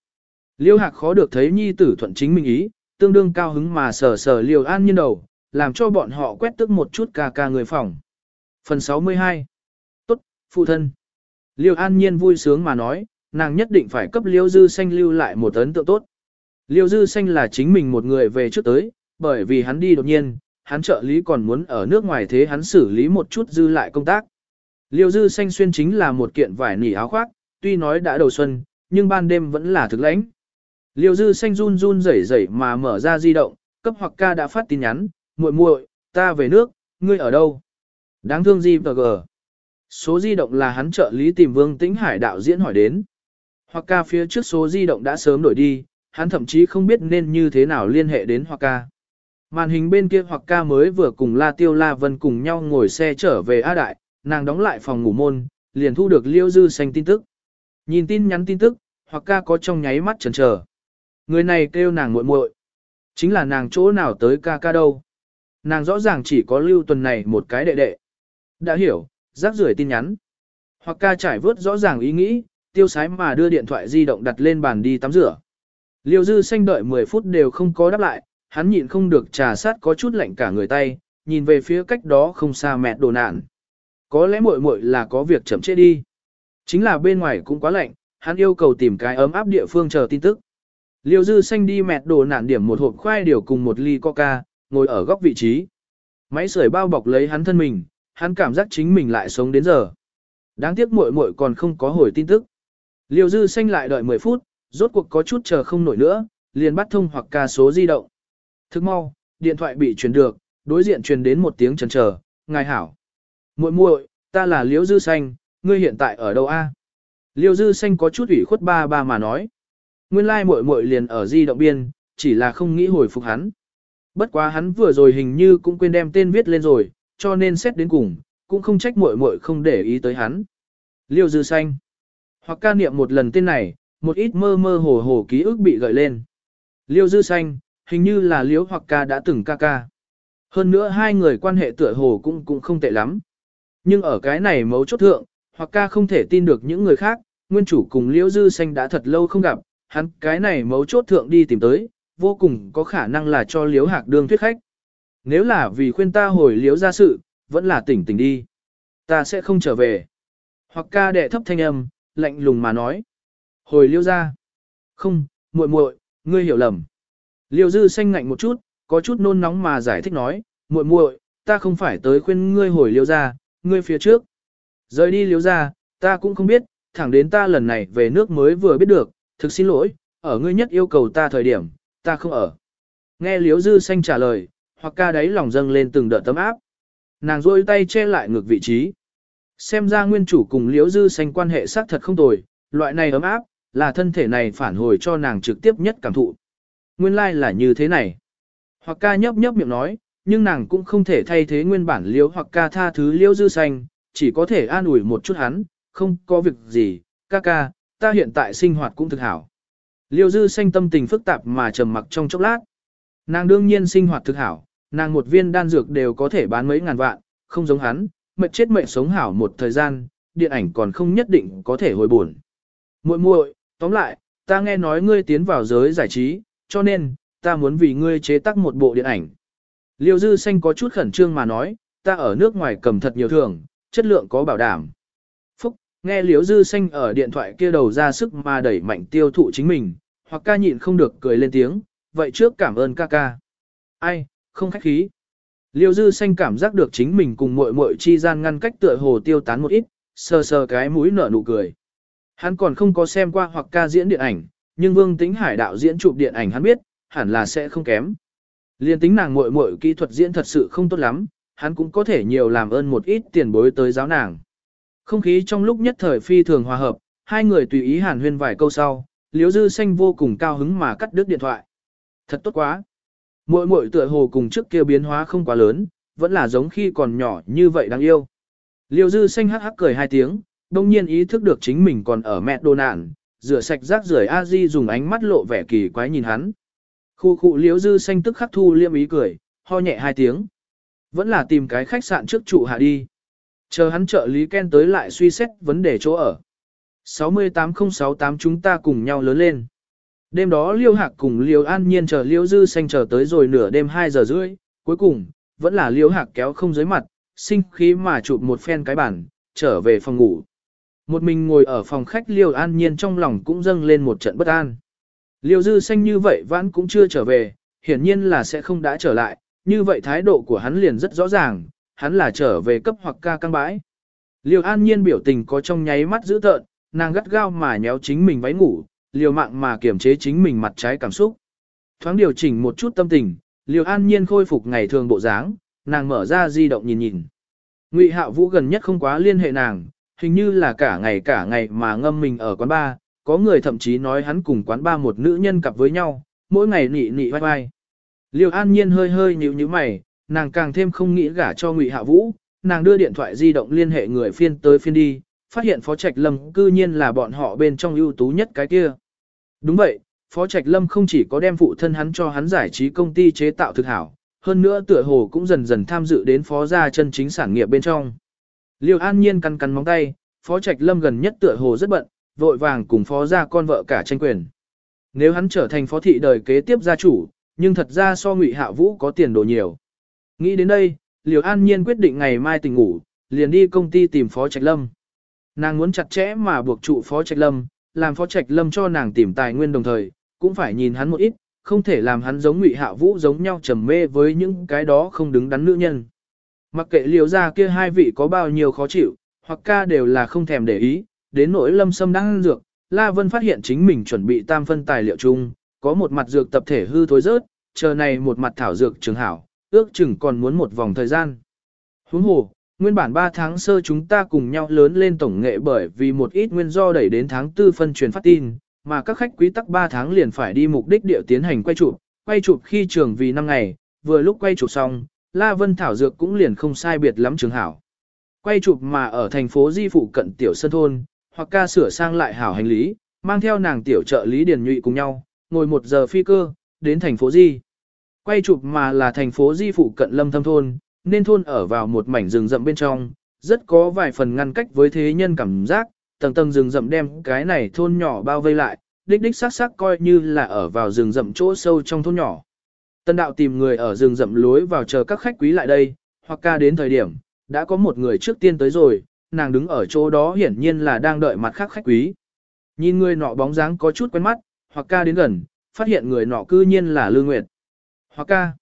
Liêu hạc khó được thấy nhi tử thuận chính mình ý, tương đương cao hứng mà sờ sờ liêu an nhiên đầu, làm cho bọn họ quét tức một chút ca ca người phòng. Phần 62 Tốt, phụ thân. Liêu an nhiên vui sướng mà nói, nàng nhất định phải cấp liêu dư xanh lưu lại một ấn tượng tốt. Liêu dư xanh là chính mình một người về trước tới, bởi vì hắn đi đột nhiên, hắn trợ lý còn muốn ở nước ngoài thế hắn xử lý một chút dư lại công tác. Liêu dư xanh xuyên chính là một kiện vải nỉ áo khoác, tuy nói đã đầu xuân, nhưng ban đêm vẫn là thực lãnh. Liêu dư xanh run run rẩy rẩy mà mở ra di động, cấp hoặc ca đã phát tin nhắn, muội muội, ta về nước, ngươi ở đâu? Đáng thương gì tờ gờ. Số di động là hắn trợ lý tìm Vương Tĩnh Hải đạo diễn hỏi đến. Hoặc ca phía trước số di động đã sớm đổi đi, hắn thậm chí không biết nên như thế nào liên hệ đến Hoặc ca. Màn hình bên kia Hoặc ca mới vừa cùng La Tiêu La Vân cùng nhau ngồi xe trở về A Đại, nàng đóng lại phòng ngủ môn, liền thu được Liêu Dư xanh tin tức. Nhìn tin nhắn tin tức, Hoặc ca có trong nháy mắt chần chờ. Người này kêu nàng muội muội, chính là nàng chỗ nào tới ca ca đâu. Nàng rõ ràng chỉ có lưu tuần này một cái đệ đệ. Đã hiểu, rác rưởi tin nhắn. Hoặc ca trải vớt rõ ràng ý nghĩ, tiêu sái mà đưa điện thoại di động đặt lên bàn đi tắm rửa. Liêu dư xanh đợi 10 phút đều không có đáp lại, hắn nhịn không được trà sát có chút lạnh cả người tay, nhìn về phía cách đó không xa mẹ đồ nạn. Có lẽ muội muội là có việc chậm chết đi. Chính là bên ngoài cũng quá lạnh, hắn yêu cầu tìm cái ấm áp địa phương chờ tin tức. Liêu dư xanh đi mẹt đồ nạn điểm một hộp khoai điều cùng một ly coca, ngồi ở góc vị trí. Máy sưởi bao bọc lấy hắn thân mình, hắn cảm giác chính mình lại sống đến giờ. Đáng tiếc muội muội còn không có hồi tin tức. Liêu dư xanh lại đợi 10 phút, rốt cuộc có chút chờ không nổi nữa, liền bắt thông hoặc ca số di động. Thức mau, điện thoại bị truyền được, đối diện truyền đến một tiếng chần chờ, ngài hảo. muội muội, ta là Liêu dư xanh, ngươi hiện tại ở đâu a? Liêu dư xanh có chút ủy khuất ba ba mà nói. Nguyên lai muội muội liền ở di động biên, chỉ là không nghĩ hồi phục hắn. Bất quá hắn vừa rồi hình như cũng quên đem tên viết lên rồi, cho nên xét đến cùng, cũng không trách muội muội không để ý tới hắn. Liêu dư xanh. Hoặc ca niệm một lần tên này, một ít mơ mơ hồ hồ ký ức bị gợi lên. Liêu dư xanh, hình như là Liễu hoặc ca đã từng ca ca. Hơn nữa hai người quan hệ tựa hồ cũng cũng không tệ lắm. Nhưng ở cái này mấu chốt thượng, hoặc ca không thể tin được những người khác, nguyên chủ cùng liễu dư xanh đã thật lâu không gặp, hắn cái này mấu chốt thượng đi tìm tới, vô cùng có khả năng là cho liễu hạc đương thuyết khách. Nếu là vì khuyên ta hồi liễu ra sự, vẫn là tỉnh tỉnh đi. Ta sẽ không trở về. Hoặc ca đệ thấp thanh âm, lạnh lùng mà nói. Hồi liễu ra. Không, muội muội, ngươi hiểu lầm. Liêu dư xanh ngạnh một chút, có chút nôn nóng mà giải thích nói, muội muội, ta không phải tới khuyên ngươi hồi liêu ra, ngươi phía trước. Rời đi liêu ra, ta cũng không biết, thẳng đến ta lần này về nước mới vừa biết được, thực xin lỗi, ở ngươi nhất yêu cầu ta thời điểm, ta không ở. Nghe liễu dư xanh trả lời, hoặc ca đáy lòng dâng lên từng đợt tấm áp. Nàng rôi tay che lại ngược vị trí. Xem ra nguyên chủ cùng liễu dư xanh quan hệ xác thật không tồi, loại này ấm áp, là thân thể này phản hồi cho nàng trực tiếp nhất cảm thụ. Nguyên lai like là như thế này. Hoặc ca nhấp nhấp miệng nói, nhưng nàng cũng không thể thay thế nguyên bản liễu hoặc ca tha thứ liễu dư xanh, chỉ có thể an ủi một chút hắn, không có việc gì, ca ca, ta hiện tại sinh hoạt cũng thực hảo. Liêu dư xanh tâm tình phức tạp mà trầm mặc trong chốc lát. Nàng đương nhiên sinh hoạt thực hảo, nàng một viên đan dược đều có thể bán mấy ngàn vạn, không giống hắn, mệt chết mệt sống hảo một thời gian, điện ảnh còn không nhất định có thể hồi buồn. Muội muội, tóm lại, ta nghe nói ngươi tiến vào giới giải trí, cho nên, ta muốn vì ngươi chế tác một bộ điện ảnh. Liêu dư xanh có chút khẩn trương mà nói, ta ở nước ngoài cầm thật nhiều thường, chất lượng có bảo đảm. Nghe Liễu Dư Xanh ở điện thoại kia đầu ra sức mà đẩy mạnh tiêu thụ chính mình, hoặc ca nhịn không được cười lên tiếng, vậy trước cảm ơn ca ca. Ai, không khách khí. Liêu Dư Xanh cảm giác được chính mình cùng muội muội chi gian ngăn cách tựa hồ tiêu tán một ít, sờ sờ cái mũi nở nụ cười. Hắn còn không có xem qua hoặc ca diễn điện ảnh, nhưng Vương Tính Hải đạo diễn chụp điện ảnh hắn biết, hẳn là sẽ không kém. Liên tính nàng muội muội kỹ thuật diễn thật sự không tốt lắm, hắn cũng có thể nhiều làm ơn một ít tiền bối tới giáo nàng. Không khí trong lúc nhất thời phi thường hòa hợp, hai người tùy ý hàn huyên vài câu sau, Liễu Dư Xanh vô cùng cao hứng mà cắt đứt điện thoại. Thật tốt quá. Muội muội tựa hồ cùng trước kia biến hóa không quá lớn, vẫn là giống khi còn nhỏ như vậy đáng yêu. Liễu Dư Xanh hắc hắc cười hai tiếng, đồng nhiên ý thức được chính mình còn ở mẹ đồ nạn, rửa sạch rác rưởi a di dùng ánh mắt lộ vẻ kỳ quái nhìn hắn. Khu khu Liễu Dư Xanh tức khắc thu liêm ý cười, ho nhẹ hai tiếng. Vẫn là tìm cái khách sạn trước trụ hạ đi. Chờ hắn trợ lý Ken tới lại suy xét vấn đề chỗ ở. 68068 chúng ta cùng nhau lớn lên. Đêm đó Liêu Hạc cùng Liêu An Nhiên chờ Liêu Dư Xanh chờ tới rồi nửa đêm 2 giờ rưỡi, cuối cùng, vẫn là Liêu Hạc kéo không dưới mặt, sinh khí mà chụp một phen cái bản, trở về phòng ngủ. Một mình ngồi ở phòng khách Liêu An Nhiên trong lòng cũng dâng lên một trận bất an. Liêu Dư Xanh như vậy vẫn cũng chưa trở về, hiển nhiên là sẽ không đã trở lại, như vậy thái độ của hắn liền rất rõ ràng, hắn là trở về cấp hoặc ca căng bãi. Liêu an nhiên biểu tình có trong nháy mắt dữ tợn, nàng gắt gao mà nhéo chính mình váy ngủ, liều mạng mà kiểm chế chính mình mặt trái cảm xúc. Thoáng điều chỉnh một chút tâm tình, liều an nhiên khôi phục ngày thường bộ dáng, nàng mở ra di động nhìn nhìn. Ngụy Hạo Vũ gần nhất không quá liên hệ nàng, hình như là cả ngày cả ngày mà ngâm mình ở quán bar, có người thậm chí nói hắn cùng quán bar một nữ nhân cặp với nhau, mỗi ngày nị nị vai vai. Liêu An Nhiên hơi hơi nhíu nhíu mày, nàng càng thêm không nghĩ gả cho Ngụy Hạ Vũ, nàng đưa điện thoại di động liên hệ người phiên tới phiên đi, phát hiện Phó Trạch Lâm cư nhiên là bọn họ bên trong ưu tú nhất cái kia. Đúng vậy, Phó Trạch Lâm không chỉ có đem phụ thân hắn cho hắn giải trí công ty chế tạo thực hảo, hơn nữa tựa hồ cũng dần dần tham dự đến phó gia chân chính sản nghiệp bên trong. Liêu An Nhiên cắn cắn móng tay, Phó Trạch Lâm gần nhất tựa hồ rất bận, vội vàng cùng phó gia con vợ cả tranh quyền. Nếu hắn trở thành phó thị đời kế tiếp gia chủ, nhưng thật ra so Ngụy Hạ Vũ có tiền đồ nhiều. Nghĩ đến đây, Liều An Nhiên quyết định ngày mai tỉnh ngủ, liền đi công ty tìm Phó Trạch Lâm. Nàng muốn chặt chẽ mà buộc trụ Phó Trạch Lâm, làm Phó Trạch Lâm cho nàng tìm tài nguyên đồng thời, cũng phải nhìn hắn một ít, không thể làm hắn giống Ngụy Hạ Vũ giống nhau trầm mê với những cái đó không đứng đắn nữ nhân. Mặc kệ liều ra kia hai vị có bao nhiêu khó chịu, hoặc ca đều là không thèm để ý, đến nỗi lâm sâm đang ăn dược, La Vân phát hiện chính mình chuẩn bị tam phân tài liệu chung, có một mặt dược tập thể hư thối rớt, chờ này một mặt thảo dược trường hảo, ước chừng còn muốn một vòng thời gian. Huống hồ, nguyên bản 3 tháng sơ chúng ta cùng nhau lớn lên tổng nghệ bởi vì một ít nguyên do đẩy đến tháng 4 phân truyền phát tin, mà các khách quý tắc 3 tháng liền phải đi mục đích địa tiến hành quay chụp, quay chụp khi trường vì 5 ngày, vừa lúc quay chụp xong, La Vân thảo dược cũng liền không sai biệt lắm trường hảo. Quay chụp mà ở thành phố Di phụ cận tiểu sân thôn, hoặc ca sửa sang lại hảo hành lý, mang theo nàng tiểu trợ lý Điền Nhụy cùng nhau, ngồi một giờ phi cơ, đến thành phố Di. Quay chụp mà là thành phố Di phụ cận lâm thâm thôn, nên thôn ở vào một mảnh rừng rậm bên trong, rất có vài phần ngăn cách với thế nhân cảm giác, tầng tầng rừng rậm đem cái này thôn nhỏ bao vây lại, đích đích sắc sắc coi như là ở vào rừng rậm chỗ sâu trong thôn nhỏ. Tân đạo tìm người ở rừng rậm lối vào chờ các khách quý lại đây, hoặc ca đến thời điểm, đã có một người trước tiên tới rồi, nàng đứng ở chỗ đó hiển nhiên là đang đợi mặt khác khách quý. Nhìn người nọ bóng dáng có chút quen mắt, hoặc ca đến gần, phát hiện người nọ cư nhiên là Lương Nguyệt. Hoa ca.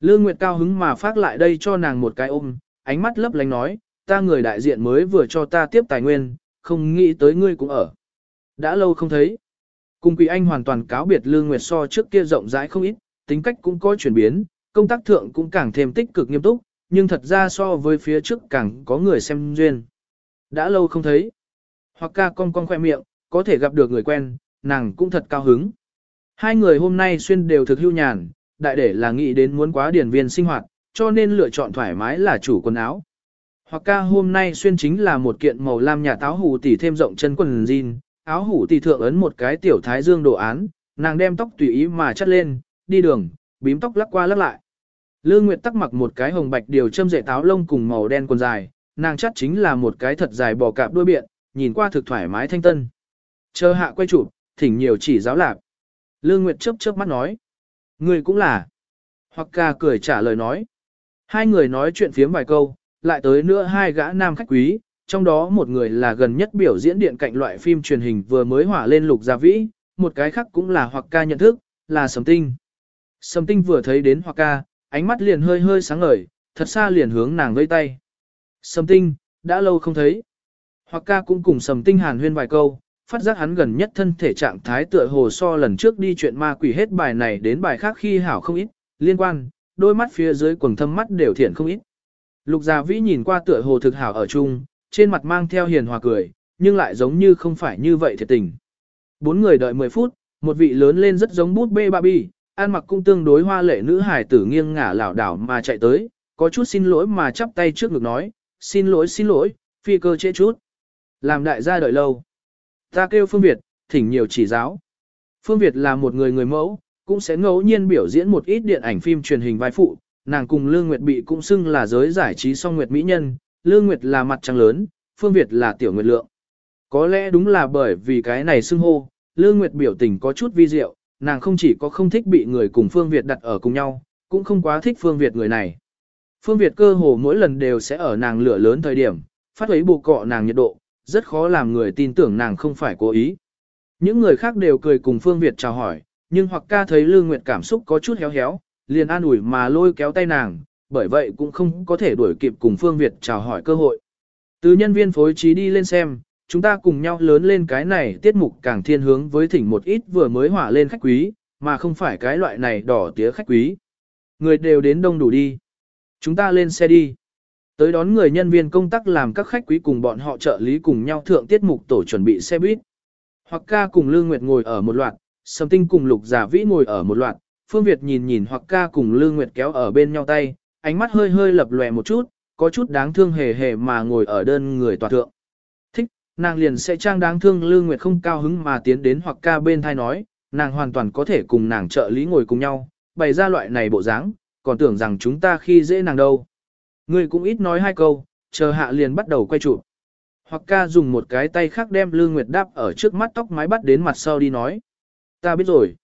Lương Nguyệt cao hứng mà phát lại đây cho nàng một cái ôm, ánh mắt lấp lánh nói, ta người đại diện mới vừa cho ta tiếp tài nguyên, không nghĩ tới ngươi cũng ở. Đã lâu không thấy. Cùng Quỷ Anh hoàn toàn cáo biệt Lương Nguyệt so trước kia rộng rãi không ít, tính cách cũng có chuyển biến, công tác thượng cũng càng thêm tích cực nghiêm túc, nhưng thật ra so với phía trước càng có người xem duyên. Đã lâu không thấy. Hoặc ca cong cong khoe miệng, có thể gặp được người quen, nàng cũng thật cao hứng. Hai người hôm nay xuyên đều thực hưu nhàn, đại để là nghĩ đến muốn quá điển viên sinh hoạt, cho nên lựa chọn thoải mái là chủ quần áo. Hoặc ca hôm nay xuyên chính là một kiện màu lam nhà táo hủ tỉ thêm rộng chân quần jean, áo hủ tỉ thượng ấn một cái tiểu thái dương đồ án, nàng đem tóc tùy ý mà chất lên, đi đường, bím tóc lắc qua lắc lại. Lương Nguyệt tắc mặc một cái hồng bạch điều châm rễ táo lông cùng màu đen quần dài, nàng chắc chính là một cái thật dài bò cạp đuôi biện, nhìn qua thực thoải mái thanh tân. Chờ hạ quay chụp, thỉnh nhiều chỉ giáo lạc. Lương Nguyệt chớp chớp mắt nói. Người cũng là. Hoặc ca cười trả lời nói. Hai người nói chuyện phiếm vài câu, lại tới nữa hai gã nam khách quý, trong đó một người là gần nhất biểu diễn điện cạnh loại phim truyền hình vừa mới hỏa lên lục gia vĩ, một cái khác cũng là hoặc ca nhận thức, là Sầm Tinh. Sầm Tinh vừa thấy đến hoặc ca, ánh mắt liền hơi hơi sáng ngời, thật xa liền hướng nàng vây tay. Sầm Tinh, đã lâu không thấy. Hoặc ca cũng cùng Sầm Tinh hàn huyên vài câu, phát giác hắn gần nhất thân thể trạng thái tựa hồ so lần trước đi chuyện ma quỷ hết bài này đến bài khác khi hảo không ít, liên quan, đôi mắt phía dưới quầng thâm mắt đều thiện không ít. Lục Gia Vĩ nhìn qua tựa hồ thực hảo ở chung, trên mặt mang theo hiền hòa cười, nhưng lại giống như không phải như vậy thiệt tình. Bốn người đợi 10 phút, một vị lớn lên rất giống bút bê Barbie, ăn mặc cũng tương đối hoa lệ nữ hải tử nghiêng ngả lảo đảo mà chạy tới, có chút xin lỗi mà chắp tay trước ngực nói, xin lỗi xin lỗi, phi cơ trễ chút. Làm đại gia đợi lâu. Ta kêu Phương Việt, thỉnh nhiều chỉ giáo. Phương Việt là một người người mẫu, cũng sẽ ngẫu nhiên biểu diễn một ít điện ảnh phim truyền hình vai phụ, nàng cùng Lương Nguyệt bị cũng xưng là giới giải trí song Nguyệt Mỹ Nhân, Lương Nguyệt là mặt trăng lớn, Phương Việt là tiểu nguyệt lượng. Có lẽ đúng là bởi vì cái này xưng hô, Lương Nguyệt biểu tình có chút vi diệu, nàng không chỉ có không thích bị người cùng Phương Việt đặt ở cùng nhau, cũng không quá thích Phương Việt người này. Phương Việt cơ hồ mỗi lần đều sẽ ở nàng lửa lớn thời điểm, phát ấy bộ cọ nàng nhiệt độ, rất khó làm người tin tưởng nàng không phải cố ý. Những người khác đều cười cùng Phương Việt chào hỏi, nhưng hoặc ca thấy Lương Nguyệt cảm xúc có chút héo héo, liền an ủi mà lôi kéo tay nàng, bởi vậy cũng không có thể đuổi kịp cùng Phương Việt chào hỏi cơ hội. Từ nhân viên phối trí đi lên xem, chúng ta cùng nhau lớn lên cái này tiết mục càng thiên hướng với thỉnh một ít vừa mới hỏa lên khách quý, mà không phải cái loại này đỏ tía khách quý. Người đều đến đông đủ đi. Chúng ta lên xe đi. Tới đón người nhân viên công tác làm các khách quý cùng bọn họ trợ lý cùng nhau thượng tiết mục tổ chuẩn bị xe buýt. Hoặc ca cùng Lương Nguyệt ngồi ở một loạt, Sầm Tinh cùng Lục Giả Vĩ ngồi ở một loạt, Phương Việt nhìn nhìn hoặc ca cùng Lương Nguyệt kéo ở bên nhau tay, ánh mắt hơi hơi lập lòe một chút, có chút đáng thương hề hề mà ngồi ở đơn người tòa thượng. Thích, nàng liền sẽ trang đáng thương Lương Nguyệt không cao hứng mà tiến đến hoặc ca bên thai nói, nàng hoàn toàn có thể cùng nàng trợ lý ngồi cùng nhau, bày ra loại này bộ dáng, còn tưởng rằng chúng ta khi dễ nàng đâu. Ngươi cũng ít nói hai câu, chờ hạ liền bắt đầu quay chụp. Hoặc ca dùng một cái tay khác đem Lương Nguyệt đáp ở trước mắt tóc mái bắt đến mặt sau đi nói. Ta biết rồi.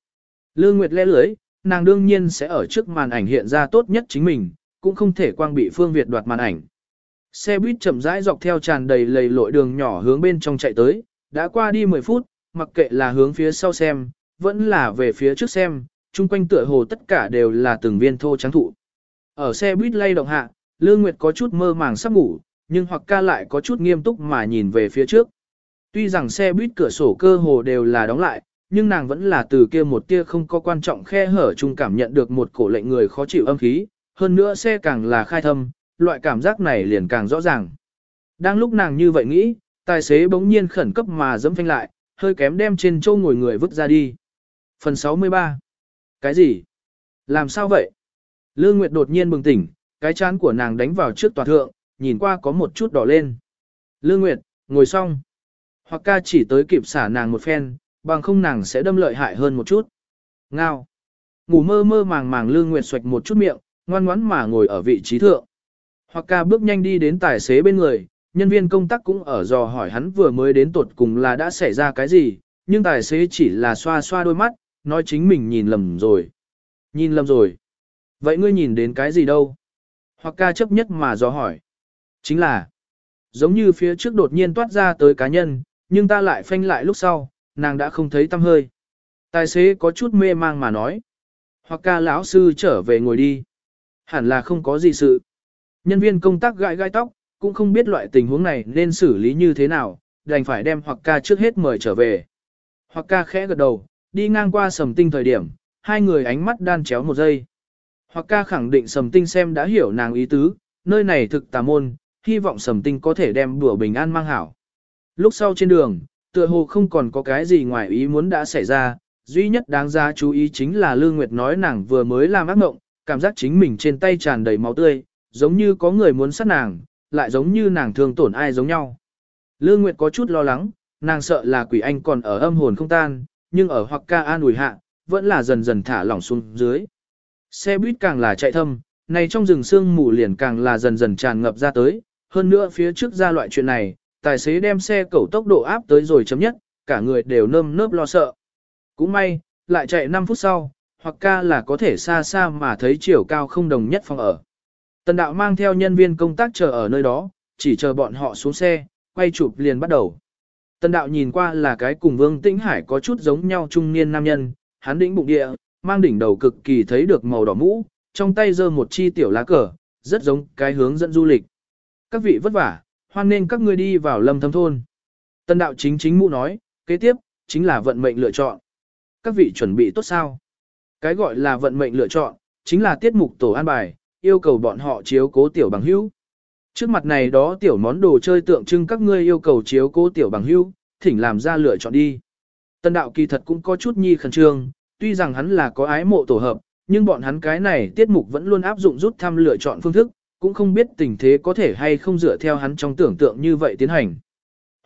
Lương Nguyệt lẽ lưới, nàng đương nhiên sẽ ở trước màn ảnh hiện ra tốt nhất chính mình, cũng không thể quang bị Phương Việt đoạt màn ảnh. Xe buýt chậm rãi dọc theo tràn đầy lầy lội đường nhỏ hướng bên trong chạy tới, đã qua đi 10 phút, mặc kệ là hướng phía sau xem, vẫn là về phía trước xem, chung quanh tựa hồ tất cả đều là từng viên thô trắng thụ. Ở xe buýt lay động hạ, Lương Nguyệt có chút mơ màng sắp ngủ, nhưng hoặc ca lại có chút nghiêm túc mà nhìn về phía trước. Tuy rằng xe buýt cửa sổ cơ hồ đều là đóng lại, nhưng nàng vẫn là từ kia một tia không có quan trọng khe hở chung cảm nhận được một cổ lệnh người khó chịu âm khí, hơn nữa xe càng là khai thâm, loại cảm giác này liền càng rõ ràng. Đang lúc nàng như vậy nghĩ, tài xế bỗng nhiên khẩn cấp mà dẫm phanh lại, hơi kém đem trên châu ngồi người vứt ra đi. Phần 63 Cái gì? Làm sao vậy? Lương Nguyệt đột nhiên bừng tỉnh, cái chán của nàng đánh vào trước tòa thượng, nhìn qua có một chút đỏ lên. Lương Nguyệt, ngồi xong. Hoặc ca chỉ tới kịp xả nàng một phen, bằng không nàng sẽ đâm lợi hại hơn một chút. Ngao. Ngủ mơ mơ màng màng Lương Nguyệt xoạch một chút miệng, ngoan ngoãn mà ngồi ở vị trí thượng. Hoặc ca bước nhanh đi đến tài xế bên người, nhân viên công tác cũng ở dò hỏi hắn vừa mới đến tột cùng là đã xảy ra cái gì, nhưng tài xế chỉ là xoa xoa đôi mắt, nói chính mình nhìn lầm rồi. Nhìn lầm rồi. Vậy ngươi nhìn đến cái gì đâu? Hoặc ca chấp nhất mà dò hỏi. Chính là, giống như phía trước đột nhiên toát ra tới cá nhân, nhưng ta lại phanh lại lúc sau, nàng đã không thấy tâm hơi. Tài xế có chút mê mang mà nói. Hoặc ca lão sư trở về ngồi đi. Hẳn là không có gì sự. Nhân viên công tác gãi gai tóc, cũng không biết loại tình huống này nên xử lý như thế nào, đành phải đem hoặc ca trước hết mời trở về. Hoặc ca khẽ gật đầu, đi ngang qua sầm tinh thời điểm, hai người ánh mắt đan chéo một giây. Hoặc ca khẳng định sầm tinh xem đã hiểu nàng ý tứ, nơi này thực tà môn, hy vọng sầm tinh có thể đem bữa bình an mang hảo. Lúc sau trên đường, tựa hồ không còn có cái gì ngoài ý muốn đã xảy ra, duy nhất đáng ra chú ý chính là Lương Nguyệt nói nàng vừa mới làm ác mộng, cảm giác chính mình trên tay tràn đầy máu tươi, giống như có người muốn sát nàng, lại giống như nàng thương tổn ai giống nhau. Lương Nguyệt có chút lo lắng, nàng sợ là quỷ anh còn ở âm hồn không tan, nhưng ở hoặc ca an ủi hạ, vẫn là dần dần thả lỏng xuống dưới. Xe buýt càng là chạy thâm, này trong rừng sương mù liền càng là dần dần tràn ngập ra tới, hơn nữa phía trước ra loại chuyện này, tài xế đem xe cẩu tốc độ áp tới rồi chấm nhất, cả người đều nơm nớp lo sợ. Cũng may, lại chạy 5 phút sau, hoặc ca là có thể xa xa mà thấy chiều cao không đồng nhất phòng ở. Tần đạo mang theo nhân viên công tác chờ ở nơi đó, chỉ chờ bọn họ xuống xe, quay chụp liền bắt đầu. Tần đạo nhìn qua là cái cùng Vương Tĩnh Hải có chút giống nhau trung niên nam nhân, hắn đĩnh bụng địa, mang đỉnh đầu cực kỳ thấy được màu đỏ mũ, trong tay giơ một chi tiểu lá cờ, rất giống cái hướng dẫn du lịch. Các vị vất vả, hoan nên các ngươi đi vào lâm thâm thôn. Tân đạo chính chính mũ nói, kế tiếp, chính là vận mệnh lựa chọn. Các vị chuẩn bị tốt sao? Cái gọi là vận mệnh lựa chọn, chính là tiết mục tổ an bài, yêu cầu bọn họ chiếu cố tiểu bằng hữu. Trước mặt này đó tiểu món đồ chơi tượng trưng các ngươi yêu cầu chiếu cố tiểu bằng hữu, thỉnh làm ra lựa chọn đi. Tân đạo kỳ thật cũng có chút nhi khẩn trương, tuy rằng hắn là có ái mộ tổ hợp, nhưng bọn hắn cái này tiết mục vẫn luôn áp dụng rút thăm lựa chọn phương thức, cũng không biết tình thế có thể hay không dựa theo hắn trong tưởng tượng như vậy tiến hành.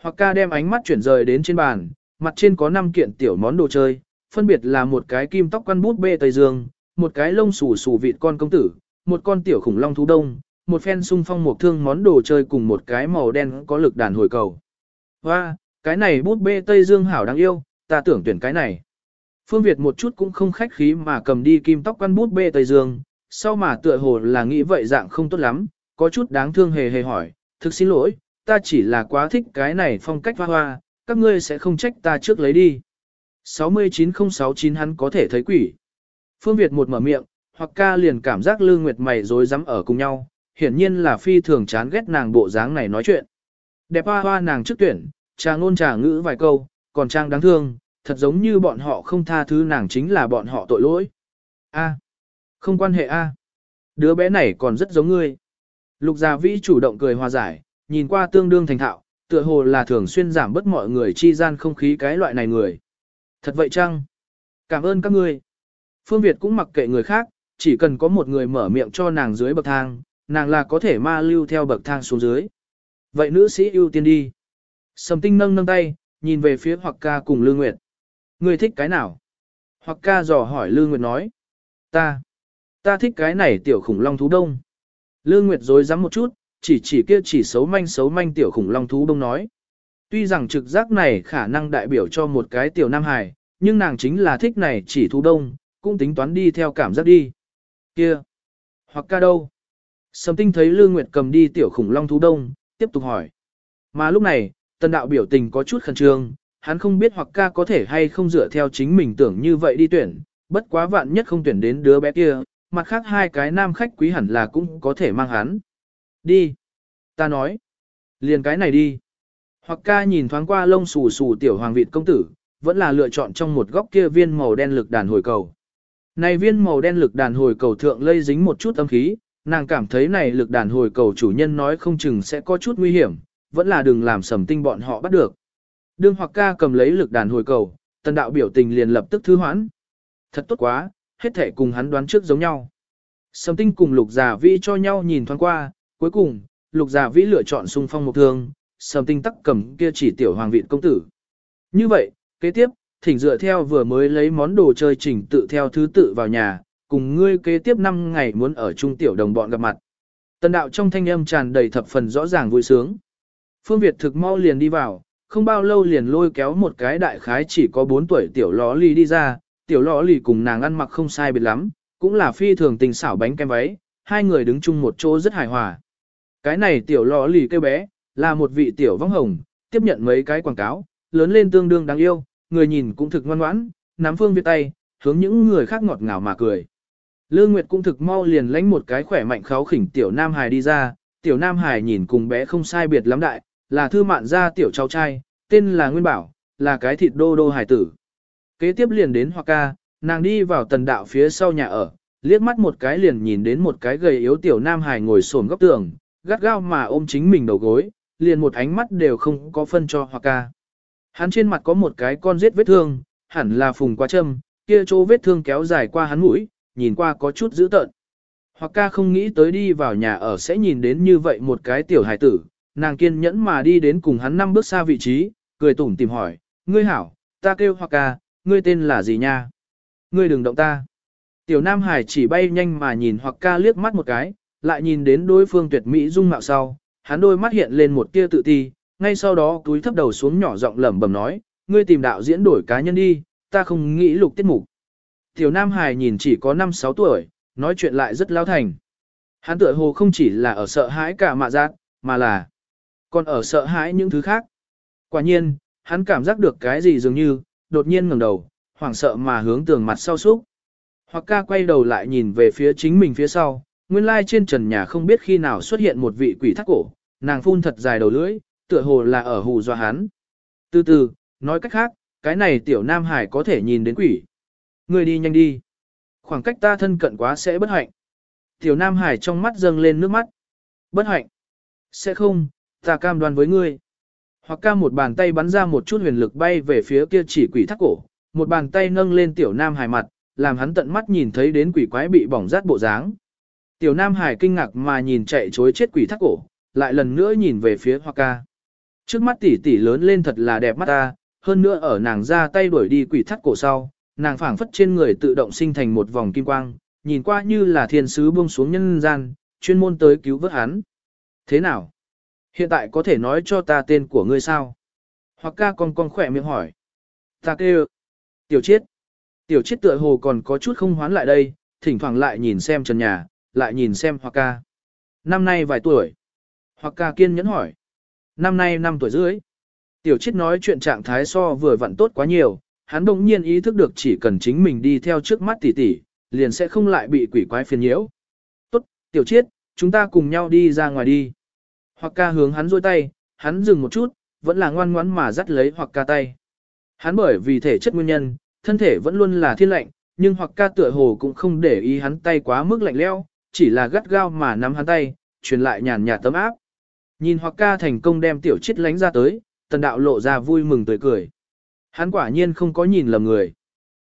Hoặc ca đem ánh mắt chuyển rời đến trên bàn, mặt trên có 5 kiện tiểu món đồ chơi, phân biệt là một cái kim tóc quăn bút bê Tây Dương, một cái lông xù xù vịt con công tử, một con tiểu khủng long thú đông, một phen sung phong một thương món đồ chơi cùng một cái màu đen có lực đàn hồi cầu. Và, cái này bút bê Tây Dương hảo đáng yêu, ta tưởng tuyển cái này. Phương Việt một chút cũng không khách khí mà cầm đi kim tóc quan bút bê Tây Dương, sau mà tựa hồ là nghĩ vậy dạng không tốt lắm, có chút đáng thương hề hề hỏi, thực xin lỗi, ta chỉ là quá thích cái này phong cách hoa hoa, các ngươi sẽ không trách ta trước lấy đi. 69069 hắn có thể thấy quỷ. Phương Việt một mở miệng, hoặc ca liền cảm giác Lương Nguyệt mày rối rắm ở cùng nhau, hiển nhiên là phi thường chán ghét nàng bộ dáng này nói chuyện. Đẹp hoa hoa nàng trước tuyển, trà ngôn trà ngữ vài câu, còn trang đáng thương, thật giống như bọn họ không tha thứ nàng chính là bọn họ tội lỗi. A, không quan hệ A. Đứa bé này còn rất giống ngươi. Lục Gia Vĩ chủ động cười hòa giải, nhìn qua tương đương thành thạo, tựa hồ là thường xuyên giảm bớt mọi người chi gian không khí cái loại này người. Thật vậy chăng? Cảm ơn các ngươi. Phương Việt cũng mặc kệ người khác, chỉ cần có một người mở miệng cho nàng dưới bậc thang, nàng là có thể ma lưu theo bậc thang xuống dưới. Vậy nữ sĩ ưu tiên đi. Sầm tinh nâng nâng tay, nhìn về phía hoặc ca cùng Lương Nguyệt. Ngươi thích cái nào? Hoặc ca dò hỏi Lương Nguyệt nói. Ta. Ta thích cái này tiểu khủng long thú đông. Lương Nguyệt dối rắm một chút, chỉ chỉ kia chỉ xấu manh xấu manh tiểu khủng long thú đông nói. Tuy rằng trực giác này khả năng đại biểu cho một cái tiểu nam hài, nhưng nàng chính là thích này chỉ thú đông, cũng tính toán đi theo cảm giác đi. Kia, hoặc ca đâu? Sầm tinh thấy Lương Nguyệt cầm đi tiểu khủng long thú đông, tiếp tục hỏi. Mà lúc này, tần đạo biểu tình có chút khẩn trương, hắn không biết hoặc ca có thể hay không dựa theo chính mình tưởng như vậy đi tuyển, bất quá vạn nhất không tuyển đến đứa bé kia, mặt khác hai cái nam khách quý hẳn là cũng có thể mang hắn. Đi. Ta nói. Liền cái này đi. Hoặc ca nhìn thoáng qua lông xù xù tiểu hoàng vịt công tử, vẫn là lựa chọn trong một góc kia viên màu đen lực đàn hồi cầu. Này viên màu đen lực đàn hồi cầu thượng lây dính một chút âm khí, nàng cảm thấy này lực đàn hồi cầu chủ nhân nói không chừng sẽ có chút nguy hiểm, vẫn là đừng làm sầm tinh bọn họ bắt được. Đương hoặc ca cầm lấy lực đàn hồi cầu, tần đạo biểu tình liền lập tức thư hoãn. Thật tốt quá, hết thể cùng hắn đoán trước giống nhau. Sầm tinh cùng lục giả vĩ cho nhau nhìn thoáng qua, cuối cùng, lục giả vĩ lựa chọn xung phong một thương, sầm tinh tắc cầm kia chỉ tiểu hoàng viện công tử. Như vậy, kế tiếp, thỉnh dựa theo vừa mới lấy món đồ chơi chỉnh tự theo thứ tự vào nhà, cùng ngươi kế tiếp 5 ngày muốn ở trung tiểu đồng bọn gặp mặt. Tần đạo trong thanh âm tràn đầy thập phần rõ ràng vui sướng. Phương Việt thực mau liền đi vào, không bao lâu liền lôi kéo một cái đại khái chỉ có 4 tuổi tiểu ló lì đi ra, tiểu ló lì cùng nàng ăn mặc không sai biệt lắm, cũng là phi thường tình xảo bánh kem váy, hai người đứng chung một chỗ rất hài hòa. Cái này tiểu ló lì kêu bé, là một vị tiểu vong hồng, tiếp nhận mấy cái quảng cáo, lớn lên tương đương đáng yêu, người nhìn cũng thực ngoan ngoãn, nắm Phương Việt tay, hướng những người khác ngọt ngào mà cười. Lương Nguyệt cũng thực mau liền lánh một cái khỏe mạnh kháo khỉnh tiểu Nam Hải đi ra, tiểu Nam Hải nhìn cùng bé không sai biệt lắm đại, là thư mạn gia tiểu cháu trai, tên là Nguyên Bảo, là cái thịt đô đô hải tử. Kế tiếp liền đến Hoa Ca, nàng đi vào tần đạo phía sau nhà ở, liếc mắt một cái liền nhìn đến một cái gầy yếu tiểu Nam Hải ngồi xổm góc tường, gắt gao mà ôm chính mình đầu gối, liền một ánh mắt đều không có phân cho Hoa Ca. Hắn trên mặt có một cái con rết vết thương, hẳn là phùng qua châm, kia chỗ vết thương kéo dài qua hắn mũi, nhìn qua có chút dữ tợn. Hoặc ca không nghĩ tới đi vào nhà ở sẽ nhìn đến như vậy một cái tiểu hài tử, nàng kiên nhẫn mà đi đến cùng hắn năm bước xa vị trí, cười tủm tìm hỏi, ngươi hảo, ta kêu hoặc ca, ngươi tên là gì nha? Ngươi đừng động ta. Tiểu Nam Hải chỉ bay nhanh mà nhìn hoặc ca liếc mắt một cái, lại nhìn đến đối phương tuyệt mỹ dung mạo sau, hắn đôi mắt hiện lên một tia tự ti, ngay sau đó túi thấp đầu xuống nhỏ giọng lẩm bẩm nói, ngươi tìm đạo diễn đổi cá nhân đi, ta không nghĩ lục tiết mục. Tiểu Nam Hải nhìn chỉ có 5-6 tuổi, nói chuyện lại rất lao thành. Hắn tựa hồ không chỉ là ở sợ hãi cả mạ giác, mà là còn ở sợ hãi những thứ khác. Quả nhiên, hắn cảm giác được cái gì dường như, đột nhiên ngẩng đầu, hoảng sợ mà hướng tường mặt sau súc. Hoặc ca quay đầu lại nhìn về phía chính mình phía sau, nguyên lai trên trần nhà không biết khi nào xuất hiện một vị quỷ thác cổ, nàng phun thật dài đầu lưỡi, tựa hồ là ở hù dọa hắn. Từ từ, nói cách khác, cái này tiểu nam hải có thể nhìn đến quỷ. Người đi nhanh đi. Khoảng cách ta thân cận quá sẽ bất hạnh. Tiểu nam hải trong mắt dâng lên nước mắt. Bất hạnh. Sẽ không, ta cam đoan với ngươi. Hoặc ca một bàn tay bắn ra một chút huyền lực bay về phía kia chỉ quỷ thắt cổ, một bàn tay nâng lên tiểu nam hải mặt, làm hắn tận mắt nhìn thấy đến quỷ quái bị bỏng rát bộ dáng. Tiểu nam hải kinh ngạc mà nhìn chạy chối chết quỷ thắt cổ, lại lần nữa nhìn về phía Hoa ca. Trước mắt tỷ tỷ lớn lên thật là đẹp mắt ta, hơn nữa ở nàng ra tay đuổi đi quỷ thắt cổ sau, nàng phảng phất trên người tự động sinh thành một vòng kim quang, nhìn qua như là thiên sứ buông xuống nhân gian, chuyên môn tới cứu vớt hắn. Thế nào? Hiện tại có thể nói cho ta tên của ngươi sao? Hoặc ca con con khỏe miệng hỏi. Ta kêu. Tiểu chiết. Tiểu chiết tựa hồ còn có chút không hoán lại đây, thỉnh thoảng lại nhìn xem trần nhà, lại nhìn xem Hoặc ca. Năm nay vài tuổi? Hoặc ca kiên nhẫn hỏi. Năm nay năm tuổi rưỡi. Tiểu chiết nói chuyện trạng thái so vừa vặn tốt quá nhiều, hắn bỗng nhiên ý thức được chỉ cần chính mình đi theo trước mắt tỷ tỷ, liền sẽ không lại bị quỷ quái phiền nhiễu. Tốt, tiểu chiết, chúng ta cùng nhau đi ra ngoài đi. Hoặc ca hướng hắn rôi tay, hắn dừng một chút, vẫn là ngoan ngoãn mà dắt lấy hoặc ca tay. Hắn bởi vì thể chất nguyên nhân, thân thể vẫn luôn là thiên lạnh, nhưng hoặc ca tựa hồ cũng không để ý hắn tay quá mức lạnh leo, chỉ là gắt gao mà nắm hắn tay, truyền lại nhàn nhạt tấm áp. Nhìn hoặc ca thành công đem tiểu chết lánh ra tới, tần đạo lộ ra vui mừng tươi cười. Hắn quả nhiên không có nhìn lầm người.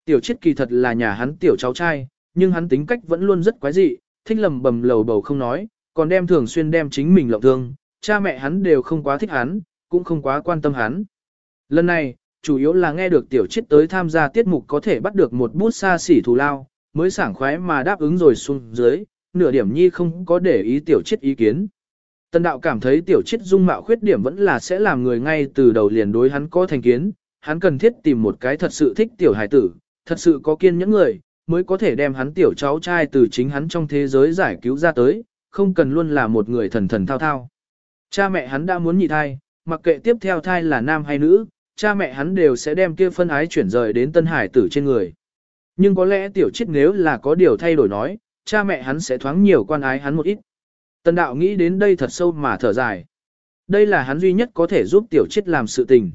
Tiểu chết kỳ thật là nhà hắn tiểu cháu trai, nhưng hắn tính cách vẫn luôn rất quái dị, thích lầm bầm lầu bầu không nói, còn đem thường xuyên đem chính mình lộng thương, cha mẹ hắn đều không quá thích hắn, cũng không quá quan tâm hắn. Lần này, chủ yếu là nghe được tiểu chết tới tham gia tiết mục có thể bắt được một bút xa xỉ thù lao, mới sảng khoái mà đáp ứng rồi xuống dưới, nửa điểm nhi không có để ý tiểu chết ý kiến. Tần đạo cảm thấy tiểu chết dung mạo khuyết điểm vẫn là sẽ làm người ngay từ đầu liền đối hắn có thành kiến, hắn cần thiết tìm một cái thật sự thích tiểu hải tử, thật sự có kiên nhẫn người, mới có thể đem hắn tiểu cháu trai từ chính hắn trong thế giới giải cứu ra tới, không cần luôn là một người thần thần thao thao. Cha mẹ hắn đã muốn nhị thai, mặc kệ tiếp theo thai là nam hay nữ, cha mẹ hắn đều sẽ đem kia phân ái chuyển rời đến tân hải tử trên người. Nhưng có lẽ tiểu chết nếu là có điều thay đổi nói, cha mẹ hắn sẽ thoáng nhiều quan ái hắn một ít. Tần đạo nghĩ đến đây thật sâu mà thở dài. Đây là hắn duy nhất có thể giúp tiểu chết làm sự tình.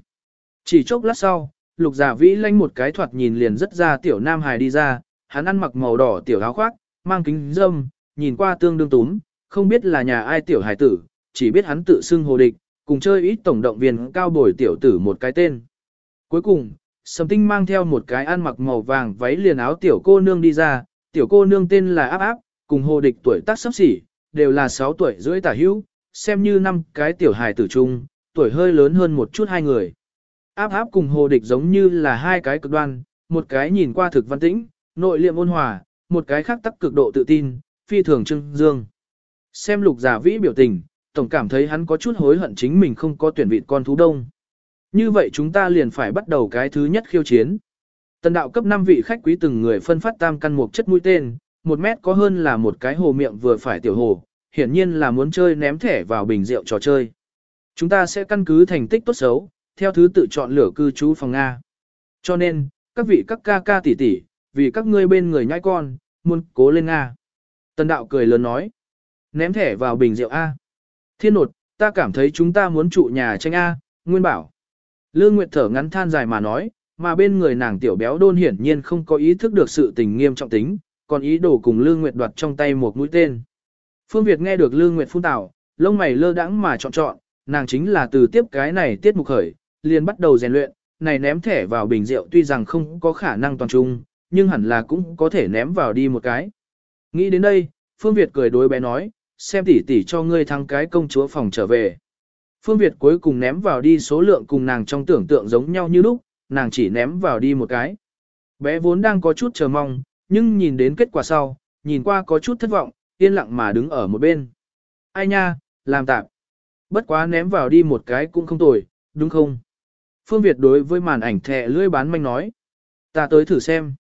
Chỉ chốc lát sau, lục giả vĩ lanh một cái thoạt nhìn liền rất ra tiểu nam hài đi ra, hắn ăn mặc màu đỏ tiểu áo khoác, mang kính dâm, nhìn qua tương đương túm, không biết là nhà ai tiểu hải tử, chỉ biết hắn tự xưng hồ địch, cùng chơi ít tổng động viên cao bồi tiểu tử một cái tên. Cuối cùng, Sầm Tinh mang theo một cái ăn mặc màu vàng váy liền áo tiểu cô nương đi ra, tiểu cô nương tên là Áp Áp, cùng hồ địch tuổi tác sắp xỉ, đều là 6 tuổi rưỡi tả hữu, xem như năm cái tiểu hài tử chung, tuổi hơi lớn hơn một chút hai người. Áp Áp cùng hồ địch giống như là hai cái cực đoan, một cái nhìn qua thực văn tĩnh, nội liệm ôn hòa, một cái khác tắc cực độ tự tin, phi thường trưng dương. Xem lục giả vĩ biểu tình, tổng cảm thấy hắn có chút hối hận chính mình không có tuyển vị con thú đông. Như vậy chúng ta liền phải bắt đầu cái thứ nhất khiêu chiến. Tần đạo cấp 5 vị khách quý từng người phân phát tam căn một chất mũi tên, một mét có hơn là một cái hồ miệng vừa phải tiểu hồ, hiển nhiên là muốn chơi ném thẻ vào bình rượu trò chơi. Chúng ta sẽ căn cứ thành tích tốt xấu, theo thứ tự chọn lựa cư trú phòng Nga. Cho nên, các vị các ca ca tỷ tỷ, vì các ngươi bên người nhai con, muốn cố lên Nga. Tần đạo cười lớn nói, ném thẻ vào bình rượu A. Thiên nột, ta cảm thấy chúng ta muốn trụ nhà tranh A, Nguyên bảo. Lương Nguyệt thở ngắn than dài mà nói, mà bên người nàng tiểu béo đôn hiển nhiên không có ý thức được sự tình nghiêm trọng tính, còn ý đồ cùng Lương Nguyệt đoạt trong tay một mũi tên. Phương Việt nghe được Lương Nguyệt phun tảo, lông mày lơ đãng mà chọn chọn, nàng chính là từ tiếp cái này tiết mục khởi, liền bắt đầu rèn luyện, này ném thẻ vào bình rượu tuy rằng không có khả năng toàn trung, nhưng hẳn là cũng có thể ném vào đi một cái. Nghĩ đến đây, Phương Việt cười đối bé nói, xem tỷ tỷ cho ngươi thăng cái công chúa phòng trở về. Phương Việt cuối cùng ném vào đi số lượng cùng nàng trong tưởng tượng giống nhau như lúc, nàng chỉ ném vào đi một cái. Bé vốn đang có chút chờ mong, nhưng nhìn đến kết quả sau, nhìn qua có chút thất vọng, yên lặng mà đứng ở một bên. Ai nha, làm tạm. Bất quá ném vào đi một cái cũng không tồi, đúng không? Phương Việt đối với màn ảnh thẻ lưỡi bán manh nói. Ta tới thử xem.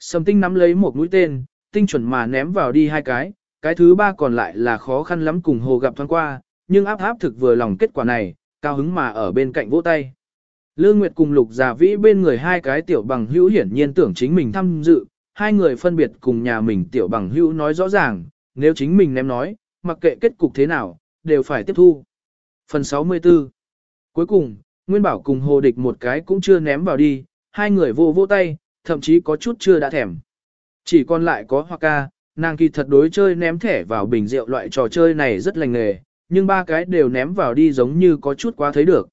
Sầm tinh nắm lấy một mũi tên, tinh chuẩn mà ném vào đi hai cái, cái thứ ba còn lại là khó khăn lắm cùng hồ gặp thoáng qua, nhưng áp áp thực vừa lòng kết quả này, cao hứng mà ở bên cạnh vỗ tay. Lương Nguyệt cùng Lục Già Vĩ bên người hai cái tiểu bằng hữu hiển nhiên tưởng chính mình tham dự, hai người phân biệt cùng nhà mình tiểu bằng hữu nói rõ ràng, nếu chính mình ném nói, mặc kệ kết cục thế nào, đều phải tiếp thu. Phần 64 Cuối cùng, Nguyên Bảo cùng Hồ Địch một cái cũng chưa ném vào đi, hai người vô vô tay, thậm chí có chút chưa đã thèm. Chỉ còn lại có Hoa ca, nàng kỳ thật đối chơi ném thẻ vào bình rượu loại trò chơi này rất lành nghề, nhưng ba cái đều ném vào đi giống như có chút quá thấy được.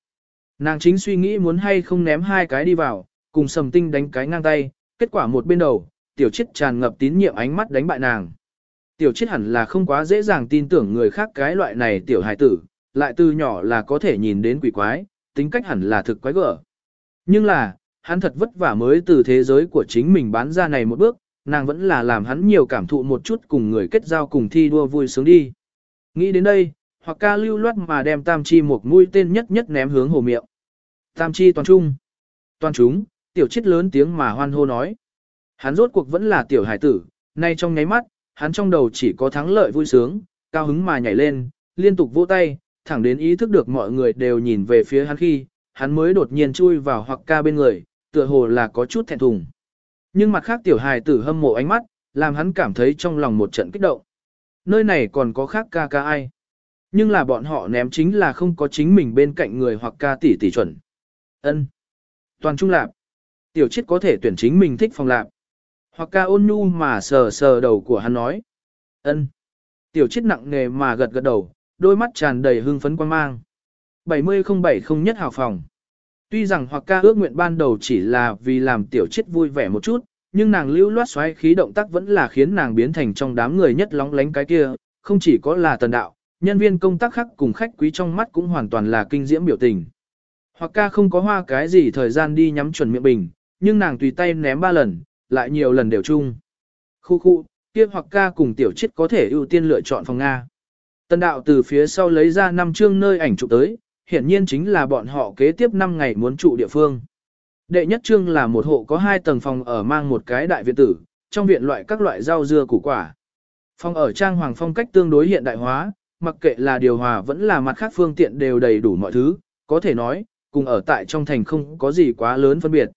Nàng chính suy nghĩ muốn hay không ném hai cái đi vào, cùng sầm tinh đánh cái ngang tay, kết quả một bên đầu, tiểu chết tràn ngập tín nhiệm ánh mắt đánh bại nàng. Tiểu chết hẳn là không quá dễ dàng tin tưởng người khác cái loại này tiểu hài tử, lại từ nhỏ là có thể nhìn đến quỷ quái, tính cách hẳn là thực quái gở. Nhưng là, hắn thật vất vả mới từ thế giới của chính mình bán ra này một bước, nàng vẫn là làm hắn nhiều cảm thụ một chút cùng người kết giao cùng thi đua vui sướng đi. Nghĩ đến đây, hoặc ca lưu loát mà đem tam chi một mũi tên nhất nhất ném hướng hồ miệng. Tam chi toàn trung. Toàn chúng, tiểu chết lớn tiếng mà hoan hô nói. Hắn rốt cuộc vẫn là tiểu hải tử, nay trong nháy mắt, hắn trong đầu chỉ có thắng lợi vui sướng, cao hứng mà nhảy lên, liên tục vỗ tay, thẳng đến ý thức được mọi người đều nhìn về phía hắn khi, hắn mới đột nhiên chui vào hoặc ca bên người, tựa hồ là có chút thẹn thùng. Nhưng mặt khác tiểu hài tử hâm mộ ánh mắt, làm hắn cảm thấy trong lòng một trận kích động. Nơi này còn có khác ca ca ai. Nhưng là bọn họ ném chính là không có chính mình bên cạnh người hoặc ca tỷ tỷ chuẩn. ân Toàn trung lạp. Tiểu chết có thể tuyển chính mình thích phòng lạp. Hoặc ca ôn nhu mà sờ sờ đầu của hắn nói. ân Tiểu chết nặng nề mà gật gật đầu, đôi mắt tràn đầy hưng phấn quan mang. 7007 không nhất hào phòng. Tuy rằng hoặc ca ước nguyện ban đầu chỉ là vì làm tiểu chết vui vẻ một chút, nhưng nàng lưu loát xoáy khí động tác vẫn là khiến nàng biến thành trong đám người nhất lóng lánh cái kia, không chỉ có là tần đạo, nhân viên công tác khác cùng khách quý trong mắt cũng hoàn toàn là kinh diễm biểu tình. Hoặc ca không có hoa cái gì thời gian đi nhắm chuẩn miệng bình, nhưng nàng tùy tay ném ba lần, lại nhiều lần đều chung. Khu khu, kia hoặc ca cùng tiểu chết có thể ưu tiên lựa chọn phòng Nga. Tần đạo từ phía sau lấy ra năm chương nơi ảnh chụp tới, hiển nhiên chính là bọn họ kế tiếp 5 ngày muốn trụ địa phương. Đệ nhất trương là một hộ có hai tầng phòng ở mang một cái đại viện tử, trong viện loại các loại rau dưa củ quả. Phòng ở trang hoàng phong cách tương đối hiện đại hóa, mặc kệ là điều hòa vẫn là mặt khác phương tiện đều đầy đủ mọi thứ, có thể nói, cùng ở tại trong thành không có gì quá lớn phân biệt.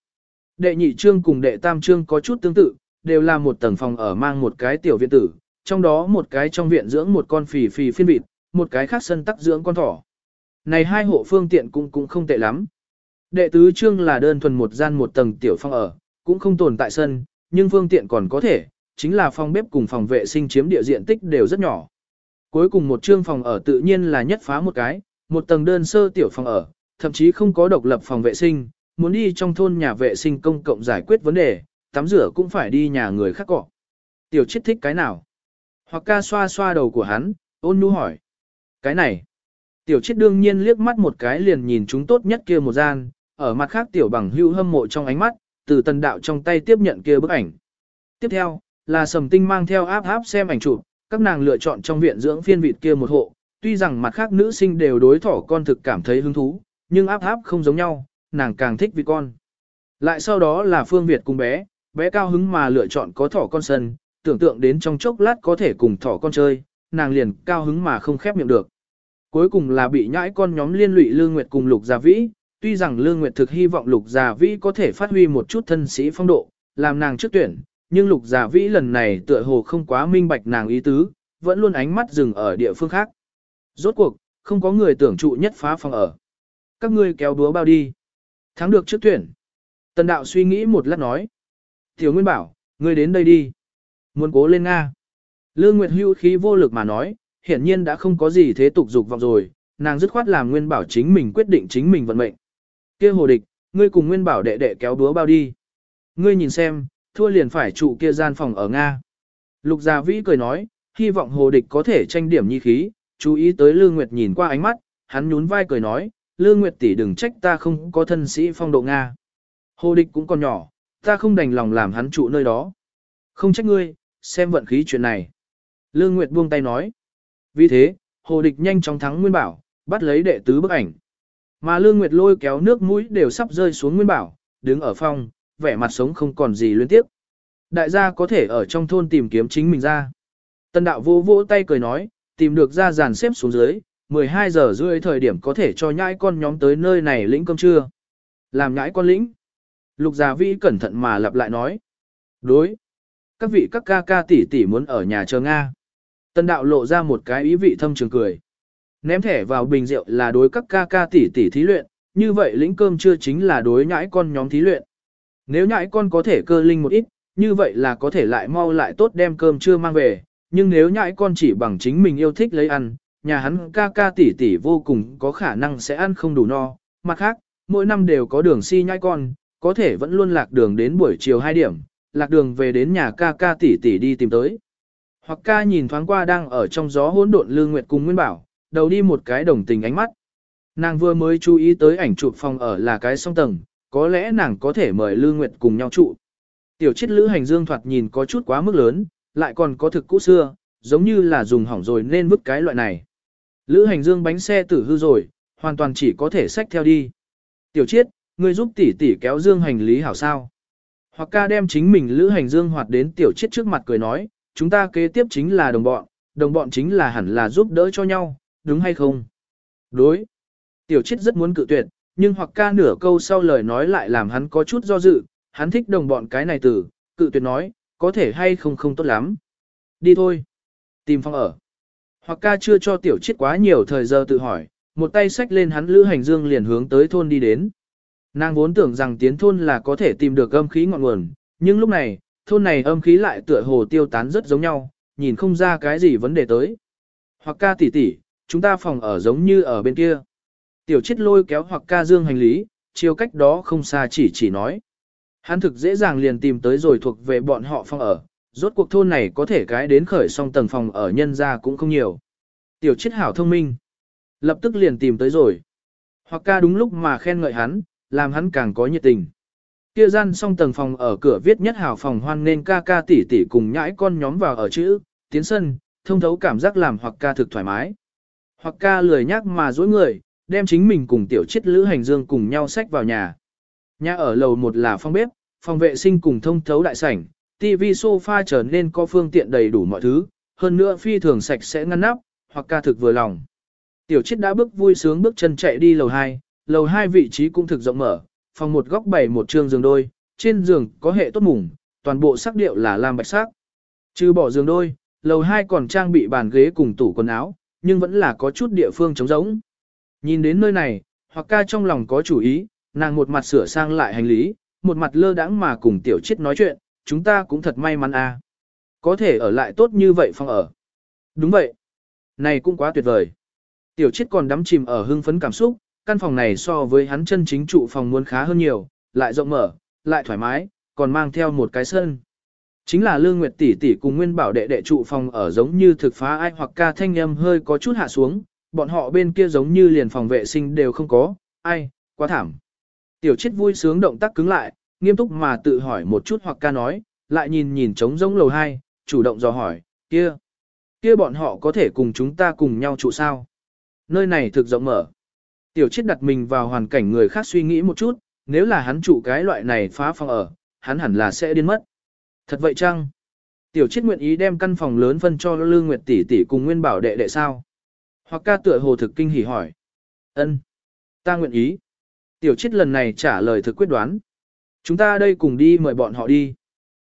Đệ nhị trương cùng đệ tam trương có chút tương tự, đều là một tầng phòng ở mang một cái tiểu viện tử, trong đó một cái trong viện dưỡng một con phì phì phiên vịt, một cái khác sân tắc dưỡng con thỏ. Này hai hộ phương tiện cũng cũng không tệ lắm. Đệ tứ trương là đơn thuần một gian một tầng tiểu phòng ở, cũng không tồn tại sân, nhưng phương tiện còn có thể, chính là phòng bếp cùng phòng vệ sinh chiếm địa diện tích đều rất nhỏ. Cuối cùng một trương phòng ở tự nhiên là nhất phá một cái, một tầng đơn sơ tiểu phòng ở, thậm chí không có độc lập phòng vệ sinh, muốn đi trong thôn nhà vệ sinh công cộng giải quyết vấn đề, tắm rửa cũng phải đi nhà người khác cọ. Tiểu chết thích cái nào? Hoặc ca xoa xoa đầu của hắn, ôn nhu hỏi. Cái này. Tiểu chết đương nhiên liếc mắt một cái liền nhìn chúng tốt nhất kia một gian, ở mặt khác tiểu bằng hưu hâm mộ trong ánh mắt, từ tần đạo trong tay tiếp nhận kia bức ảnh. Tiếp theo, là sầm tinh mang theo áp áp xem ảnh chụp, các nàng lựa chọn trong viện dưỡng phiên vịt kia một hộ, tuy rằng mặt khác nữ sinh đều đối thỏ con thực cảm thấy hứng thú, nhưng áp áp không giống nhau, nàng càng thích vịt con. Lại sau đó là Phương Việt cùng bé, bé cao hứng mà lựa chọn có thỏ con sân, tưởng tượng đến trong chốc lát có thể cùng thỏ con chơi, nàng liền cao hứng mà không khép miệng được. Cuối cùng là bị nhãi con nhóm liên lụy Lương Nguyệt cùng Lục Gia Vĩ, tuy rằng Lương Nguyệt thực hy vọng Lục Gia Vĩ có thể phát huy một chút thân sĩ phong độ, làm nàng trước tuyển, nhưng Lục Gia Vĩ lần này tựa hồ không quá minh bạch nàng ý tứ, vẫn luôn ánh mắt dừng ở địa phương khác. Rốt cuộc, không có người tưởng trụ nhất phá phòng ở. Các ngươi kéo đúa bao đi. Thắng được trước tuyển. Tần đạo suy nghĩ một lát nói. Tiểu Nguyên bảo, ngươi đến đây đi. Muốn cố lên Nga. Lương Nguyệt hưu khí vô lực mà nói, hiển nhiên đã không có gì thế tục dục vọng rồi, nàng dứt khoát làm Nguyên bảo chính mình quyết định chính mình vận mệnh. Kia hồ địch, ngươi cùng Nguyên bảo đệ đệ kéo đúa bao đi. Ngươi nhìn xem, thua liền phải trụ kia gian phòng ở Nga. Lục Gia Vĩ cười nói, hy vọng hồ địch có thể tranh điểm nhi khí, chú ý tới Lương Nguyệt nhìn qua ánh mắt, hắn nhún vai cười nói, Lương Nguyệt tỷ đừng trách ta không có thân sĩ phong độ Nga. Hồ địch cũng còn nhỏ, ta không đành lòng làm hắn trụ nơi đó. Không trách ngươi, xem vận khí chuyện này. Lương Nguyệt buông tay nói. Vì thế, hồ địch nhanh chóng thắng Nguyên Bảo, bắt lấy đệ tứ bức ảnh. Mà Lương Nguyệt lôi kéo nước mũi đều sắp rơi xuống Nguyên Bảo, đứng ở phòng, vẻ mặt sống không còn gì liên tiếp. Đại gia có thể ở trong thôn tìm kiếm chính mình ra. Tân đạo vô vỗ tay cười nói, tìm được ra dàn xếp xuống dưới, 12 giờ rưỡi thời điểm có thể cho nhãi con nhóm tới nơi này lĩnh cơm trưa. Làm nhãi con lĩnh. Lục Già Vĩ cẩn thận mà lặp lại nói. Đối. Các vị các ca ca tỷ tỷ muốn ở nhà chờ Nga. Tân đạo lộ ra một cái ý vị thâm trường cười. Ném thẻ vào bình rượu là đối các ca ca tỷ tỷ thí luyện, như vậy lĩnh cơm chưa chính là đối nhãi con nhóm thí luyện. Nếu nhãi con có thể cơ linh một ít, như vậy là có thể lại mau lại tốt đem cơm chưa mang về, nhưng nếu nhãi con chỉ bằng chính mình yêu thích lấy ăn, nhà hắn ca ca tỷ tỷ vô cùng có khả năng sẽ ăn không đủ no. Mặt khác, mỗi năm đều có đường si nhãi con, có thể vẫn luôn lạc đường đến buổi chiều 2 điểm, lạc đường về đến nhà ca ca tỷ tỷ đi tìm tới. Hoặc ca nhìn thoáng qua đang ở trong gió hỗn độn Lương Nguyệt cùng Nguyên Bảo, đầu đi một cái đồng tình ánh mắt. Nàng vừa mới chú ý tới ảnh chụp phòng ở là cái song tầng, có lẽ nàng có thể mời Lương Nguyệt cùng nhau trụ. Tiểu chiết lữ hành dương thoạt nhìn có chút quá mức lớn, lại còn có thực cũ xưa, giống như là dùng hỏng rồi nên vứt cái loại này. Lữ hành dương bánh xe tử hư rồi, hoàn toàn chỉ có thể xách theo đi. Tiểu chiết, ngươi giúp tỷ tỷ kéo dương hành lý hảo sao. Hoặc ca đem chính mình lữ hành dương hoạt đến tiểu chiết trước mặt cười nói, chúng ta kế tiếp chính là đồng bọn, đồng bọn chính là hẳn là giúp đỡ cho nhau, đúng hay không? Đối. Tiểu chiết rất muốn cự tuyệt, nhưng hoặc ca nửa câu sau lời nói lại làm hắn có chút do dự, hắn thích đồng bọn cái này từ, cự tuyệt nói, có thể hay không không tốt lắm. Đi thôi. Tìm phòng ở. Hoặc ca chưa cho tiểu chiết quá nhiều thời giờ tự hỏi, một tay xách lên hắn lữ hành dương liền hướng tới thôn đi đến. Nàng vốn tưởng rằng tiến thôn là có thể tìm được âm khí ngọn nguồn, nhưng lúc này, thôn này âm khí lại tựa hồ tiêu tán rất giống nhau, nhìn không ra cái gì vấn đề tới. Hoặc ca tỷ tỷ, chúng ta phòng ở giống như ở bên kia. Tiểu chết lôi kéo hoặc ca dương hành lý, chiều cách đó không xa chỉ chỉ nói. Hắn thực dễ dàng liền tìm tới rồi thuộc về bọn họ phòng ở, rốt cuộc thôn này có thể cái đến khởi song tầng phòng ở nhân ra cũng không nhiều. Tiểu chết hảo thông minh. Lập tức liền tìm tới rồi. Hoặc ca đúng lúc mà khen ngợi hắn, làm hắn càng có nhiệt tình. Kia gian song tầng phòng ở cửa viết nhất hảo phòng hoan nên ca ca tỷ tỷ cùng nhãi con nhóm vào ở chữ, tiến sân, thông thấu cảm giác làm hoặc ca thực thoải mái. Hoặc ca lười nhắc mà dối người, đem chính mình cùng tiểu chết lữ hành dương cùng nhau xách vào nhà. Nhà ở lầu một là phòng bếp, phòng vệ sinh cùng thông thấu đại sảnh, TV sofa trở nên có phương tiện đầy đủ mọi thứ, hơn nữa phi thường sạch sẽ ngăn nắp, hoặc ca thực vừa lòng. Tiểu chết đã bước vui sướng bước chân chạy đi lầu 2, lầu 2 vị trí cũng thực rộng mở, phòng một góc bày một trường giường đôi, trên giường có hệ tốt mùng, toàn bộ sắc điệu là lam bạch sắc. Trừ bỏ giường đôi, lầu 2 còn trang bị bàn ghế cùng tủ quần áo, nhưng vẫn là có chút địa phương trống rỗng. Nhìn đến nơi này, hoặc ca trong lòng có chủ ý, nàng một mặt sửa sang lại hành lý, một mặt lơ đãng mà cùng tiểu chết nói chuyện, chúng ta cũng thật may mắn à. Có thể ở lại tốt như vậy phòng ở. Đúng vậy. Này cũng quá tuyệt vời. Tiểu chết còn đắm chìm ở hưng phấn cảm xúc, căn phòng này so với hắn chân chính trụ phòng muốn khá hơn nhiều, lại rộng mở, lại thoải mái, còn mang theo một cái sân. Chính là Lương Nguyệt tỷ tỷ cùng Nguyên Bảo đệ đệ trụ phòng ở giống như thực phá ai hoặc ca thanh âm hơi có chút hạ xuống, bọn họ bên kia giống như liền phòng vệ sinh đều không có, ai, quá thảm. Tiểu chết vui sướng động tác cứng lại, nghiêm túc mà tự hỏi một chút hoặc ca nói, lại nhìn nhìn trống rỗng lầu 2, chủ động dò hỏi, kia, kia bọn họ có thể cùng chúng ta cùng nhau trụ sao? Nơi này thực rộng mở. Tiểu chết đặt mình vào hoàn cảnh người khác suy nghĩ một chút, nếu là hắn trụ cái loại này phá phòng ở, hắn hẳn là sẽ điên mất. Thật vậy chăng? Tiểu chết nguyện ý đem căn phòng lớn phân cho Lương Nguyệt tỷ tỷ cùng Nguyên Bảo đệ đệ sao? Hoặc ca tựa hồ thực kinh hỉ hỏi. Ân, Ta nguyện ý. Tiểu chết lần này trả lời thực quyết đoán. Chúng ta đây cùng đi mời bọn họ đi.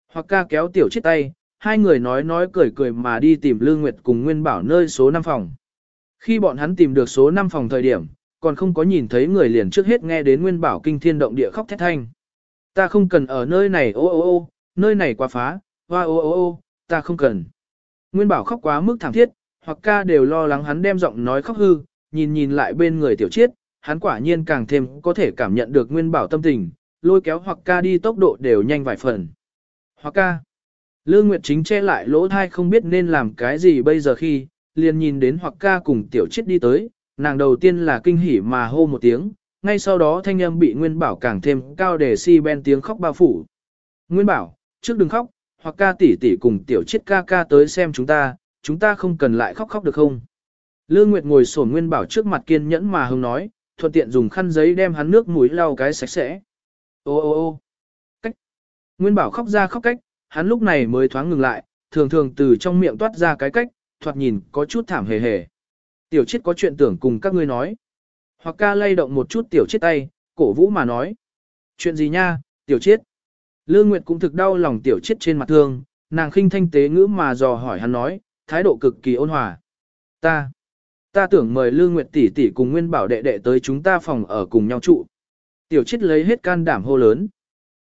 Hoặc ca kéo tiểu chết tay, hai người nói nói cười cười mà đi tìm Lương Nguyệt cùng Nguyên Bảo nơi số 5 phòng. Khi bọn hắn tìm được số 5 phòng thời điểm, còn không có nhìn thấy người liền trước hết nghe đến Nguyên Bảo kinh thiên động địa khóc thét thanh. Ta không cần ở nơi này ô ô ô, nơi này quá phá, hoa ô ô ô, ta không cần. Nguyên Bảo khóc quá mức thảm thiết, hoặc ca đều lo lắng hắn đem giọng nói khóc hư, nhìn nhìn lại bên người tiểu chiết, hắn quả nhiên càng thêm có thể cảm nhận được Nguyên Bảo tâm tình, lôi kéo hoặc ca đi tốc độ đều nhanh vài phần. Hoặc ca. Lương Nguyệt chính che lại lỗ thai không biết nên làm cái gì bây giờ khi, liền nhìn đến hoặc ca cùng tiểu chiết đi tới, nàng đầu tiên là kinh hỉ mà hô một tiếng, ngay sau đó thanh âm bị Nguyên Bảo càng thêm cao để si ben tiếng khóc bao phủ. Nguyên Bảo, trước đừng khóc, hoặc ca tỷ tỷ cùng tiểu chiết ca ca tới xem chúng ta, chúng ta không cần lại khóc khóc được không? Lương Nguyệt ngồi sổn Nguyên Bảo trước mặt kiên nhẫn mà hưng nói, thuận tiện dùng khăn giấy đem hắn nước mũi lau cái sạch sẽ. Ô ô ô cách. Nguyên Bảo khóc ra khóc cách, hắn lúc này mới thoáng ngừng lại, thường thường từ trong miệng toát ra cái cách, thoạt nhìn có chút thảm hề hề. Tiểu chết có chuyện tưởng cùng các ngươi nói. Hoặc ca lay động một chút tiểu chết tay, cổ vũ mà nói. Chuyện gì nha, tiểu chết? Lương Nguyệt cũng thực đau lòng tiểu chết trên mặt thương, nàng khinh thanh tế ngữ mà dò hỏi hắn nói, thái độ cực kỳ ôn hòa. Ta, ta tưởng mời Lương Nguyệt tỷ tỷ cùng Nguyên Bảo đệ đệ tới chúng ta phòng ở cùng nhau trụ. Tiểu chết lấy hết can đảm hô lớn.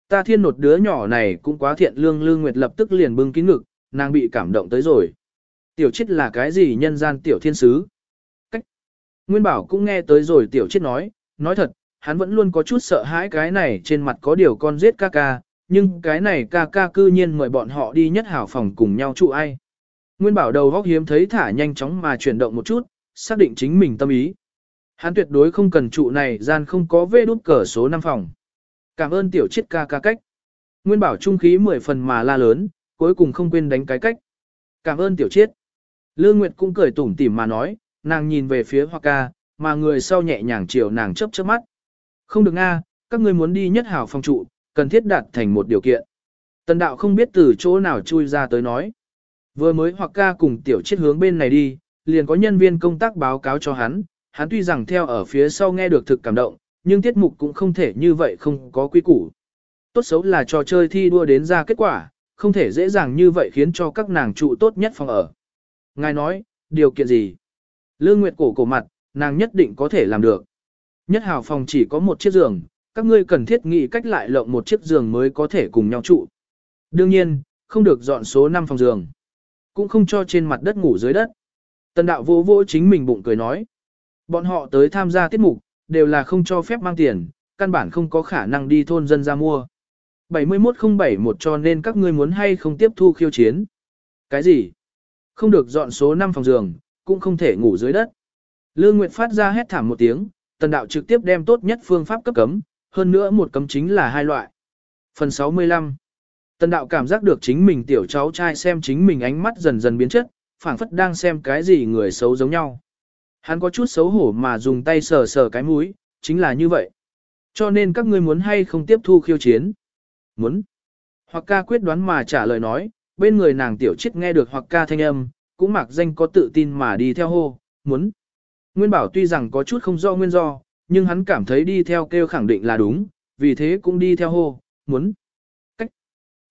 Ta thiên nột đứa nhỏ này cũng quá thiện lương Lương Nguyệt lập tức liền bưng kín ngực, nàng bị cảm động tới rồi. Tiểu chết là cái gì nhân gian tiểu thiên sứ? Nguyên Bảo cũng nghe tới rồi tiểu chết nói, nói thật, hắn vẫn luôn có chút sợ hãi cái này trên mặt có điều con giết ca ca, nhưng cái này ca ca cư nhiên mời bọn họ đi nhất hảo phòng cùng nhau trụ ai. Nguyên bảo đầu góc hiếm thấy thả nhanh chóng mà chuyển động một chút, xác định chính mình tâm ý. Hắn tuyệt đối không cần trụ này gian không có vê đút cờ số 5 phòng. Cảm ơn tiểu chiết ca ca cách. Nguyên bảo trung khí 10 phần mà la lớn, cuối cùng không quên đánh cái cách. Cảm ơn tiểu chiết. Lương Nguyệt cũng cười tủm tỉm mà nói, nàng nhìn về phía Hoa ca, mà người sau nhẹ nhàng chiều nàng chớp chớp mắt. Không được nga, các ngươi muốn đi nhất hảo Phong trụ, cần thiết đạt thành một điều kiện. Tần đạo không biết từ chỗ nào chui ra tới nói. Vừa mới Hoa ca cùng tiểu chết hướng bên này đi, liền có nhân viên công tác báo cáo cho hắn, hắn tuy rằng theo ở phía sau nghe được thực cảm động, nhưng tiết mục cũng không thể như vậy không có quy củ. Tốt xấu là trò chơi thi đua đến ra kết quả, không thể dễ dàng như vậy khiến cho các nàng trụ tốt nhất phòng ở. Ngài nói, điều kiện gì? Lương Nguyệt cổ cổ mặt, nàng nhất định có thể làm được. Nhất hào phòng chỉ có một chiếc giường, các ngươi cần thiết nghĩ cách lại lộng một chiếc giường mới có thể cùng nhau trụ. Đương nhiên, không được dọn số 5 phòng giường. Cũng không cho trên mặt đất ngủ dưới đất. Tần đạo vô vô chính mình bụng cười nói. Bọn họ tới tham gia tiết mục, đều là không cho phép mang tiền, căn bản không có khả năng đi thôn dân ra mua. 71071 cho nên các ngươi muốn hay không tiếp thu khiêu chiến. Cái gì? Không được dọn số 5 phòng giường, cũng không thể ngủ dưới đất. Lương Nguyệt phát ra hét thảm một tiếng, tần đạo trực tiếp đem tốt nhất phương pháp cấp cấm, hơn nữa một cấm chính là hai loại. Phần 65 Tần đạo cảm giác được chính mình tiểu cháu trai xem chính mình ánh mắt dần dần biến chất, phảng phất đang xem cái gì người xấu giống nhau. Hắn có chút xấu hổ mà dùng tay sờ sờ cái mũi, chính là như vậy. Cho nên các ngươi muốn hay không tiếp thu khiêu chiến? Muốn. Hoặc ca quyết đoán mà trả lời nói, bên người nàng tiểu chết nghe được hoặc ca thanh âm, cũng mặc danh có tự tin mà đi theo hô, muốn. Nguyên bảo tuy rằng có chút không do nguyên do, nhưng hắn cảm thấy đi theo kêu khẳng định là đúng, vì thế cũng đi theo hô, muốn. Cách.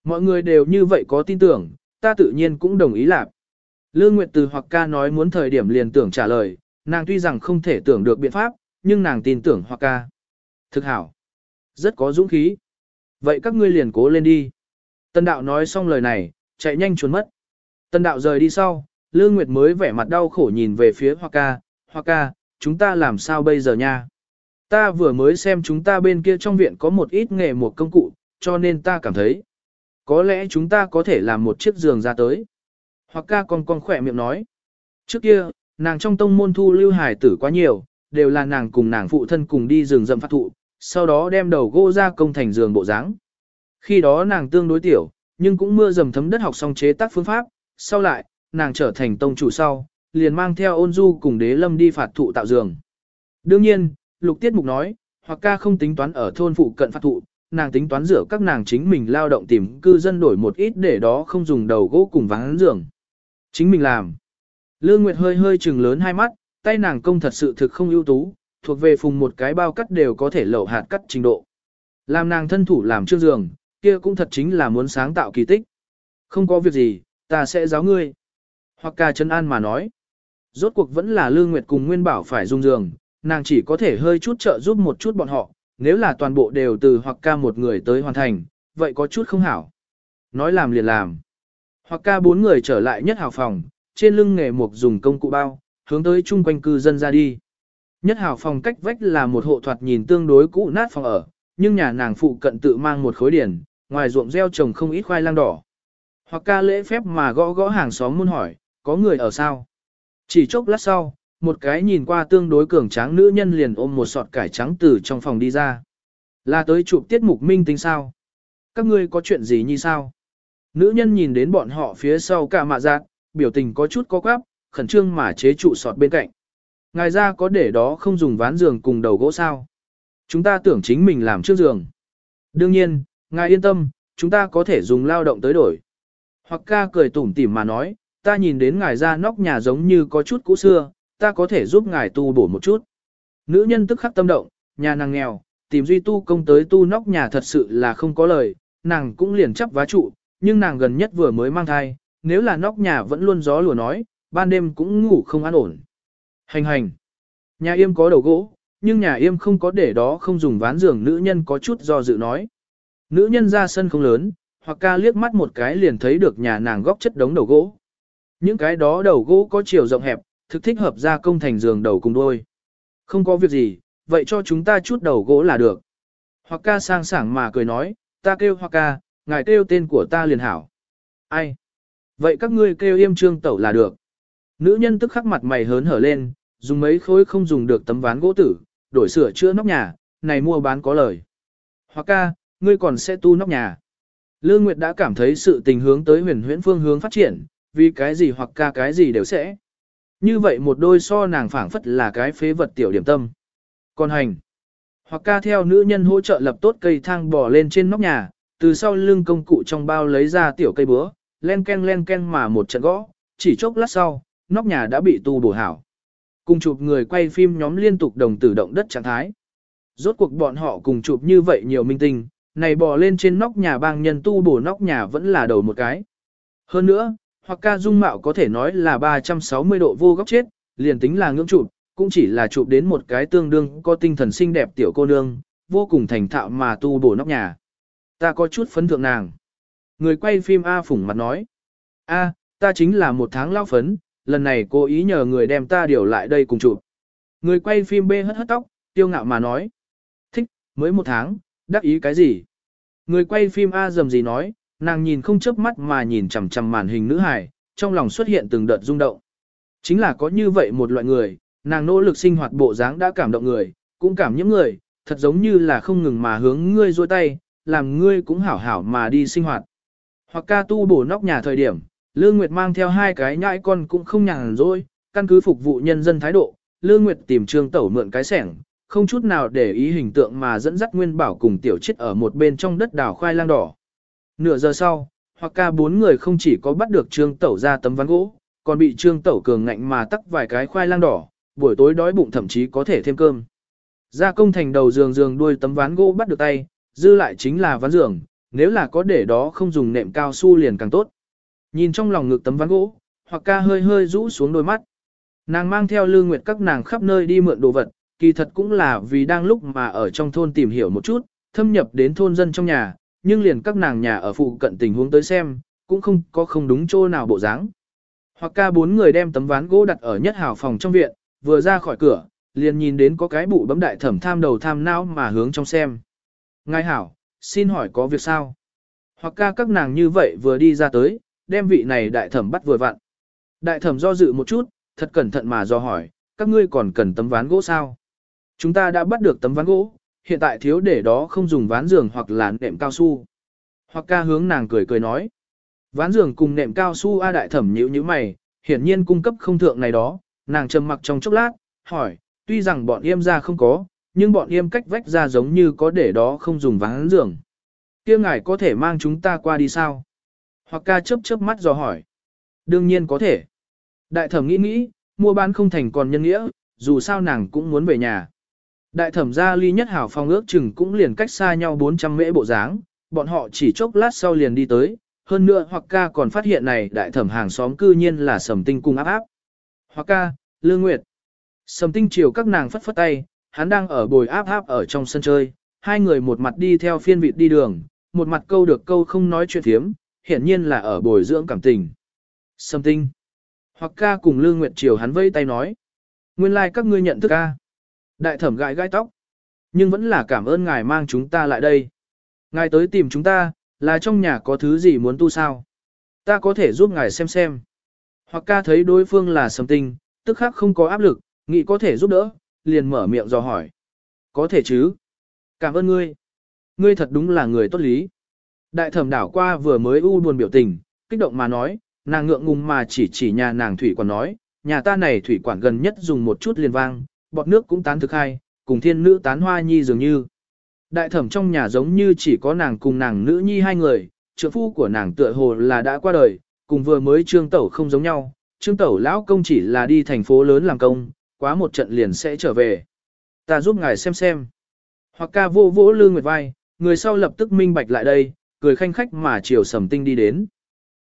Mọi người đều như vậy có tin tưởng, ta tự nhiên cũng đồng ý làm. Lương Nguyệt từ hoặc ca nói muốn thời điểm liền tưởng trả lời, nàng tuy rằng không thể tưởng được biện pháp, nhưng nàng tin tưởng hoặc ca. Thực hảo. Rất có dũng khí. Vậy các ngươi liền cố lên đi. Tân đạo nói xong lời này, chạy nhanh trốn mất. Tân đạo rời đi sau, Lương Nguyệt mới vẻ mặt đau khổ nhìn về phía Hoa ca, Hoa ca, chúng ta làm sao bây giờ nha? Ta vừa mới xem chúng ta bên kia trong viện có một ít nghề một công cụ, cho nên ta cảm thấy, có lẽ chúng ta có thể làm một chiếc giường ra tới. Hoa ca con con khỏe miệng nói. Trước kia, nàng trong tông môn thu lưu hải tử quá nhiều, đều là nàng cùng nàng phụ thân cùng đi rừng rậm phát thụ, sau đó đem đầu gỗ ra công thành giường bộ dáng. Khi đó nàng tương đối tiểu, nhưng cũng mưa dầm thấm đất học xong chế tác phương pháp, sau lại, nàng trở thành tông chủ sau, liền mang theo ôn du cùng đế lâm đi phạt thụ tạo giường. Đương nhiên, lục tiết mục nói, hoặc ca không tính toán ở thôn phụ cận phạt thụ, nàng tính toán rửa các nàng chính mình lao động tìm cư dân đổi một ít để đó không dùng đầu gỗ cùng ván giường. Chính mình làm. Lương Nguyệt hơi hơi trừng lớn hai mắt, tay nàng công thật sự thực không ưu tú, thuộc về phùng một cái bao cắt đều có thể lẩu hạt cắt trình độ. Làm nàng thân thủ làm trước giường, kia cũng thật chính là muốn sáng tạo kỳ tích. Không có việc gì, ta sẽ giáo ngươi. Hoặc ca chân an mà nói. Rốt cuộc vẫn là Lương Nguyệt cùng Nguyên Bảo phải dùng giường, nàng chỉ có thể hơi chút trợ giúp một chút bọn họ, nếu là toàn bộ đều từ hoặc ca một người tới hoàn thành, vậy có chút không hảo. Nói làm liền làm. Hoặc ca bốn người trở lại nhất hào phòng, trên lưng nghề mục dùng công cụ bao, hướng tới chung quanh cư dân ra đi. Nhất hào phòng cách vách là một hộ thoạt nhìn tương đối cũ nát phòng ở, nhưng nhà nàng phụ cận tự mang một khối điển, ngoài ruộng gieo trồng không ít khoai lang đỏ. Hoặc ca lễ phép mà gõ gõ hàng xóm muốn hỏi, có người ở sao? Chỉ chốc lát sau, một cái nhìn qua tương đối cường tráng nữ nhân liền ôm một sọt cải trắng từ trong phòng đi ra. Là tới chụp tiết mục minh tính sao? Các ngươi có chuyện gì như sao? Nữ nhân nhìn đến bọn họ phía sau cả mạ giác, biểu tình có chút có quáp, khẩn trương mà chế trụ sọt bên cạnh. Ngài ra có để đó không dùng ván giường cùng đầu gỗ sao? Chúng ta tưởng chính mình làm trước giường. Đương nhiên, ngài yên tâm, chúng ta có thể dùng lao động tới đổi. Hoặc ca cười tủm tỉm mà nói, ta nhìn đến ngài ra nóc nhà giống như có chút cũ xưa, ta có thể giúp ngài tu bổ một chút. Nữ nhân tức khắc tâm động, nhà nàng nghèo, tìm duy tu công tới tu nóc nhà thật sự là không có lời, nàng cũng liền chấp vá trụ, nhưng nàng gần nhất vừa mới mang thai, nếu là nóc nhà vẫn luôn gió lùa nói, ban đêm cũng ngủ không an ổn. Hành hành. Nhà yêm có đầu gỗ, nhưng nhà yêm không có để đó không dùng ván giường nữ nhân có chút do dự nói. Nữ nhân ra sân không lớn, hoặc ca liếc mắt một cái liền thấy được nhà nàng góc chất đống đầu gỗ. Những cái đó đầu gỗ có chiều rộng hẹp, thực thích hợp ra công thành giường đầu cùng đôi. Không có việc gì, vậy cho chúng ta chút đầu gỗ là được. Hoặc ca sang sảng mà cười nói, ta kêu hoặc ca, ngài kêu tên của ta liền hảo. Ai? Vậy các ngươi kêu yêm trương tẩu là được. Nữ nhân tức khắc mặt mày hớn hở lên, dùng mấy khối không dùng được tấm ván gỗ tử, đổi sửa chữa nóc nhà, này mua bán có lời. Hoặc ca, ngươi còn sẽ tu nóc nhà. Lương Nguyệt đã cảm thấy sự tình hướng tới huyền huyễn phương hướng phát triển, vì cái gì hoặc ca cái gì đều sẽ. Như vậy một đôi so nàng phảng phất là cái phế vật tiểu điểm tâm. Còn hành. Hoặc ca theo nữ nhân hỗ trợ lập tốt cây thang bò lên trên nóc nhà, từ sau lưng công cụ trong bao lấy ra tiểu cây búa, len ken len ken mà một trận gõ, chỉ chốc lát sau, nóc nhà đã bị tu bổ hảo. Cùng chụp người quay phim nhóm liên tục đồng tử động đất trạng thái. Rốt cuộc bọn họ cùng chụp như vậy nhiều minh tinh, này bò lên trên nóc nhà bang nhân tu bổ nóc nhà vẫn là đầu một cái. Hơn nữa, hoặc ca dung mạo có thể nói là 360 độ vô góc chết, liền tính là ngưỡng chụp, cũng chỉ là chụp đến một cái tương đương có tinh thần xinh đẹp tiểu cô nương, vô cùng thành thạo mà tu bổ nóc nhà. Ta có chút phấn thượng nàng. Người quay phim A phủng mặt nói. A, ta chính là một tháng lao phấn, lần này cô ý nhờ người đem ta điều lại đây cùng chụp. Người quay phim B hất hất tóc, tiêu ngạo mà nói. Thích, mới một tháng, đắc ý cái gì? Người quay phim A dầm gì nói, nàng nhìn không chớp mắt mà nhìn chằm chằm màn hình nữ hài, trong lòng xuất hiện từng đợt rung động. Chính là có như vậy một loại người, nàng nỗ lực sinh hoạt bộ dáng đã cảm động người, cũng cảm những người, thật giống như là không ngừng mà hướng ngươi duỗi tay, làm ngươi cũng hảo hảo mà đi sinh hoạt. Hoặc ca tu bổ nóc nhà thời điểm, Lương Nguyệt mang theo hai cái nhãi con cũng không nhàn rỗi, căn cứ phục vụ nhân dân thái độ, Lương Nguyệt tìm Trương Tẩu mượn cái sẻng, không chút nào để ý hình tượng mà dẫn dắt Nguyên Bảo cùng tiểu chết ở một bên trong đất đảo khoai lang đỏ. Nửa giờ sau, hoặc ca bốn người không chỉ có bắt được Trương Tẩu ra tấm ván gỗ, còn bị Trương Tẩu cường ngạnh mà tắc vài cái khoai lang đỏ, buổi tối đói bụng thậm chí có thể thêm cơm. Gia công thành đầu giường giường đuôi tấm ván gỗ bắt được tay, dư lại chính là ván giường, nếu là có để đó không dùng nệm cao su liền càng tốt. Nhìn trong lòng ngực tấm ván gỗ, hoặc ca hơi hơi rũ xuống đôi mắt. Nàng mang theo Lương Nguyệt các nàng khắp nơi đi mượn đồ vật, kỳ thật cũng là vì đang lúc mà ở trong thôn tìm hiểu một chút, thâm nhập đến thôn dân trong nhà, nhưng liền các nàng nhà ở phụ cận tình huống tới xem, cũng không có không đúng chỗ nào bộ dáng. Hoặc ca bốn người đem tấm ván gỗ đặt ở nhất hào phòng trong viện, vừa ra khỏi cửa, liền nhìn đến có cái bụ bấm đại thẩm tham đầu tham não mà hướng trong xem. Ngài hảo, xin hỏi có việc sao? Hoặc ca các nàng như vậy vừa đi ra tới, đem vị này đại thẩm bắt vừa vặn. Đại thẩm do dự một chút, thật cẩn thận mà do hỏi, các ngươi còn cần tấm ván gỗ sao? Chúng ta đã bắt được tấm ván gỗ, hiện tại thiếu để đó không dùng ván giường hoặc là nệm cao su. Hoặc ca hướng nàng cười cười nói. Ván giường cùng nệm cao su A đại thẩm nhữ như mày, hiển nhiên cung cấp không thượng này đó, nàng trầm mặc trong chốc lát, hỏi, tuy rằng bọn yêm ra không có, nhưng bọn yêm cách vách ra giống như có để đó không dùng ván giường. kia ngài có thể mang chúng ta qua đi sao? Hoặc ca chớp chớp mắt dò hỏi. Đương nhiên có thể. Đại thẩm nghĩ nghĩ, mua bán không thành còn nhân nghĩa, dù sao nàng cũng muốn về nhà. Đại thẩm gia ly nhất hảo phong ước chừng cũng liền cách xa nhau 400 mễ bộ dáng, bọn họ chỉ chốc lát sau liền đi tới, hơn nữa hoặc ca còn phát hiện này đại thẩm hàng xóm cư nhiên là sầm tinh cung áp áp. Hoặc ca, lương nguyệt. Sầm tinh chiều các nàng phất phất tay, hắn đang ở bồi áp áp ở trong sân chơi, hai người một mặt đi theo phiên vị đi đường, một mặt câu được câu không nói chuyện thiếm, hiển nhiên là ở bồi dưỡng cảm tình. Sầm tinh. Hoặc ca cùng lương nguyệt chiều hắn vây tay nói. Nguyên lai like các ngươi nhận thức ca. Đại thẩm gãi gai tóc. Nhưng vẫn là cảm ơn ngài mang chúng ta lại đây. Ngài tới tìm chúng ta, là trong nhà có thứ gì muốn tu sao? Ta có thể giúp ngài xem xem. Hoặc ca thấy đối phương là sầm tinh, tức khắc không có áp lực, nghĩ có thể giúp đỡ, liền mở miệng dò hỏi. Có thể chứ? Cảm ơn ngươi. Ngươi thật đúng là người tốt lý. Đại thẩm đảo qua vừa mới u buồn biểu tình, kích động mà nói, nàng ngượng ngùng mà chỉ chỉ nhà nàng thủy quản nói, nhà ta này thủy quản gần nhất dùng một chút liền vang, bọt nước cũng tán thực hai, cùng thiên nữ tán hoa nhi dường như. Đại thẩm trong nhà giống như chỉ có nàng cùng nàng nữ nhi hai người, trượng phu của nàng tựa hồ là đã qua đời, cùng vừa mới trương tẩu không giống nhau, trương tẩu lão công chỉ là đi thành phố lớn làm công, quá một trận liền sẽ trở về. Ta giúp ngài xem xem. Hoặc ca vô vỗ lương nguyệt vai, người sau lập tức minh bạch lại đây, cười khanh khách mà chiều sầm tinh đi đến.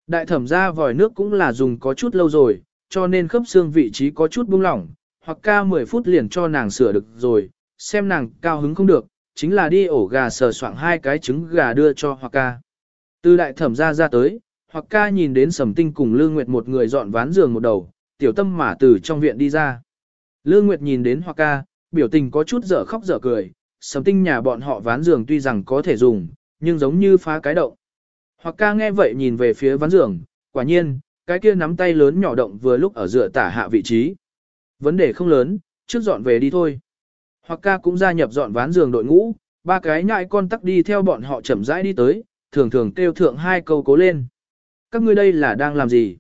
Đại thẩm ra vòi nước cũng là dùng có chút lâu rồi, cho nên khớp xương vị trí có chút buông lỏng, hoặc ca 10 phút liền cho nàng sửa được rồi, xem nàng cao hứng không được, chính là đi ổ gà sờ soạng hai cái trứng gà đưa cho hoặc ca. Từ đại thẩm ra ra tới, hoặc ca nhìn đến sầm tinh cùng Lương Nguyệt một người dọn ván giường một đầu, tiểu tâm mà từ trong viện đi ra. Lương Nguyệt nhìn đến hoặc ca, biểu tình có chút dở khóc dở cười, sầm tinh nhà bọn họ ván giường tuy rằng có thể dùng, nhưng giống như phá cái động. Hoặc ca nghe vậy nhìn về phía ván giường, quả nhiên, cái kia nắm tay lớn nhỏ động vừa lúc ở dựa tả hạ vị trí. Vấn đề không lớn, trước dọn về đi thôi. Hoặc ca cũng gia nhập dọn ván giường đội ngũ, ba cái nhại con tắc đi theo bọn họ chậm rãi đi tới, thường thường kêu thượng hai câu cố lên. Các ngươi đây là đang làm gì?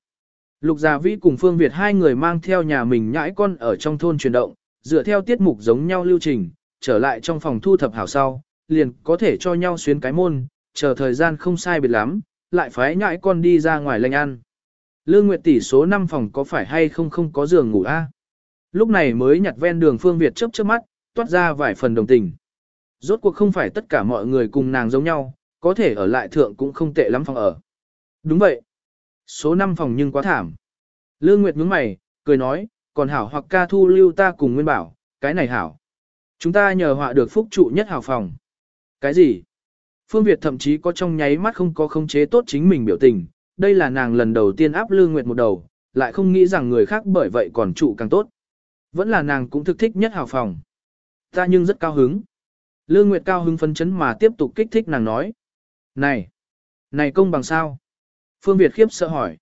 Lục Gia Vĩ cùng Phương Việt hai người mang theo nhà mình nhãi con ở trong thôn chuyển động, dựa theo tiết mục giống nhau lưu trình, trở lại trong phòng thu thập hảo sau, liền có thể cho nhau xuyến cái môn, chờ thời gian không sai biệt lắm, lại phái nhãi con đi ra ngoài lanh ăn. Lương Nguyệt tỷ số 5 phòng có phải hay không không có giường ngủ a? Lúc này mới nhặt ven đường Phương Việt chớp chớp mắt, toát ra vài phần đồng tình. Rốt cuộc không phải tất cả mọi người cùng nàng giống nhau, có thể ở lại thượng cũng không tệ lắm phòng ở. Đúng vậy. Số 5 phòng nhưng quá thảm. Lương Nguyệt nhướng mày, cười nói, còn hảo hoặc ca thu lưu ta cùng Nguyên Bảo, cái này hảo. Chúng ta nhờ họa được phúc trụ nhất hảo phòng. Cái gì? Phương Việt thậm chí có trong nháy mắt không có khống chế tốt chính mình biểu tình, đây là nàng lần đầu tiên áp Lương Nguyệt một đầu, lại không nghĩ rằng người khác bởi vậy còn trụ càng tốt. Vẫn là nàng cũng thực thích nhất hảo phòng. Ta nhưng rất cao hứng. Lương Nguyệt cao hứng phấn chấn mà tiếp tục kích thích nàng nói. Này! Này công bằng sao? Phương Việt khiếp sợ hỏi.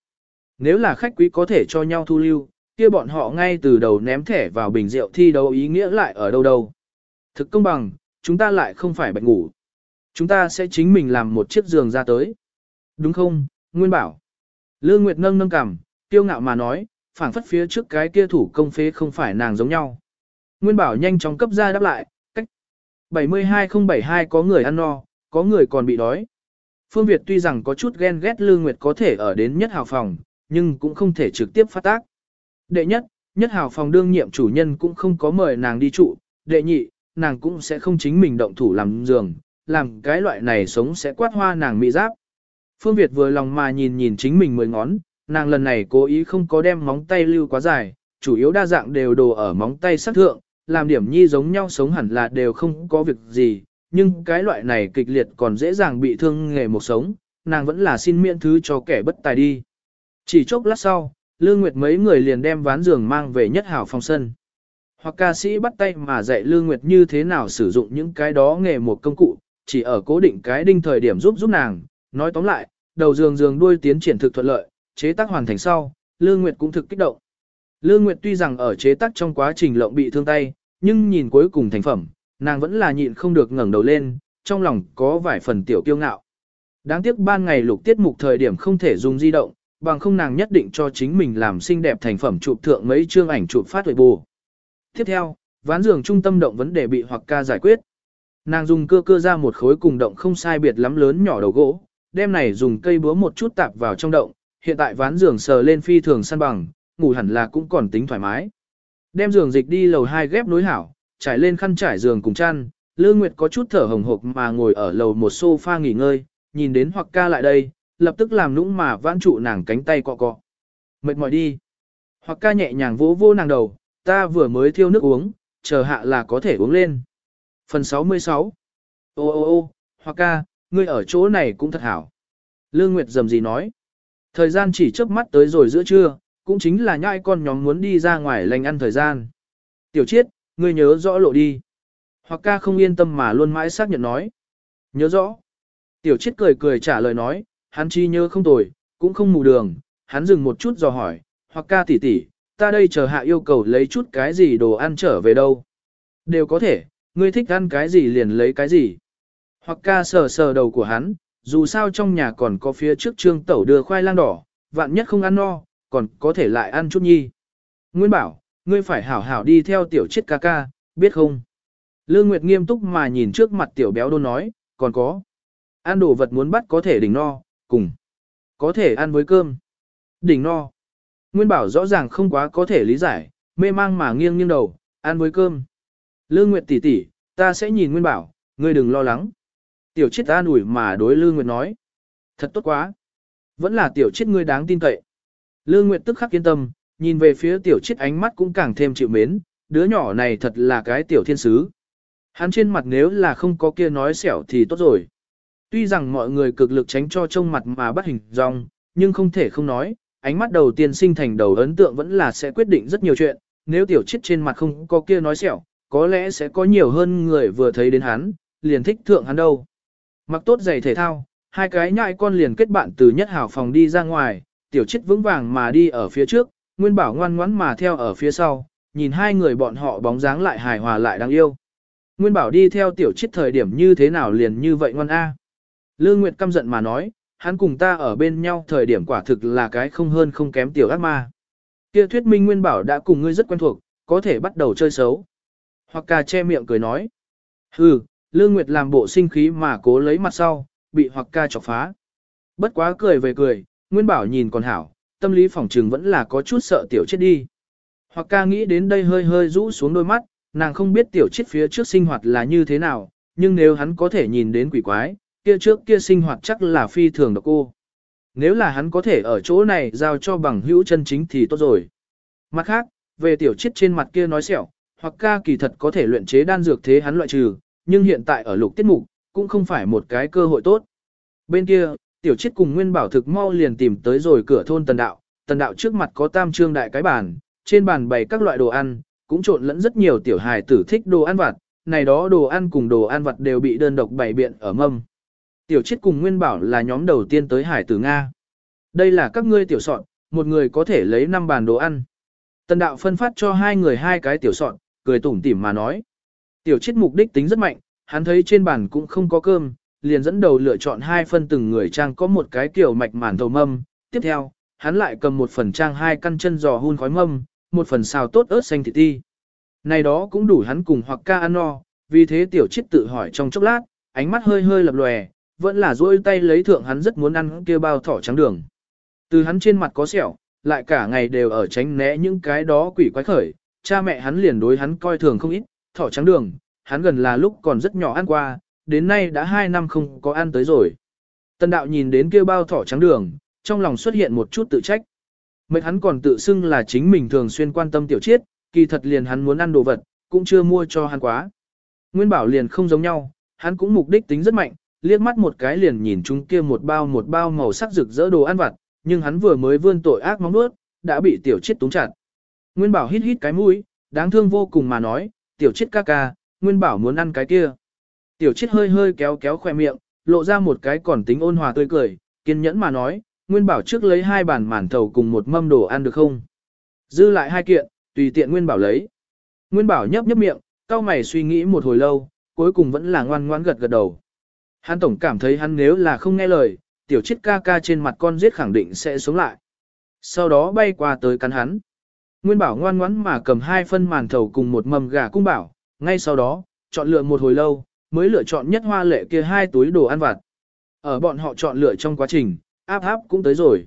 Nếu là khách quý có thể cho nhau thu lưu, kia bọn họ ngay từ đầu ném thẻ vào bình rượu thi đấu ý nghĩa lại ở đâu đâu. Thực công bằng, chúng ta lại không phải bệnh ngủ. Chúng ta sẽ chính mình làm một chiếc giường ra tới. Đúng không, Nguyên Bảo? Lương Nguyệt nâng nâng cằm, kiêu ngạo mà nói, phảng phất phía trước cái kia thủ công phế không phải nàng giống nhau. Nguyên Bảo nhanh chóng cấp ra đáp lại, cách 72072 có người ăn no, có người còn bị đói. Phương Việt tuy rằng có chút ghen ghét Lương Nguyệt có thể ở đến nhất hào phòng, nhưng cũng không thể trực tiếp phát tác. Đệ nhất, nhất hào phòng đương nhiệm chủ nhân cũng không có mời nàng đi trụ, đệ nhị, nàng cũng sẽ không chính mình động thủ làm giường, làm cái loại này sống sẽ quát hoa nàng mỹ giáp. Phương Việt vừa lòng mà nhìn nhìn chính mình mười ngón, nàng lần này cố ý không có đem móng tay lưu quá dài, chủ yếu đa dạng đều đồ ở móng tay sắc thượng, làm điểm nhi giống nhau sống hẳn là đều không có việc gì, nhưng cái loại này kịch liệt còn dễ dàng bị thương nghề một sống, nàng vẫn là xin miễn thứ cho kẻ bất tài đi. Chỉ chốc lát sau, Lương Nguyệt mấy người liền đem ván giường mang về nhất hảo phòng sân. Hoặc ca sĩ bắt tay mà dạy Lương Nguyệt như thế nào sử dụng những cái đó nghề một công cụ, chỉ ở cố định cái đinh thời điểm giúp giúp nàng. Nói tóm lại, đầu giường giường đuôi tiến triển thực thuận lợi, chế tác hoàn thành sau, Lương Nguyệt cũng thực kích động. Lương Nguyệt tuy rằng ở chế tác trong quá trình lộng bị thương tay, nhưng nhìn cuối cùng thành phẩm, nàng vẫn là nhịn không được ngẩng đầu lên, trong lòng có vài phần tiểu kiêu ngạo. Đáng tiếc ban ngày lục tiết mục thời điểm không thể dùng di động, bằng không nàng nhất định cho chính mình làm xinh đẹp thành phẩm chụp thượng mấy chương ảnh chụp phát huệ bù. Tiếp theo, ván giường trung tâm động vấn đề bị hoặc ca giải quyết. Nàng dùng cơ cơ ra một khối cùng động không sai biệt lắm lớn nhỏ đầu gỗ, đem này dùng cây búa một chút tạp vào trong động, hiện tại ván giường sờ lên phi thường săn bằng, ngủ hẳn là cũng còn tính thoải mái. Đem giường dịch đi lầu hai ghép nối hảo, trải lên khăn trải giường cùng chăn, Lương Nguyệt có chút thở hồng hộc mà ngồi ở lầu một sofa nghỉ ngơi, nhìn đến hoặc ca lại đây, lập tức làm nũng mà vãn trụ nàng cánh tay cọ cọ. Mệt mỏi đi. Hoặc ca nhẹ nhàng vỗ vô nàng đầu, ta vừa mới thiêu nước uống, chờ hạ là có thể uống lên. Phần 66 Ô ô ô, hoặc ca, ngươi ở chỗ này cũng thật hảo. Lương Nguyệt dầm gì nói. Thời gian chỉ chớp mắt tới rồi giữa trưa, cũng chính là nhai con nhóm muốn đi ra ngoài lành ăn thời gian. Tiểu chiết, ngươi nhớ rõ lộ đi. Hoặc ca không yên tâm mà luôn mãi xác nhận nói. Nhớ rõ. Tiểu chiết cười cười trả lời nói, hắn chi nhớ không tồi, cũng không mù đường, hắn dừng một chút dò hỏi, hoặc ca tỷ tỷ, ta đây chờ hạ yêu cầu lấy chút cái gì đồ ăn trở về đâu. Đều có thể, ngươi thích ăn cái gì liền lấy cái gì. Hoặc ca sờ sờ đầu của hắn, dù sao trong nhà còn có phía trước trương tẩu đưa khoai lang đỏ, vạn nhất không ăn no, còn có thể lại ăn chút nhi. Nguyên bảo, ngươi phải hảo hảo đi theo tiểu chết ca ca, biết không? Lương Nguyệt nghiêm túc mà nhìn trước mặt tiểu béo đôn nói, còn có. Ăn đồ vật muốn bắt có thể đỉnh no, cùng. Có thể ăn với cơm. Đỉnh no. Nguyên bảo rõ ràng không quá có thể lý giải, mê mang mà nghiêng nghiêng đầu, ăn với cơm. Lương Nguyệt tỷ tỷ, ta sẽ nhìn Nguyên bảo, ngươi đừng lo lắng. Tiểu chết an ủi mà đối Lương Nguyệt nói. Thật tốt quá. Vẫn là tiểu chết ngươi đáng tin cậy. Lương Nguyệt tức khắc yên tâm, nhìn về phía tiểu chết ánh mắt cũng càng thêm chịu mến, đứa nhỏ này thật là cái tiểu thiên sứ. Hắn trên mặt nếu là không có kia nói xẻo thì tốt rồi. Tuy rằng mọi người cực lực tránh cho trông mặt mà bắt hình dong, nhưng không thể không nói, ánh mắt đầu tiên sinh thành đầu ấn tượng vẫn là sẽ quyết định rất nhiều chuyện, nếu tiểu chết trên mặt không có kia nói xẻo, có lẽ sẽ có nhiều hơn người vừa thấy đến hắn, liền thích thượng hắn đâu. Mặc tốt giày thể thao, hai cái nhại con liền kết bạn từ nhất hảo phòng đi ra ngoài, tiểu chết vững vàng mà đi ở phía trước, Nguyên Bảo ngoan ngoãn mà theo ở phía sau, nhìn hai người bọn họ bóng dáng lại hài hòa lại đáng yêu. Nguyên Bảo đi theo tiểu chết thời điểm như thế nào liền như vậy ngoan a. Lương Nguyệt căm giận mà nói, hắn cùng ta ở bên nhau thời điểm quả thực là cái không hơn không kém tiểu ác ma. Kia thuyết minh Nguyên Bảo đã cùng ngươi rất quen thuộc, có thể bắt đầu chơi xấu. Hoặc ca che miệng cười nói. Hừ, Lương Nguyệt làm bộ sinh khí mà cố lấy mặt sau, bị hoặc ca chọc phá. Bất quá cười về cười, Nguyên Bảo nhìn còn hảo, tâm lý phỏng trừng vẫn là có chút sợ tiểu chết đi. Hoặc ca nghĩ đến đây hơi hơi rũ xuống đôi mắt, nàng không biết tiểu chết phía trước sinh hoạt là như thế nào, nhưng nếu hắn có thể nhìn đến quỷ quái, kia trước kia sinh hoạt chắc là phi thường độc cô. Nếu là hắn có thể ở chỗ này giao cho bằng hữu chân chính thì tốt rồi. Mặt khác, về tiểu chết trên mặt kia nói sẹo, hoặc ca kỳ thật có thể luyện chế đan dược thế hắn loại trừ, nhưng hiện tại ở lục tiết mục, cũng không phải một cái cơ hội tốt. Bên kia, tiểu chết cùng nguyên bảo thực mau liền tìm tới rồi cửa thôn tần đạo, tần đạo trước mặt có tam trương đại cái bàn, trên bàn bày các loại đồ ăn, cũng trộn lẫn rất nhiều tiểu hài tử thích đồ ăn vặt, này đó đồ ăn cùng đồ ăn vặt đều bị đơn độc bày biện ở mâm. Tiểu chết cùng nguyên bảo là nhóm đầu tiên tới hải tử Nga. Đây là các ngươi tiểu soạn, một người có thể lấy 5 bàn đồ ăn. Tần đạo phân phát cho hai người hai cái tiểu soạn, cười tủm tỉm mà nói. Tiểu chết mục đích tính rất mạnh, hắn thấy trên bàn cũng không có cơm, liền dẫn đầu lựa chọn hai phân từng người trang có một cái kiểu mạch màn thầu mâm. Tiếp theo, hắn lại cầm một phần trang hai căn chân giò hun khói mâm, một phần xào tốt ớt xanh thịt ti. Này đó cũng đủ hắn cùng hoặc ca ăn no, vì thế tiểu chết tự hỏi trong chốc lát, ánh mắt hơi hơi lập lòe, vẫn là duỗi tay lấy thượng hắn rất muốn ăn kia bao thỏ trắng đường. Từ hắn trên mặt có sẹo, lại cả ngày đều ở tránh né những cái đó quỷ quái khởi, cha mẹ hắn liền đối hắn coi thường không ít, thỏ trắng đường, hắn gần là lúc còn rất nhỏ ăn qua, đến nay đã hai năm không có ăn tới rồi. Tân đạo nhìn đến kia bao thỏ trắng đường, trong lòng xuất hiện một chút tự trách. Mấy hắn còn tự xưng là chính mình thường xuyên quan tâm tiểu chiết, kỳ thật liền hắn muốn ăn đồ vật, cũng chưa mua cho hắn quá. Nguyên bảo liền không giống nhau, hắn cũng mục đích tính rất mạnh, liếc mắt một cái liền nhìn chúng kia một bao một bao màu sắc rực rỡ đồ ăn vặt, nhưng hắn vừa mới vươn tội ác móng nuốt, đã bị tiểu chiết túng chặt. Nguyên bảo hít hít cái mũi, đáng thương vô cùng mà nói, tiểu chiết ca ca, Nguyên bảo muốn ăn cái kia. Tiểu chiết hơi hơi kéo kéo khoe miệng, lộ ra một cái còn tính ôn hòa tươi cười, kiên nhẫn mà nói, Nguyên bảo trước lấy hai bàn màn thầu cùng một mâm đồ ăn được không? Dư lại hai kiện, tùy tiện Nguyên bảo lấy. Nguyên bảo nhấp nhấp miệng, cao mày suy nghĩ một hồi lâu, cuối cùng vẫn là ngoan ngoan gật gật đầu. Hắn tổng cảm thấy hắn nếu là không nghe lời, tiểu chết ca ca trên mặt con giết khẳng định sẽ sống lại. Sau đó bay qua tới cắn hắn. Nguyên bảo ngoan ngoãn mà cầm hai phân màn thầu cùng một mầm gà cung bảo, ngay sau đó, chọn lựa một hồi lâu, mới lựa chọn nhất hoa lệ kia hai túi đồ ăn vặt. Ở bọn họ chọn lựa trong quá trình, áp áp cũng tới rồi.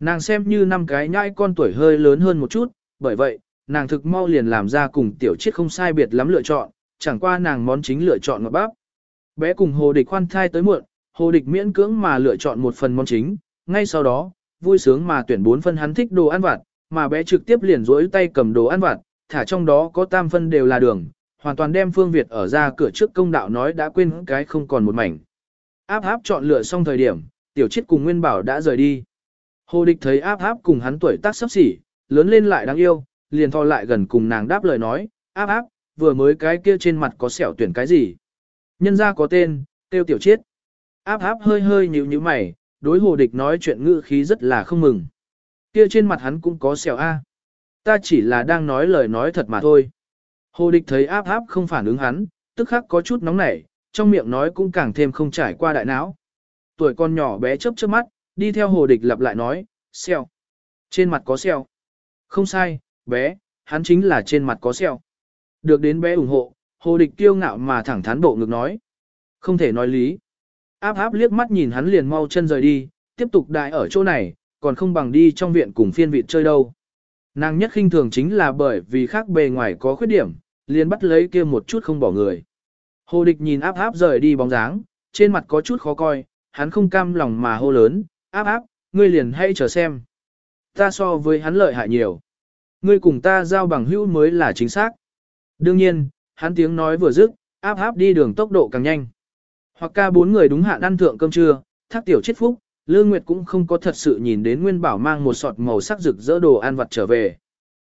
Nàng xem như năm cái nhãi con tuổi hơi lớn hơn một chút, bởi vậy, nàng thực mau liền làm ra cùng tiểu chiết không sai biệt lắm lựa chọn, chẳng qua nàng món chính lựa chọn ngọt bắp. Bé cùng hồ địch khoan thai tới muộn, hồ địch miễn cưỡng mà lựa chọn một phần món chính, ngay sau đó, vui sướng mà tuyển bốn phân hắn thích đồ ăn vặt, mà bé trực tiếp liền rỗi tay cầm đồ ăn vặt, thả trong đó có tam phân đều là đường, hoàn toàn đem Phương Việt ở ra cửa trước công đạo nói đã quên cái không còn một mảnh. Áp áp chọn lựa xong thời điểm, tiểu chết cùng Nguyên Bảo đã rời đi. Hồ địch thấy áp áp cùng hắn tuổi tác sắp xỉ, lớn lên lại đáng yêu, liền thò lại gần cùng nàng đáp lời nói, áp áp, vừa mới cái kia trên mặt có sẹo tuyển cái gì. Nhân ra có tên, tiêu tiểu chiết. Áp áp hơi hơi nhíu nhíu mày, đối hồ địch nói chuyện ngữ khí rất là không mừng. Kia trên mặt hắn cũng có sẹo A. Ta chỉ là đang nói lời nói thật mà thôi. Hồ địch thấy áp áp không phản ứng hắn, tức khắc có chút nóng nảy, trong miệng nói cũng càng thêm không trải qua đại não. Tuổi con nhỏ bé chớp chớp mắt, đi theo hồ địch lặp lại nói, sẹo. Trên mặt có sẹo. Không sai, bé, hắn chính là trên mặt có sẹo. Được đến bé ủng hộ, hồ địch kiêu ngạo mà thẳng thắn bộ ngực nói. Không thể nói lý. Áp áp liếc mắt nhìn hắn liền mau chân rời đi, tiếp tục đại ở chỗ này, còn không bằng đi trong viện cùng phiên vịt chơi đâu. Nàng nhất khinh thường chính là bởi vì khác bề ngoài có khuyết điểm, liền bắt lấy kia một chút không bỏ người. Hồ địch nhìn áp áp rời đi bóng dáng, trên mặt có chút khó coi, hắn không cam lòng mà hô lớn, áp áp, ngươi liền hãy chờ xem. Ta so với hắn lợi hại nhiều. Ngươi cùng ta giao bằng hữu mới là chính xác. Đương nhiên, hắn tiếng nói vừa dứt, áp áp đi đường tốc độ càng nhanh. Hoặc ca bốn người đúng hạn ăn thượng cơm trưa, thác tiểu chết phúc, Lương Nguyệt cũng không có thật sự nhìn đến Nguyên Bảo mang một sọt màu sắc rực rỡ đồ ăn vặt trở về.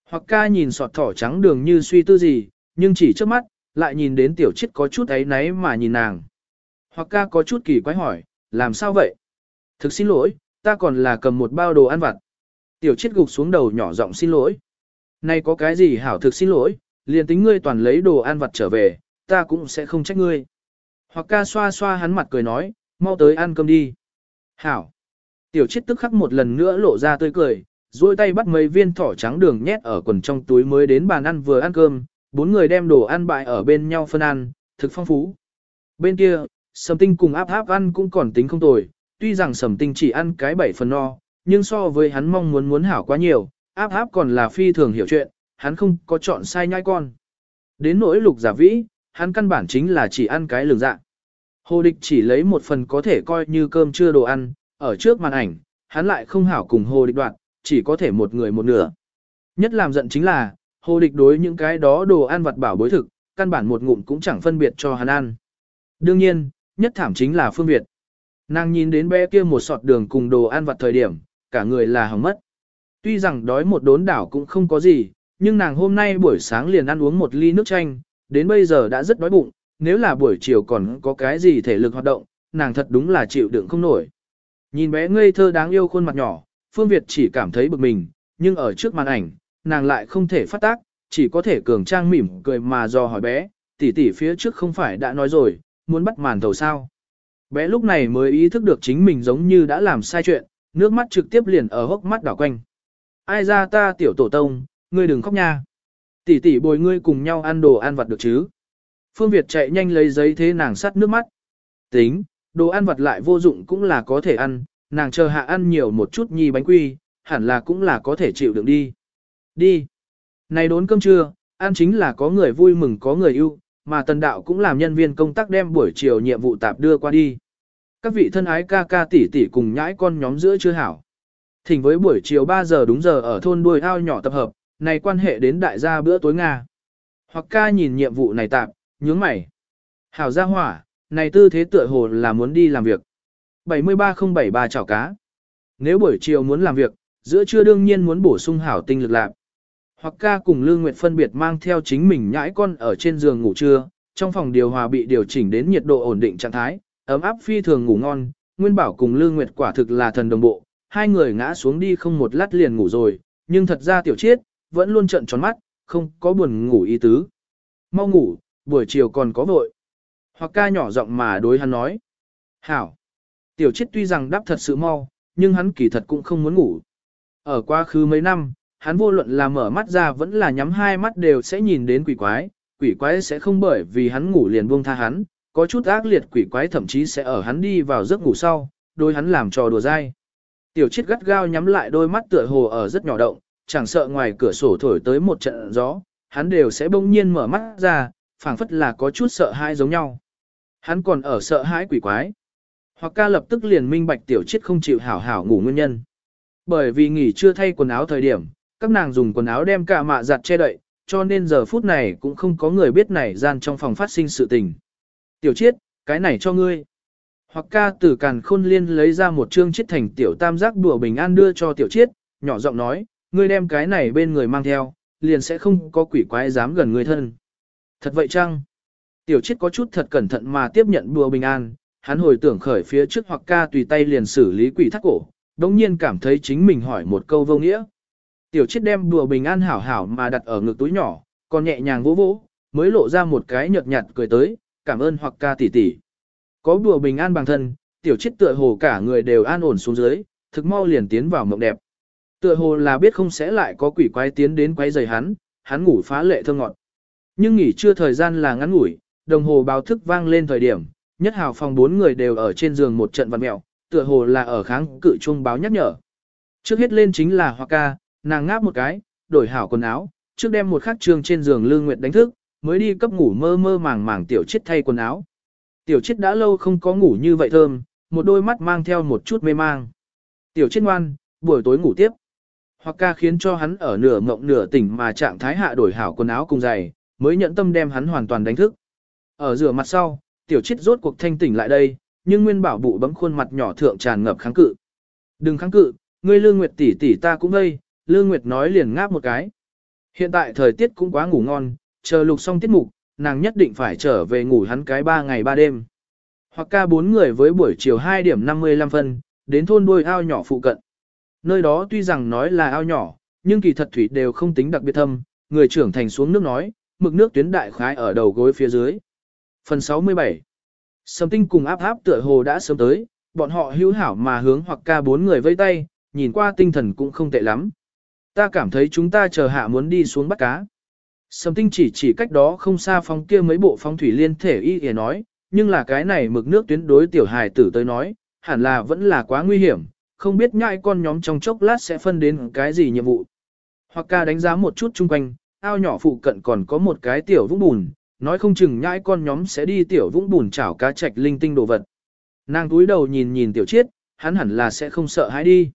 Hoặc ca nhìn sọt thỏ trắng đường như suy tư gì, nhưng chỉ trước mắt, lại nhìn đến tiểu chết có chút ấy náy mà nhìn nàng. Hoặc ca có chút kỳ quái hỏi, làm sao vậy? Thực xin lỗi, ta còn là cầm một bao đồ ăn vặt. Tiểu chết gục xuống đầu nhỏ giọng xin lỗi. Nay có cái gì hảo thực xin lỗi, liền tính ngươi toàn lấy đồ ăn vặt trở về, ta cũng sẽ không trách ngươi. Hoặc ca xoa xoa hắn mặt cười nói, mau tới ăn cơm đi. Hảo. Tiểu chết tức khắc một lần nữa lộ ra tươi cười, duỗi tay bắt mấy viên thỏ trắng đường nhét ở quần trong túi mới đến bàn ăn vừa ăn cơm, bốn người đem đồ ăn bại ở bên nhau phân ăn, thực phong phú. Bên kia, sầm tinh cùng áp áp ăn cũng còn tính không tồi, tuy rằng sầm tinh chỉ ăn cái bảy phần no, nhưng so với hắn mong muốn muốn hảo quá nhiều, áp áp còn là phi thường hiểu chuyện, hắn không có chọn sai nhai con. Đến nỗi lục giả vĩ, hắn căn bản chính là chỉ ăn cái lường dạng. Hồ địch chỉ lấy một phần có thể coi như cơm chưa đồ ăn, ở trước màn ảnh, hắn lại không hảo cùng hồ địch đoạn, chỉ có thể một người một nửa. Nhất làm giận chính là, hồ địch đối những cái đó đồ ăn vặt bảo bối thực, căn bản một ngụm cũng chẳng phân biệt cho hắn ăn. Đương nhiên, nhất thảm chính là Phương Việt. Nàng nhìn đến bé kia một sọt đường cùng đồ ăn vặt thời điểm, cả người là hỏng mất. Tuy rằng đói một đốn đảo cũng không có gì, nhưng nàng hôm nay buổi sáng liền ăn uống một ly nước chanh, đến bây giờ đã rất đói bụng, nếu là buổi chiều còn có cái gì thể lực hoạt động, nàng thật đúng là chịu đựng không nổi. Nhìn bé ngây thơ đáng yêu khuôn mặt nhỏ, Phương Việt chỉ cảm thấy bực mình, nhưng ở trước màn ảnh, nàng lại không thể phát tác, chỉ có thể cường trang mỉm cười mà do hỏi bé, tỷ tỷ phía trước không phải đã nói rồi, muốn bắt màn thầu sao. Bé lúc này mới ý thức được chính mình giống như đã làm sai chuyện, Nước mắt trực tiếp liền ở hốc mắt đảo quanh. Ai ra ta tiểu tổ tông, ngươi đừng khóc nha. Tỷ tỷ bồi ngươi cùng nhau ăn đồ ăn vặt được chứ. Phương Việt chạy nhanh lấy giấy thế nàng sắt nước mắt. Tính, đồ ăn vặt lại vô dụng cũng là có thể ăn, nàng chờ hạ ăn nhiều một chút nhì bánh quy, hẳn là cũng là có thể chịu đựng đi. Đi. Này đốn cơm trưa, ăn chính là có người vui mừng có người yêu, mà tần đạo cũng làm nhân viên công tác đem buổi chiều nhiệm vụ tạp đưa qua đi. Các vị thân ái ca ca tỷ tỷ cùng nhãi con nhóm giữa chưa hảo. Thỉnh với buổi chiều 3 giờ đúng giờ ở thôn đuôi ao nhỏ tập hợp, này quan hệ đến đại gia bữa tối Nga. Hoặc ca nhìn nhiệm vụ này tạp, nhướng mày. Hảo gia hỏa, này tư thế tựa hồ là muốn đi làm việc. 73073 chảo cá. Nếu buổi chiều muốn làm việc, giữa trưa đương nhiên muốn bổ sung hảo tinh lực lạc. Hoặc ca cùng Lương Nguyệt phân biệt mang theo chính mình nhãi con ở trên giường ngủ trưa, trong phòng điều hòa bị điều chỉnh đến nhiệt độ ổn định trạng thái, ấm áp phi thường ngủ ngon, Nguyên Bảo cùng Lương Nguyệt quả thực là thần đồng bộ, hai người ngã xuống đi không một lát liền ngủ rồi, nhưng thật ra tiểu chiết, vẫn luôn trận tròn mắt, không có buồn ngủ ý tứ. Mau ngủ, buổi chiều còn có vội. Hoặc ca nhỏ giọng mà đối hắn nói. Hảo. Tiểu chiết tuy rằng đáp thật sự mau, nhưng hắn kỳ thật cũng không muốn ngủ. Ở quá khứ mấy năm, hắn vô luận là mở mắt ra vẫn là nhắm hai mắt đều sẽ nhìn đến quỷ quái, quỷ quái sẽ không bởi vì hắn ngủ liền buông tha hắn, có chút ác liệt quỷ quái thậm chí sẽ ở hắn đi vào giấc ngủ sau, đôi hắn làm trò đùa dai. Tiểu chiết gắt gao nhắm lại đôi mắt tựa hồ ở rất nhỏ động, chẳng sợ ngoài cửa sổ thổi tới một trận gió, hắn đều sẽ bỗng nhiên mở mắt ra, phảng phất là có chút sợ hãi giống nhau. Hắn còn ở sợ hãi quỷ quái. Hoặc ca lập tức liền minh bạch tiểu chiết không chịu hảo hảo ngủ nguyên nhân. Bởi vì nghỉ chưa thay quần áo thời điểm, các nàng dùng quần áo đem cả mạ giặt che đậy, cho nên giờ phút này cũng không có người biết này gian trong phòng phát sinh sự tình. Tiểu chiết, cái này cho ngươi. Hoặc ca từ càn khôn liên lấy ra một chương chiết thành tiểu tam giác đùa bình an đưa cho tiểu chiết, nhỏ giọng nói, ngươi đem cái này bên người mang theo, liền sẽ không có quỷ quái dám gần người thân. Thật vậy chăng? Tiểu chiết có chút thật cẩn thận mà tiếp nhận đùa bình an, hắn hồi tưởng khởi phía trước hoặc ca tùy tay liền xử lý quỷ thắt cổ, đồng nhiên cảm thấy chính mình hỏi một câu vô nghĩa. Tiểu chiết đem đùa bình an hảo hảo mà đặt ở ngực túi nhỏ, còn nhẹ nhàng vỗ vỗ, mới lộ ra một cái nhợt nhạt cười tới, cảm ơn hoặc ca tỷ tỷ. Có đùa bình an bằng thân, tiểu chiết tựa hồ cả người đều an ổn xuống dưới, thực mau liền tiến vào mộng đẹp. Tựa hồ là biết không sẽ lại có quỷ quái tiến đến quấy rầy hắn, hắn ngủ phá lệ thơ ngọt. Nhưng nghỉ trưa thời gian là ngắn ngủi, đồng hồ báo thức vang lên thời điểm, nhất hào phòng bốn người đều ở trên giường một trận vặn mẹo, tựa hồ là ở kháng cự chuông báo nhắc nhở. Trước hết lên chính là Hoa ca, nàng ngáp một cái, đổi hảo quần áo, trước đem một khắc trường trên giường Lương Nguyệt đánh thức, mới đi cấp ngủ mơ mơ màng màng tiểu chết thay quần áo. Tiểu chết đã lâu không có ngủ như vậy thơm, một đôi mắt mang theo một chút mê mang. Tiểu chết ngoan, buổi tối ngủ tiếp. Hoa ca khiến cho hắn ở nửa mộng nửa tỉnh mà trạng thái hạ đổi hảo quần áo cùng giày, mới nhận tâm đem hắn hoàn toàn đánh thức. Ở rửa mặt sau, tiểu chết rốt cuộc thanh tỉnh lại đây, nhưng nguyên bảo bụ bấm khuôn mặt nhỏ thượng tràn ngập kháng cự. Đừng kháng cự, ngươi lương nguyệt tỷ tỷ ta cũng đây, lương nguyệt nói liền ngáp một cái. Hiện tại thời tiết cũng quá ngủ ngon, chờ lục xong tiết mục, nàng nhất định phải trở về ngủ hắn cái ba ngày ba đêm. Hoặc ca bốn người với buổi chiều 2 điểm 55 phân, đến thôn đôi ao nhỏ phụ cận. Nơi đó tuy rằng nói là ao nhỏ, nhưng kỳ thật thủy đều không tính đặc biệt thâm, người trưởng thành xuống nước nói, mực nước tuyến đại khái ở đầu gối phía dưới. Phần 67 Sầm tinh cùng áp áp tựa hồ đã sớm tới, bọn họ hữu hảo mà hướng hoặc ca bốn người vây tay, nhìn qua tinh thần cũng không tệ lắm. Ta cảm thấy chúng ta chờ hạ muốn đi xuống bắt cá. Sầm tinh chỉ chỉ cách đó không xa phong kia mấy bộ phong thủy liên thể y để nói, nhưng là cái này mực nước tuyến đối tiểu hài tử tới nói, hẳn là vẫn là quá nguy hiểm, không biết nhãi con nhóm trong chốc lát sẽ phân đến cái gì nhiệm vụ. Hoặc ca đánh giá một chút chung quanh, ao nhỏ phụ cận còn có một cái tiểu vũng bùn, nói không chừng nhãi con nhóm sẽ đi tiểu vũng bùn chảo cá trạch linh tinh đồ vật. Nàng túi đầu nhìn nhìn tiểu chiết, hắn hẳn là sẽ không sợ hãi đi.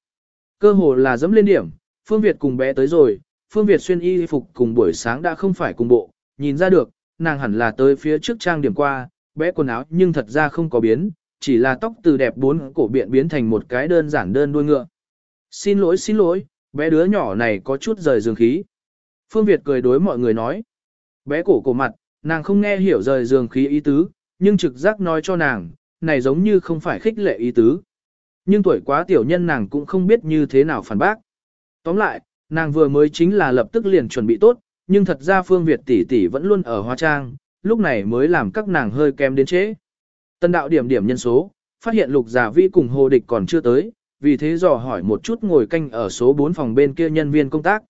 Cơ hồ là dẫm lên điểm, Phương Việt cùng bé tới rồi, Phương Việt xuyên y phục cùng buổi sáng đã không phải cùng bộ, nhìn ra được, nàng hẳn là tới phía trước trang điểm qua, bé quần áo nhưng thật ra không có biến, chỉ là tóc từ đẹp bốn cổ biện biến thành một cái đơn giản đơn đuôi ngựa. Xin lỗi xin lỗi, bé đứa nhỏ này có chút rời giường khí. Phương Việt cười đối mọi người nói. Bé cổ cổ mặt, nàng không nghe hiểu rời giường khí ý tứ, nhưng trực giác nói cho nàng, này giống như không phải khích lệ ý tứ. Nhưng tuổi quá tiểu nhân nàng cũng không biết như thế nào phản bác. Tóm lại, nàng vừa mới chính là lập tức liền chuẩn bị tốt, nhưng thật ra Phương Việt tỷ tỷ vẫn luôn ở hóa trang, lúc này mới làm các nàng hơi kém đến chế. Tân đạo điểm điểm nhân số, phát hiện lục giả vi cùng hồ địch còn chưa tới, vì thế dò hỏi một chút ngồi canh ở số 4 phòng bên kia nhân viên công tác.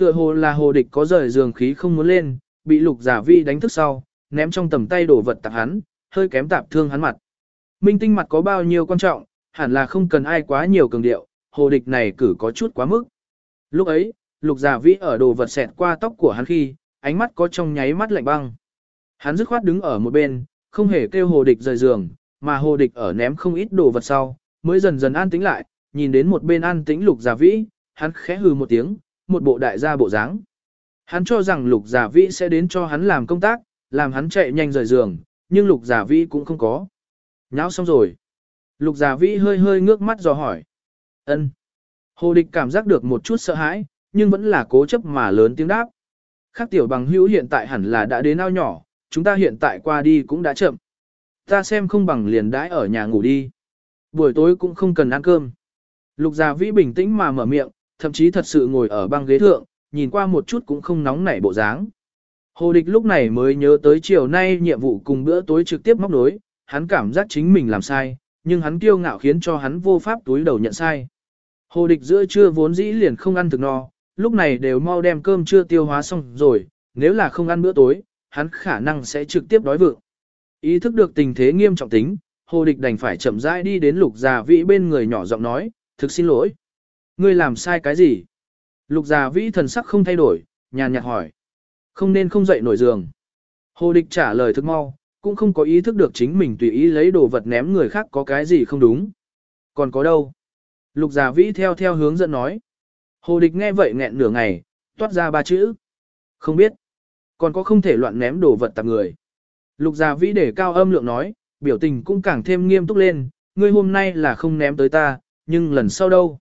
Tựa hồ là hồ địch có rời giường khí không muốn lên, bị lục giả vi đánh thức sau, ném trong tầm tay đổ vật tạp hắn, hơi kém tạp thương hắn mặt. Minh tinh mặt có bao nhiêu quan trọng, hẳn là không cần ai quá nhiều cường điệu, hồ địch này cử có chút quá mức. Lúc ấy, lục giả Vi ở đồ vật xẹt qua tóc của hắn khi, ánh mắt có trong nháy mắt lạnh băng. Hắn dứt khoát đứng ở một bên, không hề kêu hồ địch rời giường, mà hồ địch ở ném không ít đồ vật sau, mới dần dần an tĩnh lại, nhìn đến một bên an tĩnh lục giả vĩ, hắn khẽ hừ một tiếng, một bộ đại gia bộ dáng. Hắn cho rằng lục giả vĩ sẽ đến cho hắn làm công tác, làm hắn chạy nhanh rời giường, nhưng lục giả vĩ cũng không có. Nháo xong rồi. Lục giả vĩ hơi hơi ngước mắt dò hỏi. ân. Hồ địch cảm giác được một chút sợ hãi, nhưng vẫn là cố chấp mà lớn tiếng đáp. Khác tiểu bằng hữu hiện tại hẳn là đã đến ao nhỏ, chúng ta hiện tại qua đi cũng đã chậm. Ta xem không bằng liền đãi ở nhà ngủ đi. Buổi tối cũng không cần ăn cơm. Lục Gia Vĩ bình tĩnh mà mở miệng, thậm chí thật sự ngồi ở băng ghế thượng, nhìn qua một chút cũng không nóng nảy bộ dáng. Hồ Địch lúc này mới nhớ tới chiều nay nhiệm vụ cùng bữa tối trực tiếp móc nối, hắn cảm giác chính mình làm sai, nhưng hắn kiêu ngạo khiến cho hắn vô pháp túi đầu nhận sai. Hồ Địch giữa trưa vốn dĩ liền không ăn thực no, lúc này đều mau đem cơm trưa tiêu hóa xong rồi, nếu là không ăn bữa tối, hắn khả năng sẽ trực tiếp đói vượng. Ý thức được tình thế nghiêm trọng tính, Hồ Địch đành phải chậm rãi đi đến Lục Già Vĩ bên người nhỏ giọng nói, thực xin lỗi. Ngươi làm sai cái gì? Lục Già Vĩ thần sắc không thay đổi, nhàn nhạt hỏi. Không nên không dậy nổi giường. Hồ Địch trả lời thức mau, cũng không có ý thức được chính mình tùy ý lấy đồ vật ném người khác có cái gì không đúng. Còn có đâu? Lục Già Vĩ theo theo hướng dẫn nói. Hồ Địch nghe vậy nghẹn nửa ngày, toát ra ba chữ. Không biết. Còn có không thể loạn ném đồ vật tạp người. Lục Già Vĩ để cao âm lượng nói, biểu tình cũng càng thêm nghiêm túc lên, ngươi hôm nay là không ném tới ta, nhưng lần sau đâu.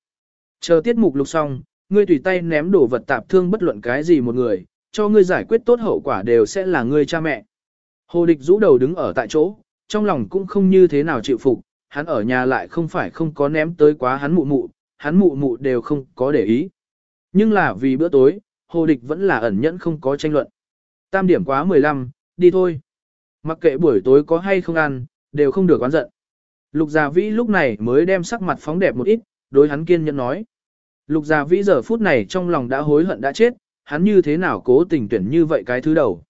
Chờ tiết mục lục xong, ngươi tùy tay ném đổ vật tạp thương bất luận cái gì một người, cho ngươi giải quyết tốt hậu quả đều sẽ là ngươi cha mẹ. Hồ địch rũ đầu đứng ở tại chỗ, trong lòng cũng không như thế nào chịu phục, hắn ở nhà lại không phải không có ném tới quá hắn mụ mụ, hắn mụ mụ đều không có để ý. Nhưng là vì bữa tối, hồ địch vẫn là ẩn nhẫn không có tranh luận. Tam điểm quá 15, đi thôi. Mặc kệ buổi tối có hay không ăn, đều không được oán giận. Lục Gia Vĩ lúc này mới đem sắc mặt phóng đẹp một ít, đối hắn kiên nhẫn nói. Lục Gia Vĩ giờ phút này trong lòng đã hối hận đã chết, hắn như thế nào cố tình tuyển như vậy cái thứ đầu.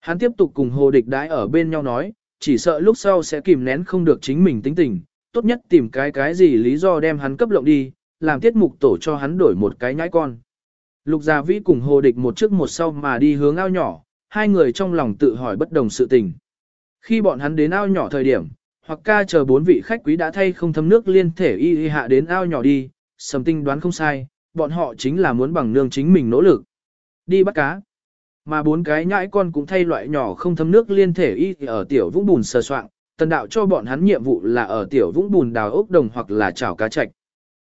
Hắn tiếp tục cùng hồ địch đãi ở bên nhau nói, chỉ sợ lúc sau sẽ kìm nén không được chính mình tính tình, tốt nhất tìm cái cái gì lý do đem hắn cấp lộng đi, làm tiết mục tổ cho hắn đổi một cái nhãi con. Lục Gia Vĩ cùng hồ địch một trước một sau mà đi hướng ao nhỏ, hai người trong lòng tự hỏi bất đồng sự tình. Khi bọn hắn đến ao nhỏ thời điểm, hoặc ca chờ bốn vị khách quý đã thay không thấm nước liên thể y y hạ đến ao nhỏ đi, sầm tinh đoán không sai, bọn họ chính là muốn bằng nương chính mình nỗ lực. Đi bắt cá. Mà bốn cái nhãi con cũng thay loại nhỏ không thấm nước liên thể y ở tiểu vũng bùn sờ soạn, tần đạo cho bọn hắn nhiệm vụ là ở tiểu vũng bùn đào ốc đồng hoặc là chảo cá chạch.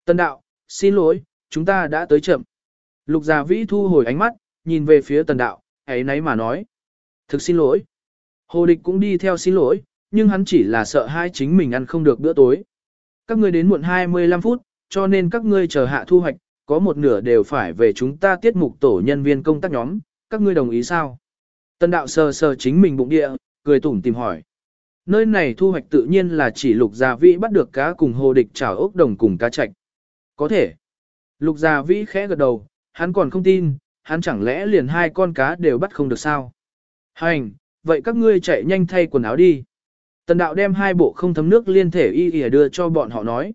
Tần đạo, xin lỗi, chúng ta đã tới chậm. Lục Gia Vĩ thu hồi ánh mắt, nhìn về phía tần đạo, ấy nấy mà nói. Thực xin lỗi. Hồ địch cũng đi theo xin lỗi, nhưng hắn chỉ là sợ hai chính mình ăn không được bữa tối. Các ngươi đến muộn 25 phút, cho nên các ngươi chờ hạ thu hoạch, có một nửa đều phải về chúng ta tiết mục tổ nhân viên công tác nhóm, các ngươi đồng ý sao? Tân đạo sờ sờ chính mình bụng địa, cười tủm tìm hỏi. Nơi này thu hoạch tự nhiên là chỉ lục gia vĩ bắt được cá cùng hồ địch chảo ốc đồng cùng cá chạch. Có thể. Lục gia vĩ khẽ gật đầu, hắn còn không tin, hắn chẳng lẽ liền hai con cá đều bắt không được sao? Hành, vậy các ngươi chạy nhanh thay quần áo đi. Tần đạo đem hai bộ không thấm nước liên thể y y đưa cho bọn họ nói.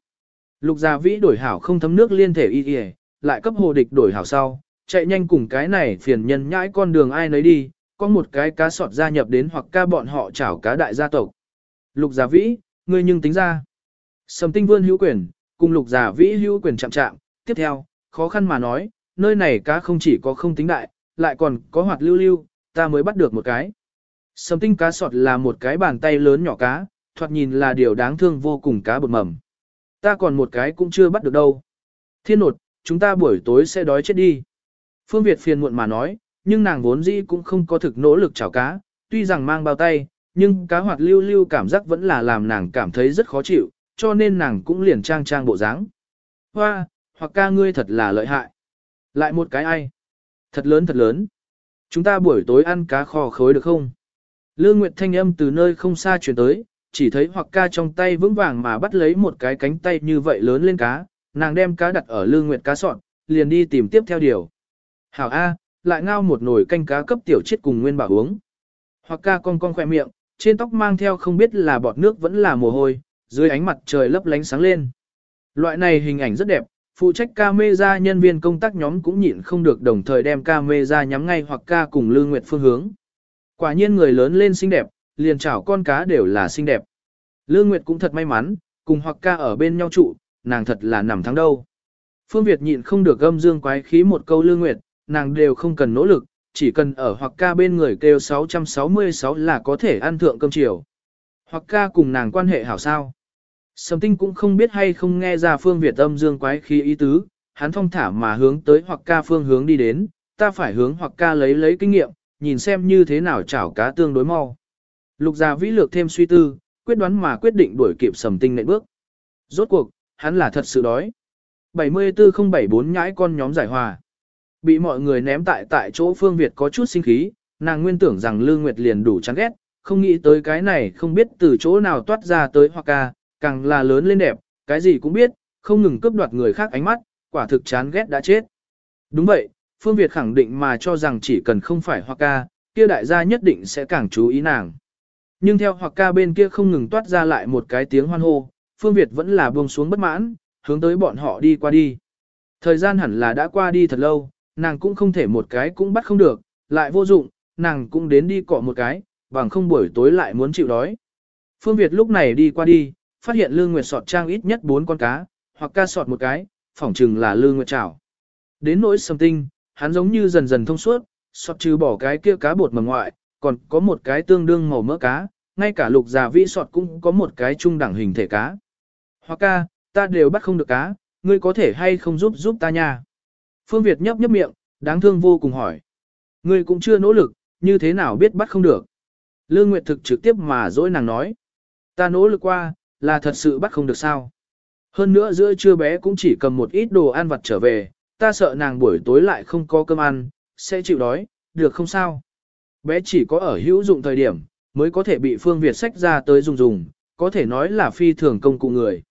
Lục gia vĩ đổi hảo không thấm nước liên thể y y, lại cấp hồ địch đổi hảo sau, chạy nhanh cùng cái này phiền nhân nhãi con đường ai nấy đi, có một cái cá sọt gia nhập đến hoặc ca bọn họ chảo cá đại gia tộc. Lục gia vĩ, ngươi nhưng tính ra. Sầm tinh vươn hữu quyền, cùng lục gia vĩ hữu quyền chạm chạm, tiếp theo, khó khăn mà nói, nơi này cá không chỉ có không tính đại, lại còn có hoạt lưu lưu, ta mới bắt được một cái. Sầm tinh cá sọt là một cái bàn tay lớn nhỏ cá, thoạt nhìn là điều đáng thương vô cùng cá bột mầm. Ta còn một cái cũng chưa bắt được đâu. Thiên nột, chúng ta buổi tối sẽ đói chết đi. Phương Việt phiền muộn mà nói, nhưng nàng vốn dĩ cũng không có thực nỗ lực chảo cá, tuy rằng mang bao tay, nhưng cá hoạt lưu lưu cảm giác vẫn là làm nàng cảm thấy rất khó chịu, cho nên nàng cũng liền trang trang bộ dáng. Hoa, hoặc ca ngươi thật là lợi hại. Lại một cái ai? Thật lớn thật lớn. Chúng ta buổi tối ăn cá kho khối được không? Lương Nguyệt thanh âm từ nơi không xa truyền tới, chỉ thấy hoặc ca trong tay vững vàng mà bắt lấy một cái cánh tay như vậy lớn lên cá, nàng đem cá đặt ở lương nguyệt cá sọn, liền đi tìm tiếp theo điều. Hảo A, lại ngao một nồi canh cá cấp tiểu chết cùng nguyên bảo uống. Hoặc ca con con khỏe miệng, trên tóc mang theo không biết là bọt nước vẫn là mồ hôi, dưới ánh mặt trời lấp lánh sáng lên. Loại này hình ảnh rất đẹp, phụ trách camera nhân viên công tác nhóm cũng nhịn không được đồng thời đem camera nhắm ngay hoặc ca cùng Lương Nguyệt phương hướng. Quả nhiên người lớn lên xinh đẹp, liền chảo con cá đều là xinh đẹp. Lương Nguyệt cũng thật may mắn, cùng hoặc ca ở bên nhau trụ, nàng thật là nằm thắng đâu. Phương Việt nhịn không được gâm dương quái khí một câu Lương Nguyệt, nàng đều không cần nỗ lực, chỉ cần ở hoặc ca bên người kêu 666 là có thể ăn thượng cơm chiều. Hoặc ca cùng nàng quan hệ hảo sao. Sầm tinh cũng không biết hay không nghe ra phương Việt âm dương quái khí ý tứ, hắn thong thả mà hướng tới hoặc ca phương hướng đi đến, ta phải hướng hoặc ca lấy lấy kinh nghiệm, nhìn xem như thế nào chảo cá tương đối mau. Lục gia vĩ lược thêm suy tư, quyết đoán mà quyết định đuổi kịp sầm tinh nệ bước. Rốt cuộc, hắn là thật sự đói. 74074 nhãi con nhóm giải hòa. Bị mọi người ném tại tại chỗ Phương Việt có chút sinh khí, nàng nguyên tưởng rằng Lương Nguyệt liền đủ chán ghét, không nghĩ tới cái này không biết từ chỗ nào toát ra tới hoặc ca, càng là lớn lên đẹp, cái gì cũng biết, không ngừng cướp đoạt người khác ánh mắt, quả thực chán ghét đã chết. Đúng vậy, Phương Việt khẳng định mà cho rằng chỉ cần không phải Hoa ca, kia đại gia nhất định sẽ càng chú ý nàng. Nhưng theo Hoa ca bên kia không ngừng toát ra lại một cái tiếng hoan hô, Phương Việt vẫn là buông xuống bất mãn, hướng tới bọn họ đi qua đi. Thời gian hẳn là đã qua đi thật lâu, nàng cũng không thể một cái cũng bắt không được, lại vô dụng, nàng cũng đến đi cọ một cái, bằng không buổi tối lại muốn chịu đói. Phương Việt lúc này đi qua đi, phát hiện Lương Nguyệt sọt trang ít nhất 4 con cá, hoặc ca sọt một cái, phỏng chừng là Lương Nguyệt chảo. Đến nỗi sầm tinh, hắn giống như dần dần thông suốt, sọt trừ bỏ cái kia cá bột mầm ngoại, còn có một cái tương đương màu mỡ cá, ngay cả lục già vĩ sọt cũng có một cái trung đẳng hình thể cá. Hoặc ca, ta đều bắt không được cá, ngươi có thể hay không giúp giúp ta nha. Phương Việt nhấp nhấp miệng, đáng thương vô cùng hỏi. Ngươi cũng chưa nỗ lực, như thế nào biết bắt không được. Lương Nguyệt thực trực tiếp mà dỗi nàng nói. Ta nỗ lực qua, là thật sự bắt không được sao. Hơn nữa giữa trưa bé cũng chỉ cầm một ít đồ ăn vặt trở về, ta sợ nàng buổi tối lại không có cơm ăn, sẽ chịu đói, được không sao. Bé chỉ có ở hữu dụng thời điểm, mới có thể bị Phương Việt sách ra tới dùng dùng, có thể nói là phi thường công cụ người.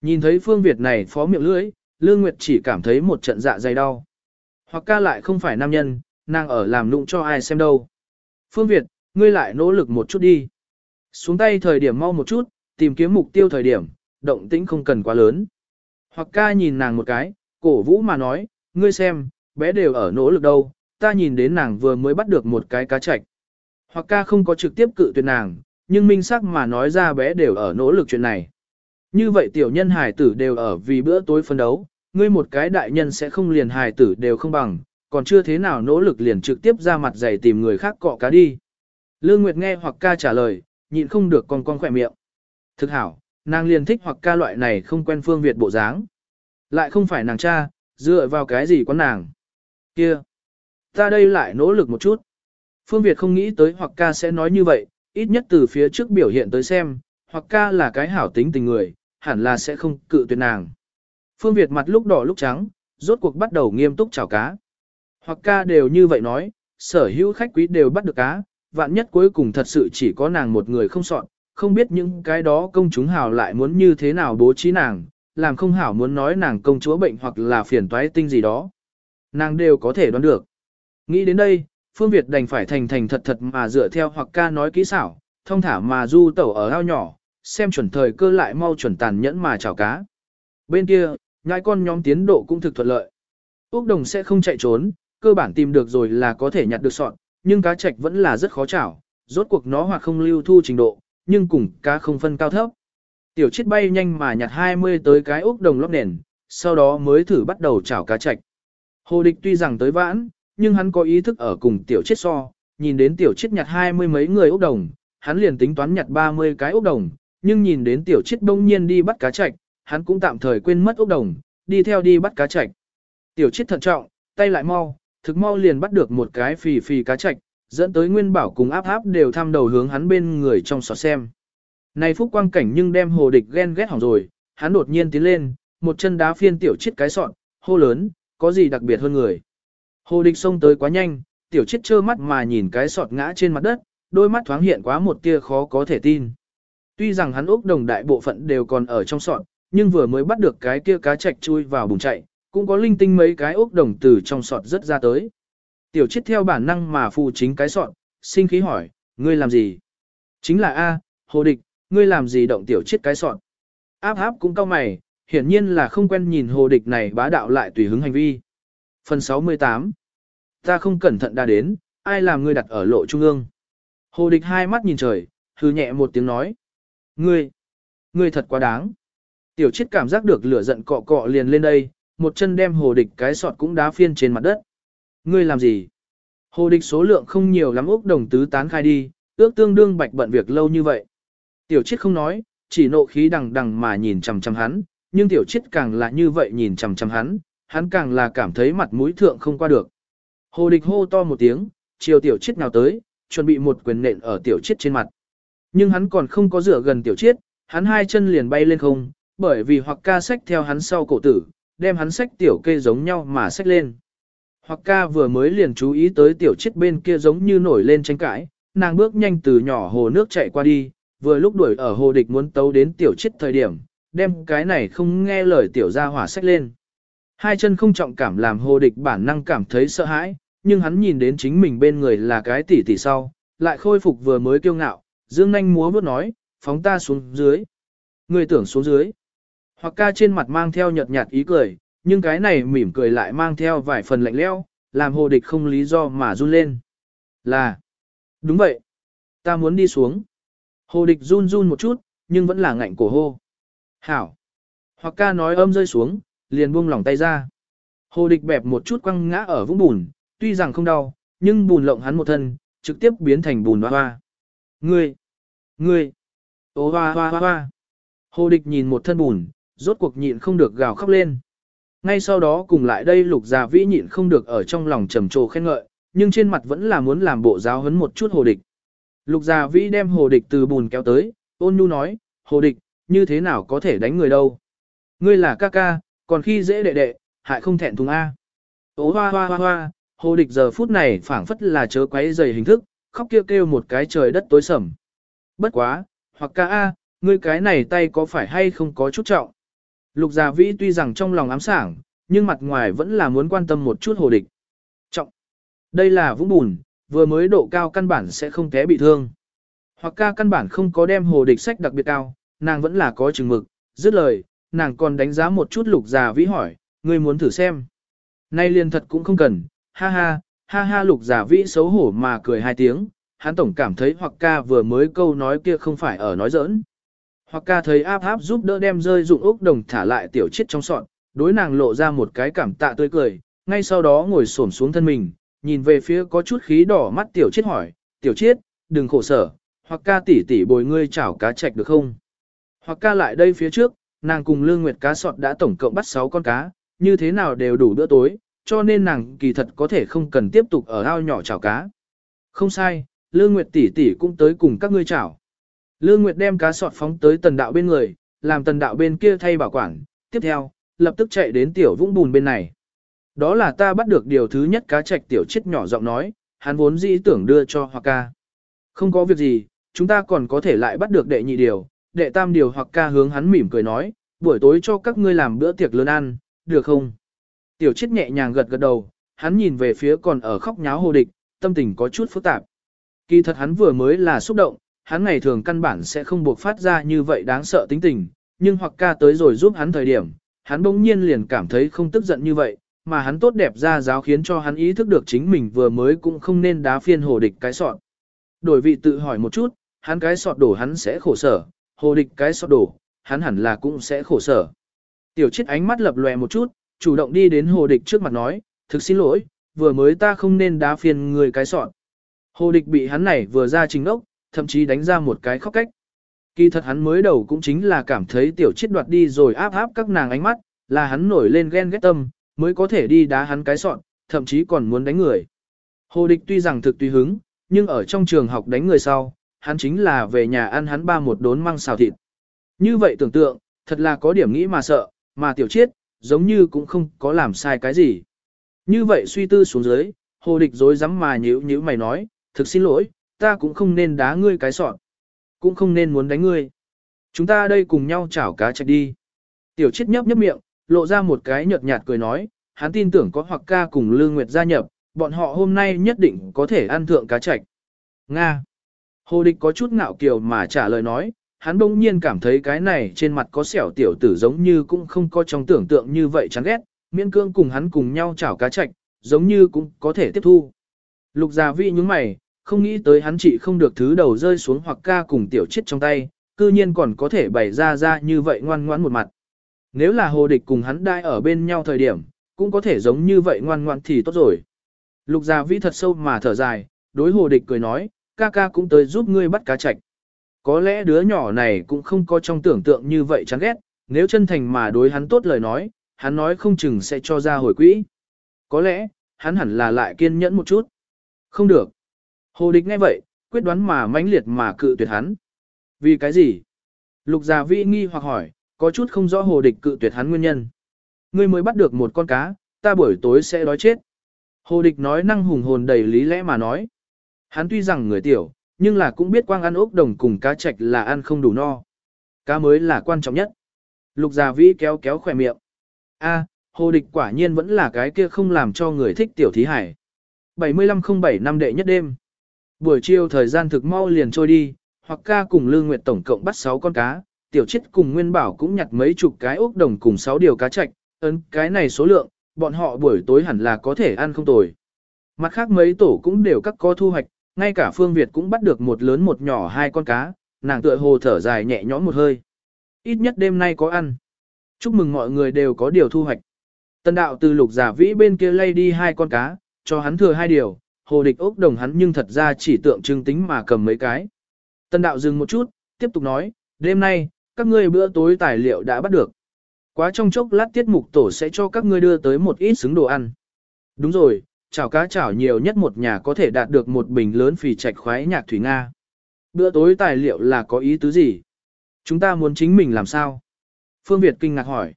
Nhìn thấy Phương Việt này phó miệng lưỡi, Lương Nguyệt chỉ cảm thấy một trận dạ dày đau. Hoặc ca lại không phải nam nhân, nàng ở làm nụng cho ai xem đâu. Phương Việt, ngươi lại nỗ lực một chút đi. Xuống tay thời điểm mau một chút, tìm kiếm mục tiêu thời điểm, động tĩnh không cần quá lớn. Hoặc ca nhìn nàng một cái, cổ vũ mà nói, ngươi xem, bé đều ở nỗ lực đâu, ta nhìn đến nàng vừa mới bắt được một cái cá chạch. Hoặc ca không có trực tiếp cự tuyệt nàng, nhưng minh sắc mà nói ra bé đều ở nỗ lực chuyện này. Như vậy tiểu nhân hài tử đều ở vì bữa tối phân đấu, ngươi một cái đại nhân sẽ không liền hài tử đều không bằng, còn chưa thế nào nỗ lực liền trực tiếp ra mặt dày tìm người khác cọ cá đi. Lương Nguyệt nghe hoặc ca trả lời, nhịn không được con con khỏe miệng. Thực hảo, nàng liền thích hoặc ca loại này không quen phương Việt bộ dáng. Lại không phải nàng cha, dựa vào cái gì con nàng. Kia, ta đây lại nỗ lực một chút. Phương Việt không nghĩ tới hoặc ca sẽ nói như vậy, ít nhất từ phía trước biểu hiện tới xem, hoặc ca là cái hảo tính tình người, hẳn là sẽ không cự tuyệt nàng. Phương Việt mặt lúc đỏ lúc trắng, rốt cuộc bắt đầu nghiêm túc chào cá. Hoặc ca đều như vậy nói, sở hữu khách quý đều bắt được cá, vạn nhất cuối cùng thật sự chỉ có nàng một người không soạn, không biết những cái đó công chúng hào lại muốn như thế nào bố trí nàng, làm không hảo muốn nói nàng công chúa bệnh hoặc là phiền toái tinh gì đó. Nàng đều có thể đoán được. Nghĩ đến đây, Phương Việt đành phải thành thành thật thật mà dựa theo hoặc ca nói kỹ xảo, thông thả mà du tẩu ở ao nhỏ, xem chuẩn thời cơ lại mau chuẩn tàn nhẫn mà chào cá. Bên kia, nhãi con nhóm tiến độ cũng thực thuận lợi. Úc đồng sẽ không chạy trốn, cơ bản tìm được rồi là có thể nhặt được sọn, nhưng cá trạch vẫn là rất khó chảo, rốt cuộc nó hoặc không lưu thu trình độ, nhưng cùng cá không phân cao thấp. Tiểu Chết bay nhanh mà nhặt 20 tới cái ốc đồng lóc nền, sau đó mới thử bắt đầu chảo cá chạch. Hồ địch tuy rằng tới vãn, nhưng hắn có ý thức ở cùng tiểu Chết so, nhìn đến tiểu Chết nhặt hai mươi mấy người ốc đồng, hắn liền tính toán nhặt 30 cái ốc đồng, nhưng nhìn đến tiểu Chết đông nhiên đi bắt cá chạch, hắn cũng tạm thời quên mất ốc đồng, đi theo đi bắt cá chạch. Tiểu Chết thận trọng, tay lại mau, thực mau liền bắt được một cái phì phì cá chạch, dẫn tới Nguyên Bảo cùng áp áp đều tham đầu hướng hắn bên người trong sọt xem. Này phúc quang cảnh nhưng đem hồ địch ghen ghét hỏng rồi, hắn đột nhiên tiến lên, một chân đá phiên tiểu chiết cái sọn, hô lớn, có gì đặc biệt hơn người. Hồ địch xông tới quá nhanh, tiểu chiết trơ mắt mà nhìn cái sọt ngã trên mặt đất, đôi mắt thoáng hiện quá một tia khó có thể tin. Tuy rằng hắn ốc đồng đại bộ phận đều còn ở trong sọt, nhưng vừa mới bắt được cái kia cá chạch chui vào bùng chạy, cũng có linh tinh mấy cái ốc đồng từ trong sọt rất ra tới. Tiểu chết theo bản năng mà phù chính cái sọt, sinh khí hỏi, ngươi làm gì? Chính là A, hồ địch, ngươi làm gì động tiểu chết cái sọn? Áp áp cũng cao mày, hiển nhiên là không quen nhìn hồ địch này bá đạo lại tùy hứng hành vi. Phần 68 Ta không cẩn thận đã đến, ai làm ngươi đặt ở lộ trung ương? Hồ địch hai mắt nhìn trời, hư nhẹ một tiếng nói. Ngươi, ngươi thật quá đáng. Tiểu chết cảm giác được lửa giận cọ cọ liền lên đây, một chân đem hồ địch cái sọt cũng đá phiên trên mặt đất. Ngươi làm gì? Hồ địch số lượng không nhiều lắm ốc đồng tứ tán khai đi, ước tương đương bạch bận việc lâu như vậy. Tiểu chết không nói, chỉ nộ khí đằng đằng mà nhìn chằm chằm hắn, nhưng tiểu chết càng là như vậy nhìn chằm chằm hắn, hắn càng là cảm thấy mặt mũi thượng không qua được. Hồ địch hô to một tiếng, chiều tiểu chết nào tới, chuẩn bị một quyền nện ở tiểu chết trên mặt. Nhưng hắn còn không có rửa gần tiểu chết, hắn hai chân liền bay lên không, bởi vì hoặc ca sách theo hắn sau cổ tử, đem hắn sách tiểu kê giống nhau mà sách lên. Hoặc ca vừa mới liền chú ý tới tiểu chết bên kia giống như nổi lên tranh cãi, nàng bước nhanh từ nhỏ hồ nước chạy qua đi, vừa lúc đuổi ở hồ địch muốn tấu đến tiểu chết thời điểm, đem cái này không nghe lời tiểu ra hỏa sách lên. Hai chân không trọng cảm làm hồ địch bản năng cảm thấy sợ hãi, nhưng hắn nhìn đến chính mình bên người là cái tỷ tỷ sau, lại khôi phục vừa mới kiêu ngạo, dương nanh múa bước nói, phóng ta xuống dưới. Người tưởng xuống dưới. Hoặc ca trên mặt mang theo nhợt nhạt ý cười, nhưng cái này mỉm cười lại mang theo vài phần lạnh lẽo, làm hồ địch không lý do mà run lên. Là, đúng vậy, ta muốn đi xuống. Hồ địch run run một chút, nhưng vẫn là ngạnh cổ hô. Hảo. Hoặc ca nói âm rơi xuống, liền buông lỏng tay ra. Hồ địch bẹp một chút quăng ngã ở vũng bùn, tuy rằng không đau, nhưng bùn lộng hắn một thân, trực tiếp biến thành bùn hoa hoa. Ngươi! Ngươi! Ô hoa hoa hoa hoa! Hồ địch nhìn một thân bùn, rốt cuộc nhịn không được gào khóc lên. Ngay sau đó cùng lại đây lục già vĩ nhịn không được ở trong lòng trầm trồ khen ngợi, nhưng trên mặt vẫn là muốn làm bộ giáo hấn một chút hồ địch. Lục già vĩ đem hồ địch từ bùn kéo tới, ôn nhu nói, hồ địch, như thế nào có thể đánh người đâu. Ngươi là ca ca, còn khi dễ đệ đệ, hại không thẹn thùng A. Ô hoa hoa hoa hoa, hồ địch giờ phút này phảng phất là chớ quấy dày hình thức, khóc kêu kêu một cái trời đất tối sầm. Bất quá, hoặc ca A, ngươi cái này tay có phải hay không có chút trọng. Lục Già Vĩ tuy rằng trong lòng ám sảng, nhưng mặt ngoài vẫn là muốn quan tâm một chút hồ địch. Trọng. Đây là vũng bùn, vừa mới độ cao căn bản sẽ không té bị thương. Hoặc ca căn bản không có đem hồ địch sách đặc biệt cao, nàng vẫn là có chừng mực, dứt lời, nàng còn đánh giá một chút lục già vĩ hỏi, ngươi muốn thử xem. Nay liền thật cũng không cần, ha ha, ha ha lục già vĩ xấu hổ mà cười hai tiếng, hắn tổng cảm thấy hoặc ca vừa mới câu nói kia không phải ở nói giỡn. Hoặc ca thấy áp áp giúp đỡ đem rơi dụng ốc đồng thả lại tiểu chết trong sọn, đối nàng lộ ra một cái cảm tạ tươi cười, ngay sau đó ngồi xổm xuống thân mình, nhìn về phía có chút khí đỏ mắt tiểu chết hỏi, tiểu chết, đừng khổ sở, hoặc ca tỷ tỷ bồi ngươi chảo cá chạch được không? Hoặc ca lại đây phía trước, nàng cùng lương nguyệt cá sọt đã tổng cộng bắt 6 con cá, như thế nào đều đủ bữa tối, cho nên nàng kỳ thật có thể không cần tiếp tục ở ao nhỏ chảo cá. Không sai, lương nguyệt tỷ tỷ cũng tới cùng các ngươi chảo. Lương Nguyệt đem cá sọt phóng tới tần đạo bên người, làm tần đạo bên kia thay bảo quản, tiếp theo, lập tức chạy đến tiểu vũng bùn bên này. Đó là ta bắt được điều thứ nhất cá trạch tiểu chết nhỏ giọng nói, hắn vốn dĩ tưởng đưa cho hoặc ca. Không có việc gì, chúng ta còn có thể lại bắt được đệ nhị điều, đệ tam điều hoặc ca hướng hắn mỉm cười nói, buổi tối cho các ngươi làm bữa tiệc lớn ăn, được không? Tiểu chết nhẹ nhàng gật gật đầu, hắn nhìn về phía còn ở khóc nháo hồ địch, tâm tình có chút phức tạp. Kỳ thật hắn vừa mới là xúc động, hắn ngày thường căn bản sẽ không buộc phát ra như vậy đáng sợ tính tình, nhưng hoặc ca tới rồi giúp hắn thời điểm, hắn bỗng nhiên liền cảm thấy không tức giận như vậy, mà hắn tốt đẹp ra giáo khiến cho hắn ý thức được chính mình vừa mới cũng không nên đá phiên hồ địch cái sọt. Đổi vị tự hỏi một chút, hắn cái sọt đổ hắn sẽ khổ sở, hồ địch cái sọt đổ, hắn hẳn là cũng sẽ khổ sở. Tiểu chết ánh mắt lập lòe một chút, chủ động đi đến hồ địch trước mặt nói, thực xin lỗi, vừa mới ta không nên đá phiên người cái sọt. Hồ địch bị hắn này vừa ra trình ốc, thậm chí đánh ra một cái khóc cách. Kỳ thật hắn mới đầu cũng chính là cảm thấy tiểu chết đoạt đi rồi áp áp các nàng ánh mắt, là hắn nổi lên ghen ghét tâm, mới có thể đi đá hắn cái sọn, thậm chí còn muốn đánh người. Hồ địch tuy rằng thực tùy hứng, nhưng ở trong trường học đánh người sau, hắn chính là về nhà ăn hắn ba một đốn măng xào thịt. Như vậy tưởng tượng, thật là có điểm nghĩ mà sợ, mà tiểu chiết, giống như cũng không có làm sai cái gì. Như vậy suy tư xuống dưới, hồ địch dối rắm mà nhíu nhíu mày nói, thực xin lỗi, ta cũng không nên đá ngươi cái sọn. Cũng không nên muốn đánh ngươi. Chúng ta đây cùng nhau chảo cá chạch đi. Tiểu chết nhấp nhấp miệng, lộ ra một cái nhợt nhạt cười nói, hắn tin tưởng có hoặc ca cùng Lương Nguyệt gia nhập, bọn họ hôm nay nhất định có thể ăn thượng cá chạch. Nga. Hồ địch có chút ngạo kiều mà trả lời nói, hắn bỗng nhiên cảm thấy cái này trên mặt có sẹo tiểu tử giống như cũng không có trong tưởng tượng như vậy chán ghét, miễn cương cùng hắn cùng nhau chảo cá chạch, giống như cũng có thể tiếp thu. Lục gia vi nhướng mày, không nghĩ tới hắn chỉ không được thứ đầu rơi xuống hoặc ca cùng tiểu chết trong tay, cư nhiên còn có thể bày ra ra như vậy ngoan ngoãn một mặt. Nếu là hồ địch cùng hắn đai ở bên nhau thời điểm, cũng có thể giống như vậy ngoan ngoan thì tốt rồi. Lục gia vĩ thật sâu mà thở dài, đối hồ địch cười nói, ca ca cũng tới giúp ngươi bắt cá chạch. Có lẽ đứa nhỏ này cũng không có trong tưởng tượng như vậy chán ghét, nếu chân thành mà đối hắn tốt lời nói, hắn nói không chừng sẽ cho ra hồi quỹ. Có lẽ, hắn hẳn là lại kiên nhẫn một chút. Không được. Hồ địch nghe vậy, quyết đoán mà mãnh liệt mà cự tuyệt hắn. Vì cái gì? Lục gia Vĩ nghi hoặc hỏi, có chút không rõ hồ địch cự tuyệt hắn nguyên nhân. Ngươi mới bắt được một con cá, ta buổi tối sẽ đói chết. Hồ địch nói năng hùng hồn đầy lý lẽ mà nói. Hắn tuy rằng người tiểu, nhưng là cũng biết quang ăn ốc đồng cùng cá trạch là ăn không đủ no. Cá mới là quan trọng nhất. Lục Già Vĩ kéo kéo khỏe miệng. A, hồ địch quả nhiên vẫn là cái kia không làm cho người thích tiểu thí hải. 7507 năm đệ nhất đêm. Buổi chiều thời gian thực mau liền trôi đi, hoặc ca cùng Lương Nguyệt tổng cộng bắt 6 con cá, tiểu chết cùng Nguyên Bảo cũng nhặt mấy chục cái ốc đồng cùng 6 điều cá chạch, ấn cái này số lượng, bọn họ buổi tối hẳn là có thể ăn không tồi. Mặt khác mấy tổ cũng đều các có thu hoạch, ngay cả Phương Việt cũng bắt được một lớn một nhỏ hai con cá, nàng tựa hồ thở dài nhẹ nhõm một hơi. Ít nhất đêm nay có ăn. Chúc mừng mọi người đều có điều thu hoạch. Tân đạo từ lục giả vĩ bên kia lay đi hai con cá, cho hắn thừa hai điều, hồ địch ốc đồng hắn nhưng thật ra chỉ tượng trưng tính mà cầm mấy cái. Tân đạo dừng một chút, tiếp tục nói, đêm nay, các ngươi bữa tối tài liệu đã bắt được. Quá trong chốc lát tiết mục tổ sẽ cho các ngươi đưa tới một ít xứng đồ ăn. Đúng rồi, chảo cá chảo nhiều nhất một nhà có thể đạt được một bình lớn phì trạch khoái nhạc thủy Nga. Bữa tối tài liệu là có ý tứ gì? Chúng ta muốn chính mình làm sao? Phương Việt kinh ngạc hỏi.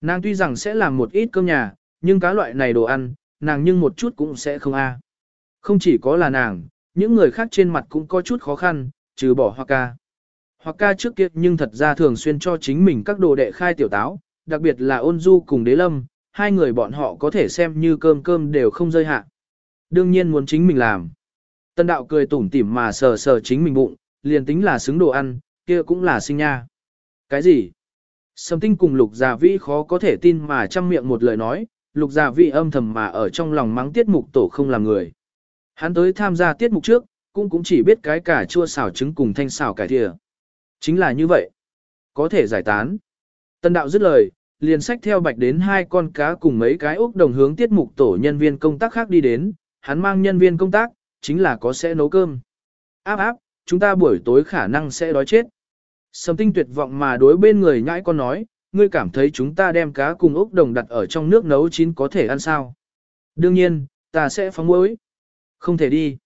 Nàng tuy rằng sẽ làm một ít cơm nhà, nhưng cá loại này đồ ăn, nàng nhưng một chút cũng sẽ không a. Không chỉ có là nàng, những người khác trên mặt cũng có chút khó khăn, trừ bỏ Hoa ca. Hoặc ca trước kia nhưng thật ra thường xuyên cho chính mình các đồ đệ khai tiểu táo, đặc biệt là ôn du cùng đế lâm, hai người bọn họ có thể xem như cơm cơm đều không rơi hạ. Đương nhiên muốn chính mình làm. Tân đạo cười tủm tỉm mà sờ sờ chính mình bụng, liền tính là xứng đồ ăn, kia cũng là sinh nha. Cái gì? Sầm tinh cùng lục giả vĩ khó có thể tin mà chăm miệng một lời nói, lục giả vĩ âm thầm mà ở trong lòng mắng tiết mục tổ không làm người. Hắn tới tham gia tiết mục trước, cũng cũng chỉ biết cái cả chua xào trứng cùng thanh xào cải thìa. Chính là như vậy. Có thể giải tán. Tân đạo dứt lời, liền sách theo bạch đến hai con cá cùng mấy cái ốc đồng hướng tiết mục tổ nhân viên công tác khác đi đến, hắn mang nhân viên công tác, chính là có sẽ nấu cơm. Áp áp, chúng ta buổi tối khả năng sẽ đói chết. Sầm tinh tuyệt vọng mà đối bên người nhãi con nói, ngươi cảm thấy chúng ta đem cá cùng ốc đồng đặt ở trong nước nấu chín có thể ăn sao? Đương nhiên, ta sẽ phóng muối. Không thể đi.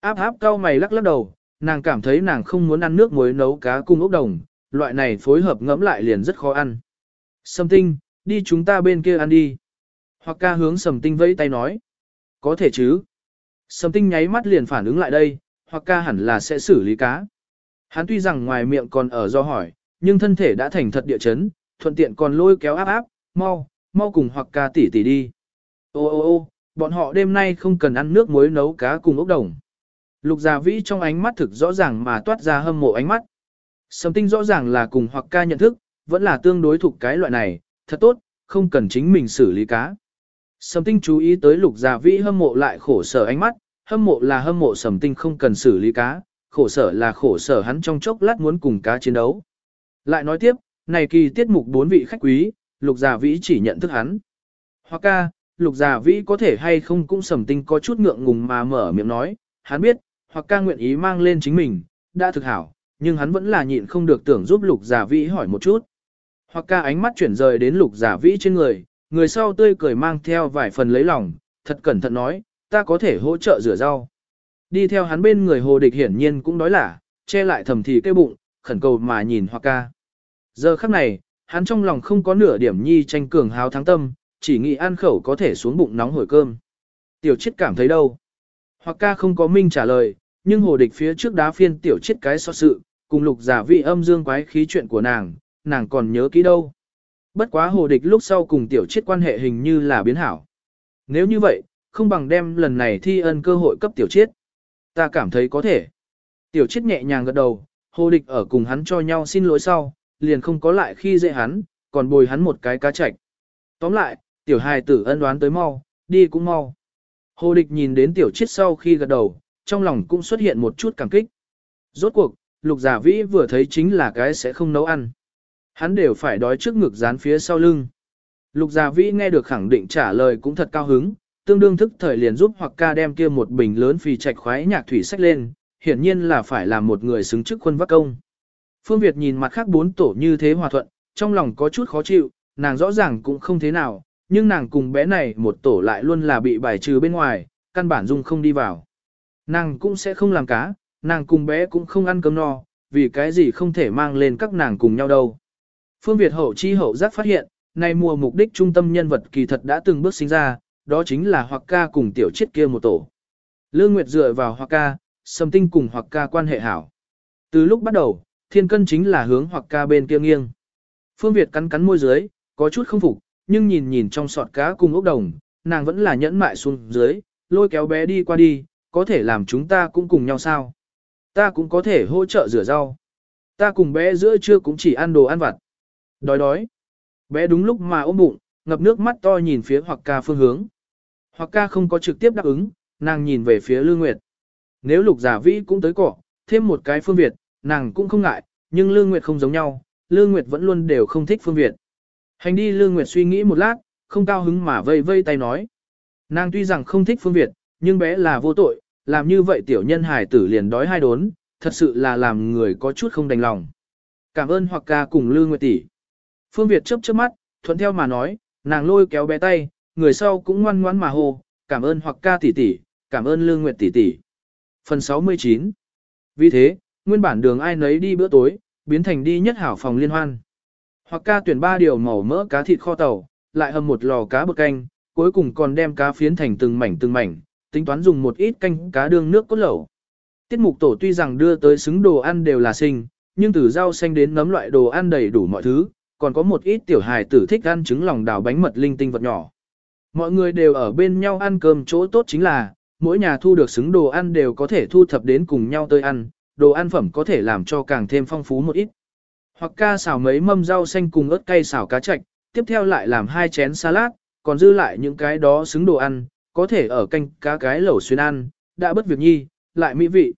Áp áp cao mày lắc lắc đầu, nàng cảm thấy nàng không muốn ăn nước muối nấu cá cùng ốc đồng, loại này phối hợp ngẫm lại liền rất khó ăn. Sầm tinh, đi chúng ta bên kia ăn đi. Hoặc ca hướng sầm tinh vẫy tay nói. Có thể chứ. Sầm tinh nháy mắt liền phản ứng lại đây, hoặc ca hẳn là sẽ xử lý cá. Hắn tuy rằng ngoài miệng còn ở do hỏi, nhưng thân thể đã thành thật địa chấn, thuận tiện còn lôi kéo áp áp, mau, mau cùng hoặc ca tỉ tỉ đi. Ô ô ô, bọn họ đêm nay không cần ăn nước muối nấu cá cùng ốc đồng. Lục Gia Vĩ trong ánh mắt thực rõ ràng mà toát ra hâm mộ ánh mắt. Sầm tinh rõ ràng là cùng hoặc ca nhận thức, vẫn là tương đối thuộc cái loại này, thật tốt, không cần chính mình xử lý cá. Sầm tinh chú ý tới lục Gia Vĩ hâm mộ lại khổ sở ánh mắt, hâm mộ là hâm mộ sầm tinh không cần xử lý cá, khổ sở là khổ sở hắn trong chốc lát muốn cùng cá chiến đấu. Lại nói tiếp, này kỳ tiết mục bốn vị khách quý, lục Gia Vĩ chỉ nhận thức hắn. Hoặc ca, lục Gia Vĩ có thể hay không cũng sầm tinh có chút ngượng ngùng mà mở miệng nói, hắn biết, hoặc ca nguyện ý mang lên chính mình, đã thực hảo, nhưng hắn vẫn là nhịn không được tưởng giúp lục giả vĩ hỏi một chút. Hoặc ca ánh mắt chuyển rời đến lục giả vĩ trên người, người sau tươi cười mang theo vài phần lấy lòng, thật cẩn thận nói, ta có thể hỗ trợ rửa rau. Đi theo hắn bên người hồ địch hiển nhiên cũng đói lả, che lại thầm thì cái bụng, khẩn cầu mà nhìn hoặc ca. Giờ khắc này, hắn trong lòng không có nửa điểm nhi tranh cường háo thắng tâm, chỉ nghĩ ăn khẩu có thể xuống bụng nóng hổi cơm. Tiểu chết cảm thấy đâu? Hoặc ca không có minh trả lời, nhưng hồ địch phía trước đá phiên tiểu chết cái so sự, cùng lục giả vị âm dương quái khí chuyện của nàng, nàng còn nhớ kỹ đâu. Bất quá hồ địch lúc sau cùng tiểu chết quan hệ hình như là biến hảo. Nếu như vậy, không bằng đem lần này thi ân cơ hội cấp tiểu chết. Ta cảm thấy có thể. Tiểu chết nhẹ nhàng gật đầu, hồ địch ở cùng hắn cho nhau xin lỗi sau, liền không có lại khi dễ hắn, còn bồi hắn một cái cá chạch. Tóm lại, tiểu hài tử ân đoán tới mau, đi cũng mau. Hồ địch nhìn đến tiểu chết sau khi gật đầu, trong lòng cũng xuất hiện một chút cảm kích. Rốt cuộc, lục giả vĩ vừa thấy chính là cái sẽ không nấu ăn. Hắn đều phải đói trước ngực dán phía sau lưng. Lục giả vĩ nghe được khẳng định trả lời cũng thật cao hứng, tương đương thức thời liền giúp hoặc ca đem kia một bình lớn phì trạch khoái nhạc thủy sách lên, hiển nhiên là phải làm một người xứng chức quân vắc công. Phương Việt nhìn mặt khác bốn tổ như thế hòa thuận, trong lòng có chút khó chịu, nàng rõ ràng cũng không thế nào, nhưng nàng cùng bé này một tổ lại luôn là bị bài trừ bên ngoài, căn bản dung không đi vào. Nàng cũng sẽ không làm cá, nàng cùng bé cũng không ăn cơm no, vì cái gì không thể mang lên các nàng cùng nhau đâu. Phương Việt hậu chi hậu giác phát hiện, nay mùa mục đích trung tâm nhân vật kỳ thật đã từng bước sinh ra, đó chính là hoặc ca cùng tiểu chết kia một tổ. Lương Nguyệt dựa vào hoặc ca, sầm tinh cùng hoặc ca quan hệ hảo. Từ lúc bắt đầu, thiên cân chính là hướng hoặc ca bên kia nghiêng. Phương Việt cắn cắn môi dưới, có chút không phục, nhưng nhìn nhìn trong sọt cá cùng ốc đồng, nàng vẫn là nhẫn mại xuống dưới, lôi kéo bé đi qua đi, có thể làm chúng ta cũng cùng nhau sao. Ta cũng có thể hỗ trợ rửa rau. Ta cùng bé giữa trưa cũng chỉ ăn đồ ăn vặt. Đói đói. Bé đúng lúc mà ôm bụng, ngập nước mắt to nhìn phía hoặc ca phương hướng. Hoặc ca không có trực tiếp đáp ứng, nàng nhìn về phía Lương Nguyệt. Nếu lục giả vĩ cũng tới cỏ, thêm một cái phương Việt, nàng cũng không ngại, nhưng Lương Nguyệt không giống nhau, Lương Nguyệt vẫn luôn đều không thích phương Việt. Hành đi Lương Nguyệt suy nghĩ một lát, không cao hứng mà vây vây tay nói. Nàng tuy rằng không thích phương Việt, nhưng bé là vô tội, làm như vậy tiểu nhân hải tử liền đói hai đốn, thật sự là làm người có chút không đành lòng. Cảm ơn hoặc ca cùng Lương Nguyệt tỷ. Phương Việt chớp chớp mắt, thuận theo mà nói, nàng lôi kéo bé tay, người sau cũng ngoan ngoãn mà hô, cảm ơn hoặc ca tỷ tỷ, cảm ơn Lương Nguyệt tỷ tỷ. Phần 69 Vì thế, nguyên bản đường ai nấy đi bữa tối, biến thành đi nhất hảo phòng liên hoan. Hoặc ca tuyển ba điều màu mỡ cá thịt kho tàu, lại hầm một lò cá bột canh, cuối cùng còn đem cá phiến thành từng mảnh từng mảnh, tính toán dùng một ít canh cá đương nước cốt lẩu. Tiết mục tổ tuy rằng đưa tới xứng đồ ăn đều là sinh, nhưng từ rau xanh đến nấm loại đồ ăn đầy đủ mọi thứ, còn có một ít tiểu hài tử thích ăn trứng lòng đào bánh mật linh tinh vật nhỏ. Mọi người đều ở bên nhau ăn cơm chỗ tốt chính là, mỗi nhà thu được xứng đồ ăn đều có thể thu thập đến cùng nhau tới ăn, đồ ăn phẩm có thể làm cho càng thêm phong phú một ít. Hoặc ca xào mấy mâm rau xanh cùng ớt cay xào cá chạch, tiếp theo lại làm hai chén salad, còn dư lại những cái đó xứng đồ ăn, có thể ở canh cá cái lẩu xuyên ăn, đã bất việc nhi, lại mỹ vị.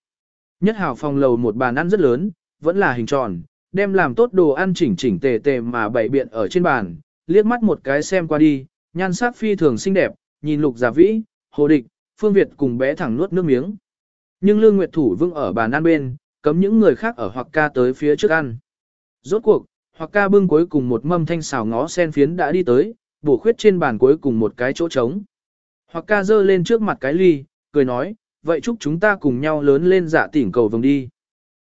Nhất hào phòng lầu một bàn ăn rất lớn, vẫn là hình tròn, đem làm tốt đồ ăn chỉnh chỉnh tề tề mà bày biện ở trên bàn, liếc mắt một cái xem qua đi, nhan sắc phi thường xinh đẹp, nhìn lục giả vĩ, hồ địch, phương Việt cùng bé thẳng nuốt nước miếng. Nhưng Lương Nguyệt Thủ vương ở bàn ăn bên, cấm những người khác ở hoặc ca tới phía trước ăn. Rốt cuộc, hoặc ca bưng cuối cùng một mâm thanh xào ngó sen phiến đã đi tới, bổ khuyết trên bàn cuối cùng một cái chỗ trống. Hoặc ca dơ lên trước mặt cái ly, cười nói, vậy chúc chúng ta cùng nhau lớn lên giả tỉnh cầu vồng đi.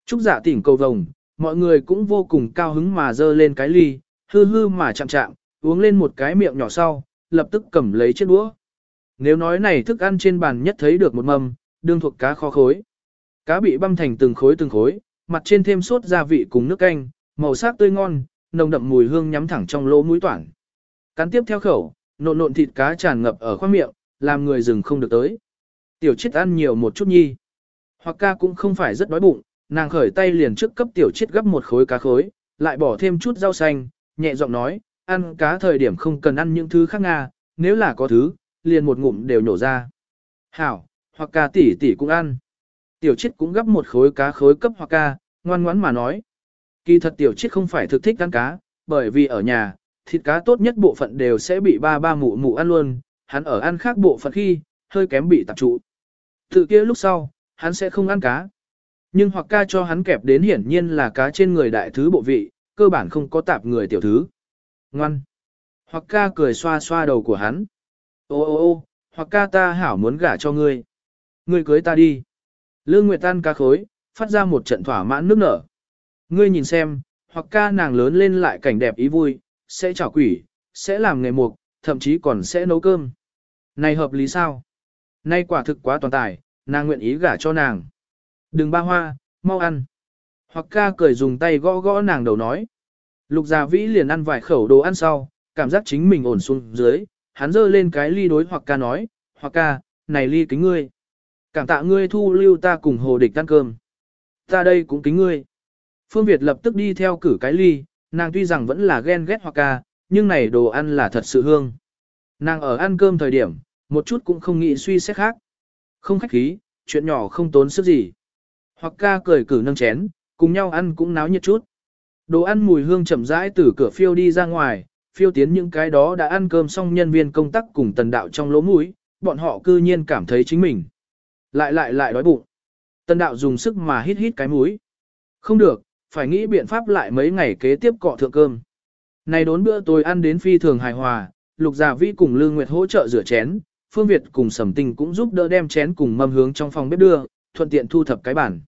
Chúc giả tỉnh cầu vồng, mọi người cũng vô cùng cao hứng mà dơ lên cái ly, hư hư mà chạm chạm, uống lên một cái miệng nhỏ sau, lập tức cầm lấy chiếc đũa. Nếu nói này thức ăn trên bàn nhất thấy được một mâm, đương thuộc cá kho khối. Cá bị băm thành từng khối từng khối, mặt trên thêm sốt gia vị cùng nước canh, màu sắc tươi ngon, nồng đậm mùi hương nhắm thẳng trong lỗ mũi toản. Cắn tiếp theo khẩu, nộn nộn thịt cá tràn ngập ở khoang miệng, làm người dừng không được tới. Tiểu chết ăn nhiều một chút nhi. Hoặc ca cũng không phải rất đói bụng, nàng khởi tay liền trước cấp tiểu chết gấp một khối cá khối, lại bỏ thêm chút rau xanh, nhẹ giọng nói, ăn cá thời điểm không cần ăn những thứ khác nga, nếu là có thứ, liền một ngụm đều nổ ra. Hảo, hoặc ca tỷ tỷ cũng ăn. Tiểu chết cũng gấp một khối cá khối cấp hoặc ca, ngoan ngoãn mà nói. Kỳ thật tiểu chết không phải thực thích ăn cá, bởi vì ở nhà, thịt cá tốt nhất bộ phận đều sẽ bị ba ba mụ mụ ăn luôn, hắn ở ăn khác bộ phận khi, hơi kém bị tạp trụ. Tự kia lúc sau, hắn sẽ không ăn cá. Nhưng hoặc ca cho hắn kẹp đến hiển nhiên là cá trên người đại thứ bộ vị, cơ bản không có tạp người tiểu thứ. Ngoan. Hoặc ca cười xoa xoa đầu của hắn. Ô ô ô, hoặc ca ta hảo muốn gả cho ngươi. Ngươi cưới ta đi. Lương Nguyệt tan cá khối, phát ra một trận thỏa mãn nước nở. Ngươi nhìn xem, hoặc ca nàng lớn lên lại cảnh đẹp ý vui, sẽ chảo quỷ, sẽ làm nghề mục, thậm chí còn sẽ nấu cơm. Này hợp lý sao? Nay quả thực quá toàn tài, nàng nguyện ý gả cho nàng. Đừng ba hoa, mau ăn. Hoặc ca cười dùng tay gõ gõ nàng đầu nói. Lục Gia Vĩ liền ăn vài khẩu đồ ăn sau, cảm giác chính mình ổn xuống dưới, hắn giơ lên cái ly đối hoặc ca nói, hoặc ca, này ly kính ngươi. Cảm tạ ngươi thu lưu ta cùng hồ địch ăn cơm. Ta đây cũng kính ngươi. Phương Việt lập tức đi theo cử cái ly, nàng tuy rằng vẫn là ghen ghét hoặc ca, nhưng này đồ ăn là thật sự hương. Nàng ở ăn cơm thời điểm, một chút cũng không nghĩ suy xét khác. Không khách khí, chuyện nhỏ không tốn sức gì. Hoặc ca cười cử nâng chén, cùng nhau ăn cũng náo nhiệt chút. Đồ ăn mùi hương chậm rãi từ cửa phiêu đi ra ngoài, phiêu tiến những cái đó đã ăn cơm xong nhân viên công tác cùng tần đạo trong lỗ mũi, bọn họ cư nhiên cảm thấy chính mình. Lại lại lại đói bụng. Tần đạo dùng sức mà hít hít cái mũi. Không được, phải nghĩ biện pháp lại mấy ngày kế tiếp cọ thượng cơm. Này đốn bữa tôi ăn đến phi thường hài hòa, Lục giả vi cùng Lương Nguyệt hỗ trợ rửa chén, Phương Việt cùng Sầm Tinh cũng giúp đỡ đem chén cùng mâm hướng trong phòng bếp đưa, thuận tiện thu thập cái bản.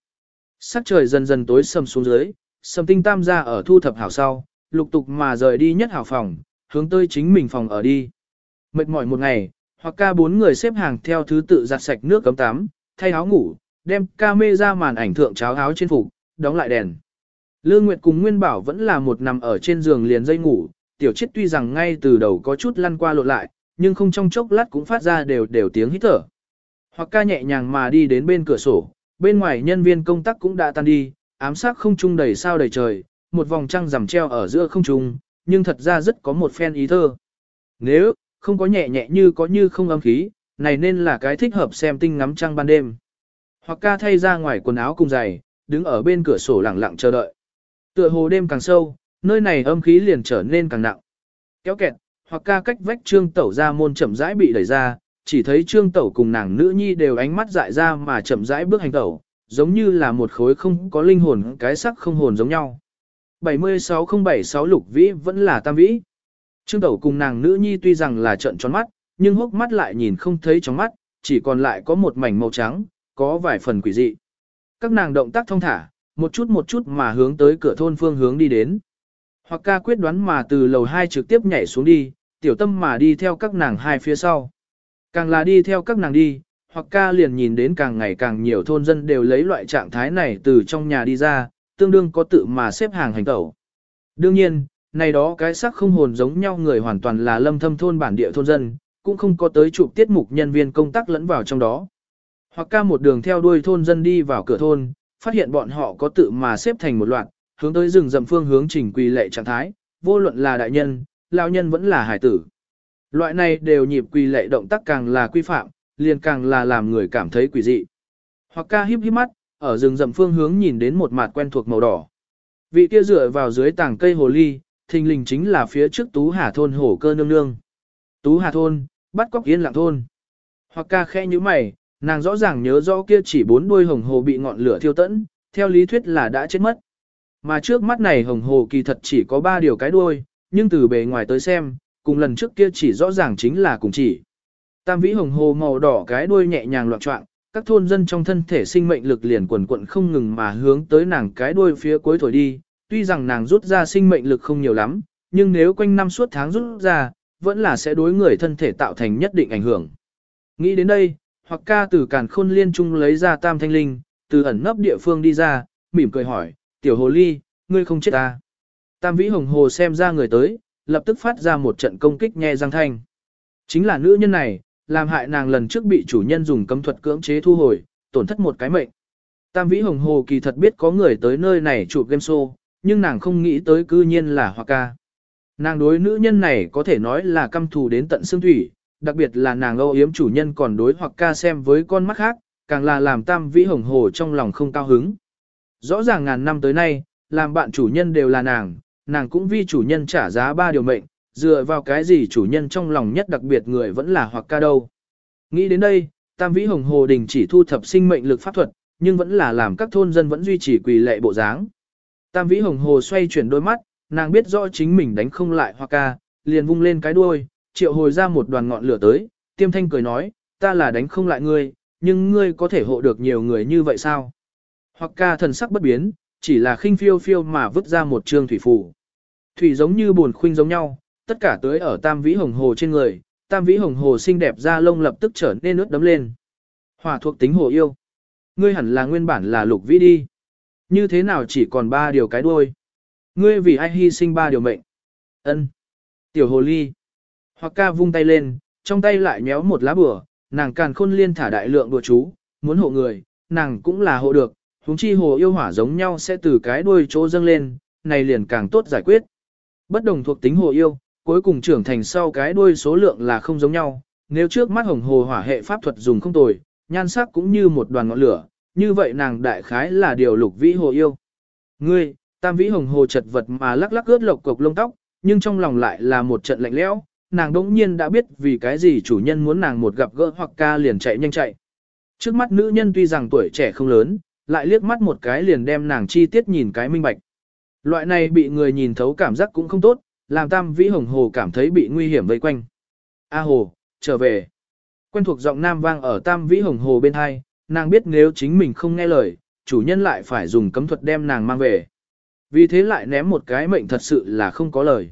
Sắc trời dần dần tối sầm xuống dưới, Sầm Tinh tam gia ở thu thập hảo sau, lục tục mà rời đi nhất hảo phòng, hướng tới chính mình phòng ở đi. Mệt mỏi một ngày, hoặc ca bốn người xếp hàng theo thứ tự giặt sạch nước cấm tắm, thay áo ngủ, đem ca mê ra màn ảnh thượng cháo áo trên phục, đóng lại đèn. Lương Nguyệt cùng Nguyên Bảo vẫn là một nằm ở trên giường liền dây ngủ, tiểu chết tuy rằng ngay từ đầu có chút lăn qua lộn lại, nhưng không trong chốc lát cũng phát ra đều đều tiếng hít thở. Hoặc ca nhẹ nhàng mà đi đến bên cửa sổ, bên ngoài nhân viên công tác cũng đã tan đi, ám sát không trung đầy sao đầy trời, một vòng trăng rằm treo ở giữa không trung, nhưng thật ra rất có một phen ý thơ. Nếu, không có nhẹ nhẹ như có như không âm khí, này nên là cái thích hợp xem tinh ngắm trăng ban đêm. Hoặc ca thay ra ngoài quần áo cùng giày, đứng ở bên cửa sổ lặng lặng chờ đợi. Tựa hồ đêm càng sâu, nơi này âm khí liền trở nên càng nặng. Kéo kẹt, hoặc ca cách vách trương tẩu ra môn chậm rãi bị đẩy ra, chỉ thấy trương tẩu cùng nàng nữ nhi đều ánh mắt dại ra mà chậm rãi bước hành tẩu, giống như là một khối không có linh hồn cái sắc không hồn giống nhau. 76076 lục vĩ vẫn là tam vĩ. Trương tẩu cùng nàng nữ nhi tuy rằng là trận tròn mắt, nhưng hốc mắt lại nhìn không thấy trong mắt, chỉ còn lại có một mảnh màu trắng, có vài phần quỷ dị. Các nàng động tác thông thả, một chút một chút mà hướng tới cửa thôn phương hướng đi đến. Hoặc ca quyết đoán mà từ lầu 2 trực tiếp nhảy xuống đi, tiểu tâm mà đi theo các nàng hai phía sau. Càng là đi theo các nàng đi, hoặc ca liền nhìn đến càng ngày càng nhiều thôn dân đều lấy loại trạng thái này từ trong nhà đi ra, tương đương có tự mà xếp hàng hành tẩu. Đương nhiên, này đó cái sắc không hồn giống nhau người hoàn toàn là lâm thâm thôn bản địa thôn dân, cũng không có tới chụp tiết mục nhân viên công tác lẫn vào trong đó. Hoặc ca một đường theo đuôi thôn dân đi vào cửa thôn, phát hiện bọn họ có tự mà xếp thành một loạt, hướng tới rừng rậm phương hướng chỉnh quỳ lệ trạng thái, vô luận là đại nhân, lão nhân vẫn là hải tử. Loại này đều nhịp quỳ lệ động tác càng là quy phạm, liền càng là làm người cảm thấy quỷ dị. Hoặc ca híp híp mắt, ở rừng rậm phương hướng nhìn đến một mặt quen thuộc màu đỏ. Vị kia dựa vào dưới tảng cây hồ ly, thình lình chính là phía trước Tú Hà thôn hổ cơ nương nương. Tú Hà thôn, bắt cóc yên lặng thôn. Hoặc ca khẽ như mày, nàng rõ ràng nhớ rõ kia chỉ bốn đuôi hồng hồ bị ngọn lửa thiêu tẫn, theo lý thuyết là đã chết mất. Mà trước mắt này hồng hồ kỳ thật chỉ có ba điều cái đuôi, nhưng từ bề ngoài tới xem, cùng lần trước kia chỉ rõ ràng chính là cùng chỉ. Tam vĩ hồng hồ màu đỏ cái đuôi nhẹ nhàng loạn trọng, các thôn dân trong thân thể sinh mệnh lực liền quần quận không ngừng mà hướng tới nàng cái đuôi phía cuối thổi đi, tuy rằng nàng rút ra sinh mệnh lực không nhiều lắm, nhưng nếu quanh năm suốt tháng rút ra, vẫn là sẽ đối người thân thể tạo thành nhất định ảnh hưởng. Nghĩ đến đây, hoặc ca từ càn khôn liên trung lấy ra tam thanh linh, từ ẩn nấp địa phương đi ra, mỉm cười hỏi, tiểu hồ ly, ngươi không chết ta. Tam vĩ hồng hồ xem ra người tới, lập tức phát ra một trận công kích nghe răng thanh. Chính là nữ nhân này, làm hại nàng lần trước bị chủ nhân dùng cấm thuật cưỡng chế thu hồi, tổn thất một cái mệnh. Tam vĩ hồng hồ kỳ thật biết có người tới nơi này chụp game show, nhưng nàng không nghĩ tới cư nhiên là Hoa ca. Nàng đối nữ nhân này có thể nói là căm thù đến tận xương thủy, đặc biệt là nàng âu yếm chủ nhân còn đối hoặc ca xem với con mắt khác, càng là làm tam vĩ hồng hồ trong lòng không cao hứng. Rõ ràng ngàn năm tới nay, làm bạn chủ nhân đều là nàng, nàng cũng vì chủ nhân trả giá ba điều mệnh, dựa vào cái gì chủ nhân trong lòng nhất đặc biệt người vẫn là hoặc ca đâu. Nghĩ đến đây, tam vĩ hồng hồ đình chỉ thu thập sinh mệnh lực pháp thuật, nhưng vẫn là làm các thôn dân vẫn duy trì quỳ lệ bộ dáng. Tam vĩ hồng hồ xoay chuyển đôi mắt, nàng biết rõ chính mình đánh không lại hoặc ca, liền vung lên cái đuôi, triệu hồi ra một đoàn ngọn lửa tới, tiêm thanh cười nói, ta là đánh không lại ngươi, nhưng ngươi có thể hộ được nhiều người như vậy sao? Hoặc ca thần sắc bất biến, chỉ là khinh phiêu phiêu mà vứt ra một trương thủy phù. Thủy giống như buồn khuynh giống nhau, tất cả tới ở tam vĩ hồng hồ trên người, tam vĩ hồng hồ xinh đẹp da lông lập tức trở nên ướt đấm lên. Hỏa thuộc tính hồ yêu. Ngươi hẳn là nguyên bản là lục vĩ đi. Như thế nào chỉ còn ba điều cái đuôi? Ngươi vì ai hy sinh ba điều mệnh? Ân. Tiểu hồ ly. Hoặc ca vung tay lên, trong tay lại nhéo một lá bửa, nàng càn khôn liên thả đại lượng đùa chú, muốn hộ người, nàng cũng là hộ được, huống chi hồ yêu hỏa giống nhau sẽ từ cái đuôi chỗ dâng lên, này liền càng tốt giải quyết. Bất đồng thuộc tính hồ yêu, cuối cùng trưởng thành sau cái đuôi số lượng là không giống nhau, nếu trước mắt hồng hồ hỏa hệ pháp thuật dùng không tồi, nhan sắc cũng như một đoàn ngọn lửa, như vậy nàng đại khái là điều lục vĩ hồ yêu. Ngươi, tam vĩ hồng hồ chật vật mà lắc lắc ướt lộc cục lông tóc, nhưng trong lòng lại là một trận lạnh lẽo, nàng đỗng nhiên đã biết vì cái gì chủ nhân muốn nàng một gặp gỡ hoặc ca liền chạy nhanh chạy. Trước mắt nữ nhân tuy rằng tuổi trẻ không lớn, lại liếc mắt một cái liền đem nàng chi tiết nhìn cái minh bạch. Loại này bị người nhìn thấu cảm giác cũng không tốt, làm tam vĩ hồng hồ cảm thấy bị nguy hiểm vây quanh. A hồ, trở về. Quen thuộc giọng nam vang ở tam vĩ hồng hồ bên hai, nàng biết nếu chính mình không nghe lời, chủ nhân lại phải dùng cấm thuật đem nàng mang về. Vì thế lại ném một cái mệnh thật sự là không có lời.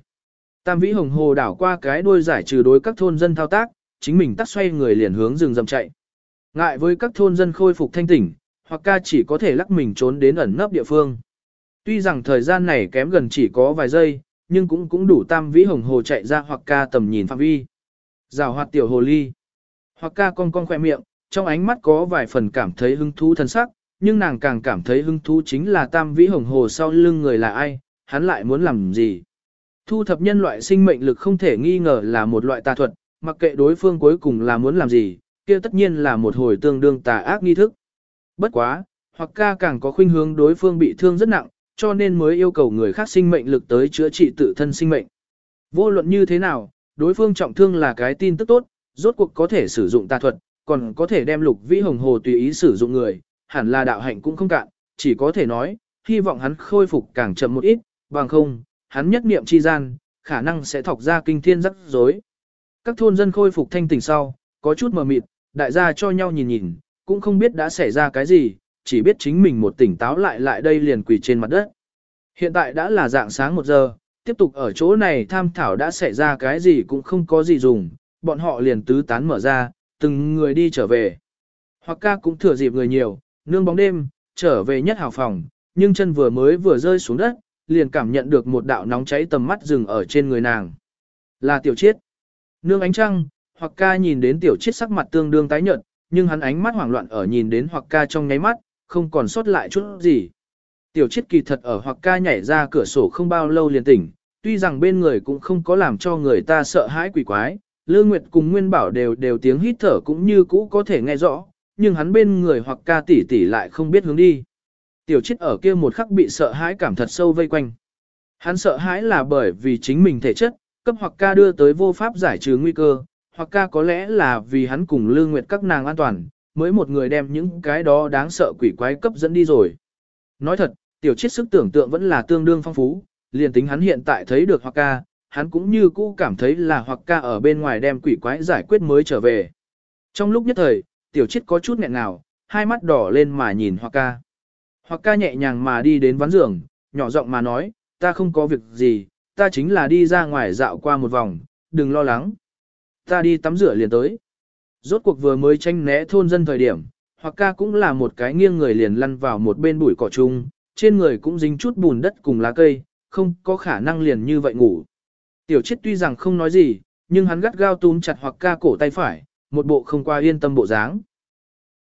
Tam vĩ hồng hồ đảo qua cái đuôi giải trừ đối các thôn dân thao tác, chính mình tắt xoay người liền hướng rừng rậm chạy. Ngại với các thôn dân khôi phục thanh tỉnh, hoặc ca chỉ có thể lắc mình trốn đến ẩn nấp địa phương. Tuy rằng thời gian này kém gần chỉ có vài giây, nhưng cũng cũng đủ tam vĩ hồng hồ chạy ra hoặc ca tầm nhìn phạm vi. Rào hoạt tiểu hồ ly. Hoặc ca cong cong khoe miệng, trong ánh mắt có vài phần cảm thấy hứng thú thân sắc, nhưng nàng càng cảm thấy hứng thú chính là tam vĩ hồng hồ sau lưng người là ai, hắn lại muốn làm gì. Thu thập nhân loại sinh mệnh lực không thể nghi ngờ là một loại tà thuật, mặc kệ đối phương cuối cùng là muốn làm gì, kia tất nhiên là một hồi tương đương tà ác nghi thức. Bất quá, hoặc ca càng có khuynh hướng đối phương bị thương rất nặng, cho nên mới yêu cầu người khác sinh mệnh lực tới chữa trị tự thân sinh mệnh. Vô luận như thế nào, đối phương trọng thương là cái tin tức tốt, rốt cuộc có thể sử dụng tà thuật, còn có thể đem lục vĩ hồng hồ tùy ý sử dụng người, hẳn là đạo hạnh cũng không cạn, chỉ có thể nói, hy vọng hắn khôi phục càng chậm một ít, bằng không, hắn nhất niệm chi gian, khả năng sẽ thọc ra kinh thiên rắc rối. Các thôn dân khôi phục thanh tỉnh sau, có chút mờ mịt, đại gia cho nhau nhìn nhìn, cũng không biết đã xảy ra cái gì, chỉ biết chính mình một tỉnh táo lại lại đây liền quỳ trên mặt đất. Hiện tại đã là dạng sáng một giờ, tiếp tục ở chỗ này tham thảo đã xảy ra cái gì cũng không có gì dùng, bọn họ liền tứ tán mở ra, từng người đi trở về. Hoặc ca cũng thừa dịp người nhiều, nương bóng đêm, trở về nhất hào phòng, nhưng chân vừa mới vừa rơi xuống đất, liền cảm nhận được một đạo nóng cháy tầm mắt dừng ở trên người nàng. Là tiểu chiết. Nương ánh trăng, hoặc ca nhìn đến tiểu chiết sắc mặt tương đương tái nhợt, nhưng hắn ánh mắt hoảng loạn ở nhìn đến hoặc ca trong nháy mắt, không còn sót lại chút gì. Tiểu chiết kỳ thật ở hoặc ca nhảy ra cửa sổ không bao lâu liền tỉnh, tuy rằng bên người cũng không có làm cho người ta sợ hãi quỷ quái, Lương Nguyệt cùng Nguyên Bảo đều đều tiếng hít thở cũng như cũ có thể nghe rõ, nhưng hắn bên người hoặc ca tỷ tỷ lại không biết hướng đi. Tiểu chết ở kia một khắc bị sợ hãi cảm thật sâu vây quanh. Hắn sợ hãi là bởi vì chính mình thể chất, cấp hoặc ca đưa tới vô pháp giải trừ nguy cơ, hoặc ca có lẽ là vì hắn cùng Lương Nguyệt các nàng an toàn, mới một người đem những cái đó đáng sợ quỷ quái cấp dẫn đi rồi. Nói thật, tiểu chết sức tưởng tượng vẫn là tương đương phong phú, liền tính hắn hiện tại thấy được hoặc ca, hắn cũng như cũ cảm thấy là hoặc ca ở bên ngoài đem quỷ quái giải quyết mới trở về. Trong lúc nhất thời, tiểu chết có chút nghẹn ngào, hai mắt đỏ lên mà nhìn hoặc ca. Hoặc ca nhẹ nhàng mà đi đến ván giường, nhỏ giọng mà nói, ta không có việc gì, ta chính là đi ra ngoài dạo qua một vòng, đừng lo lắng. Ta đi tắm rửa liền tới. Rốt cuộc vừa mới tranh né thôn dân thời điểm, hoặc ca cũng là một cái nghiêng người liền lăn vào một bên bụi cỏ chung, trên người cũng dính chút bùn đất cùng lá cây, không có khả năng liền như vậy ngủ. Tiểu chết tuy rằng không nói gì, nhưng hắn gắt gao túm chặt hoặc ca cổ tay phải, một bộ không qua yên tâm bộ dáng.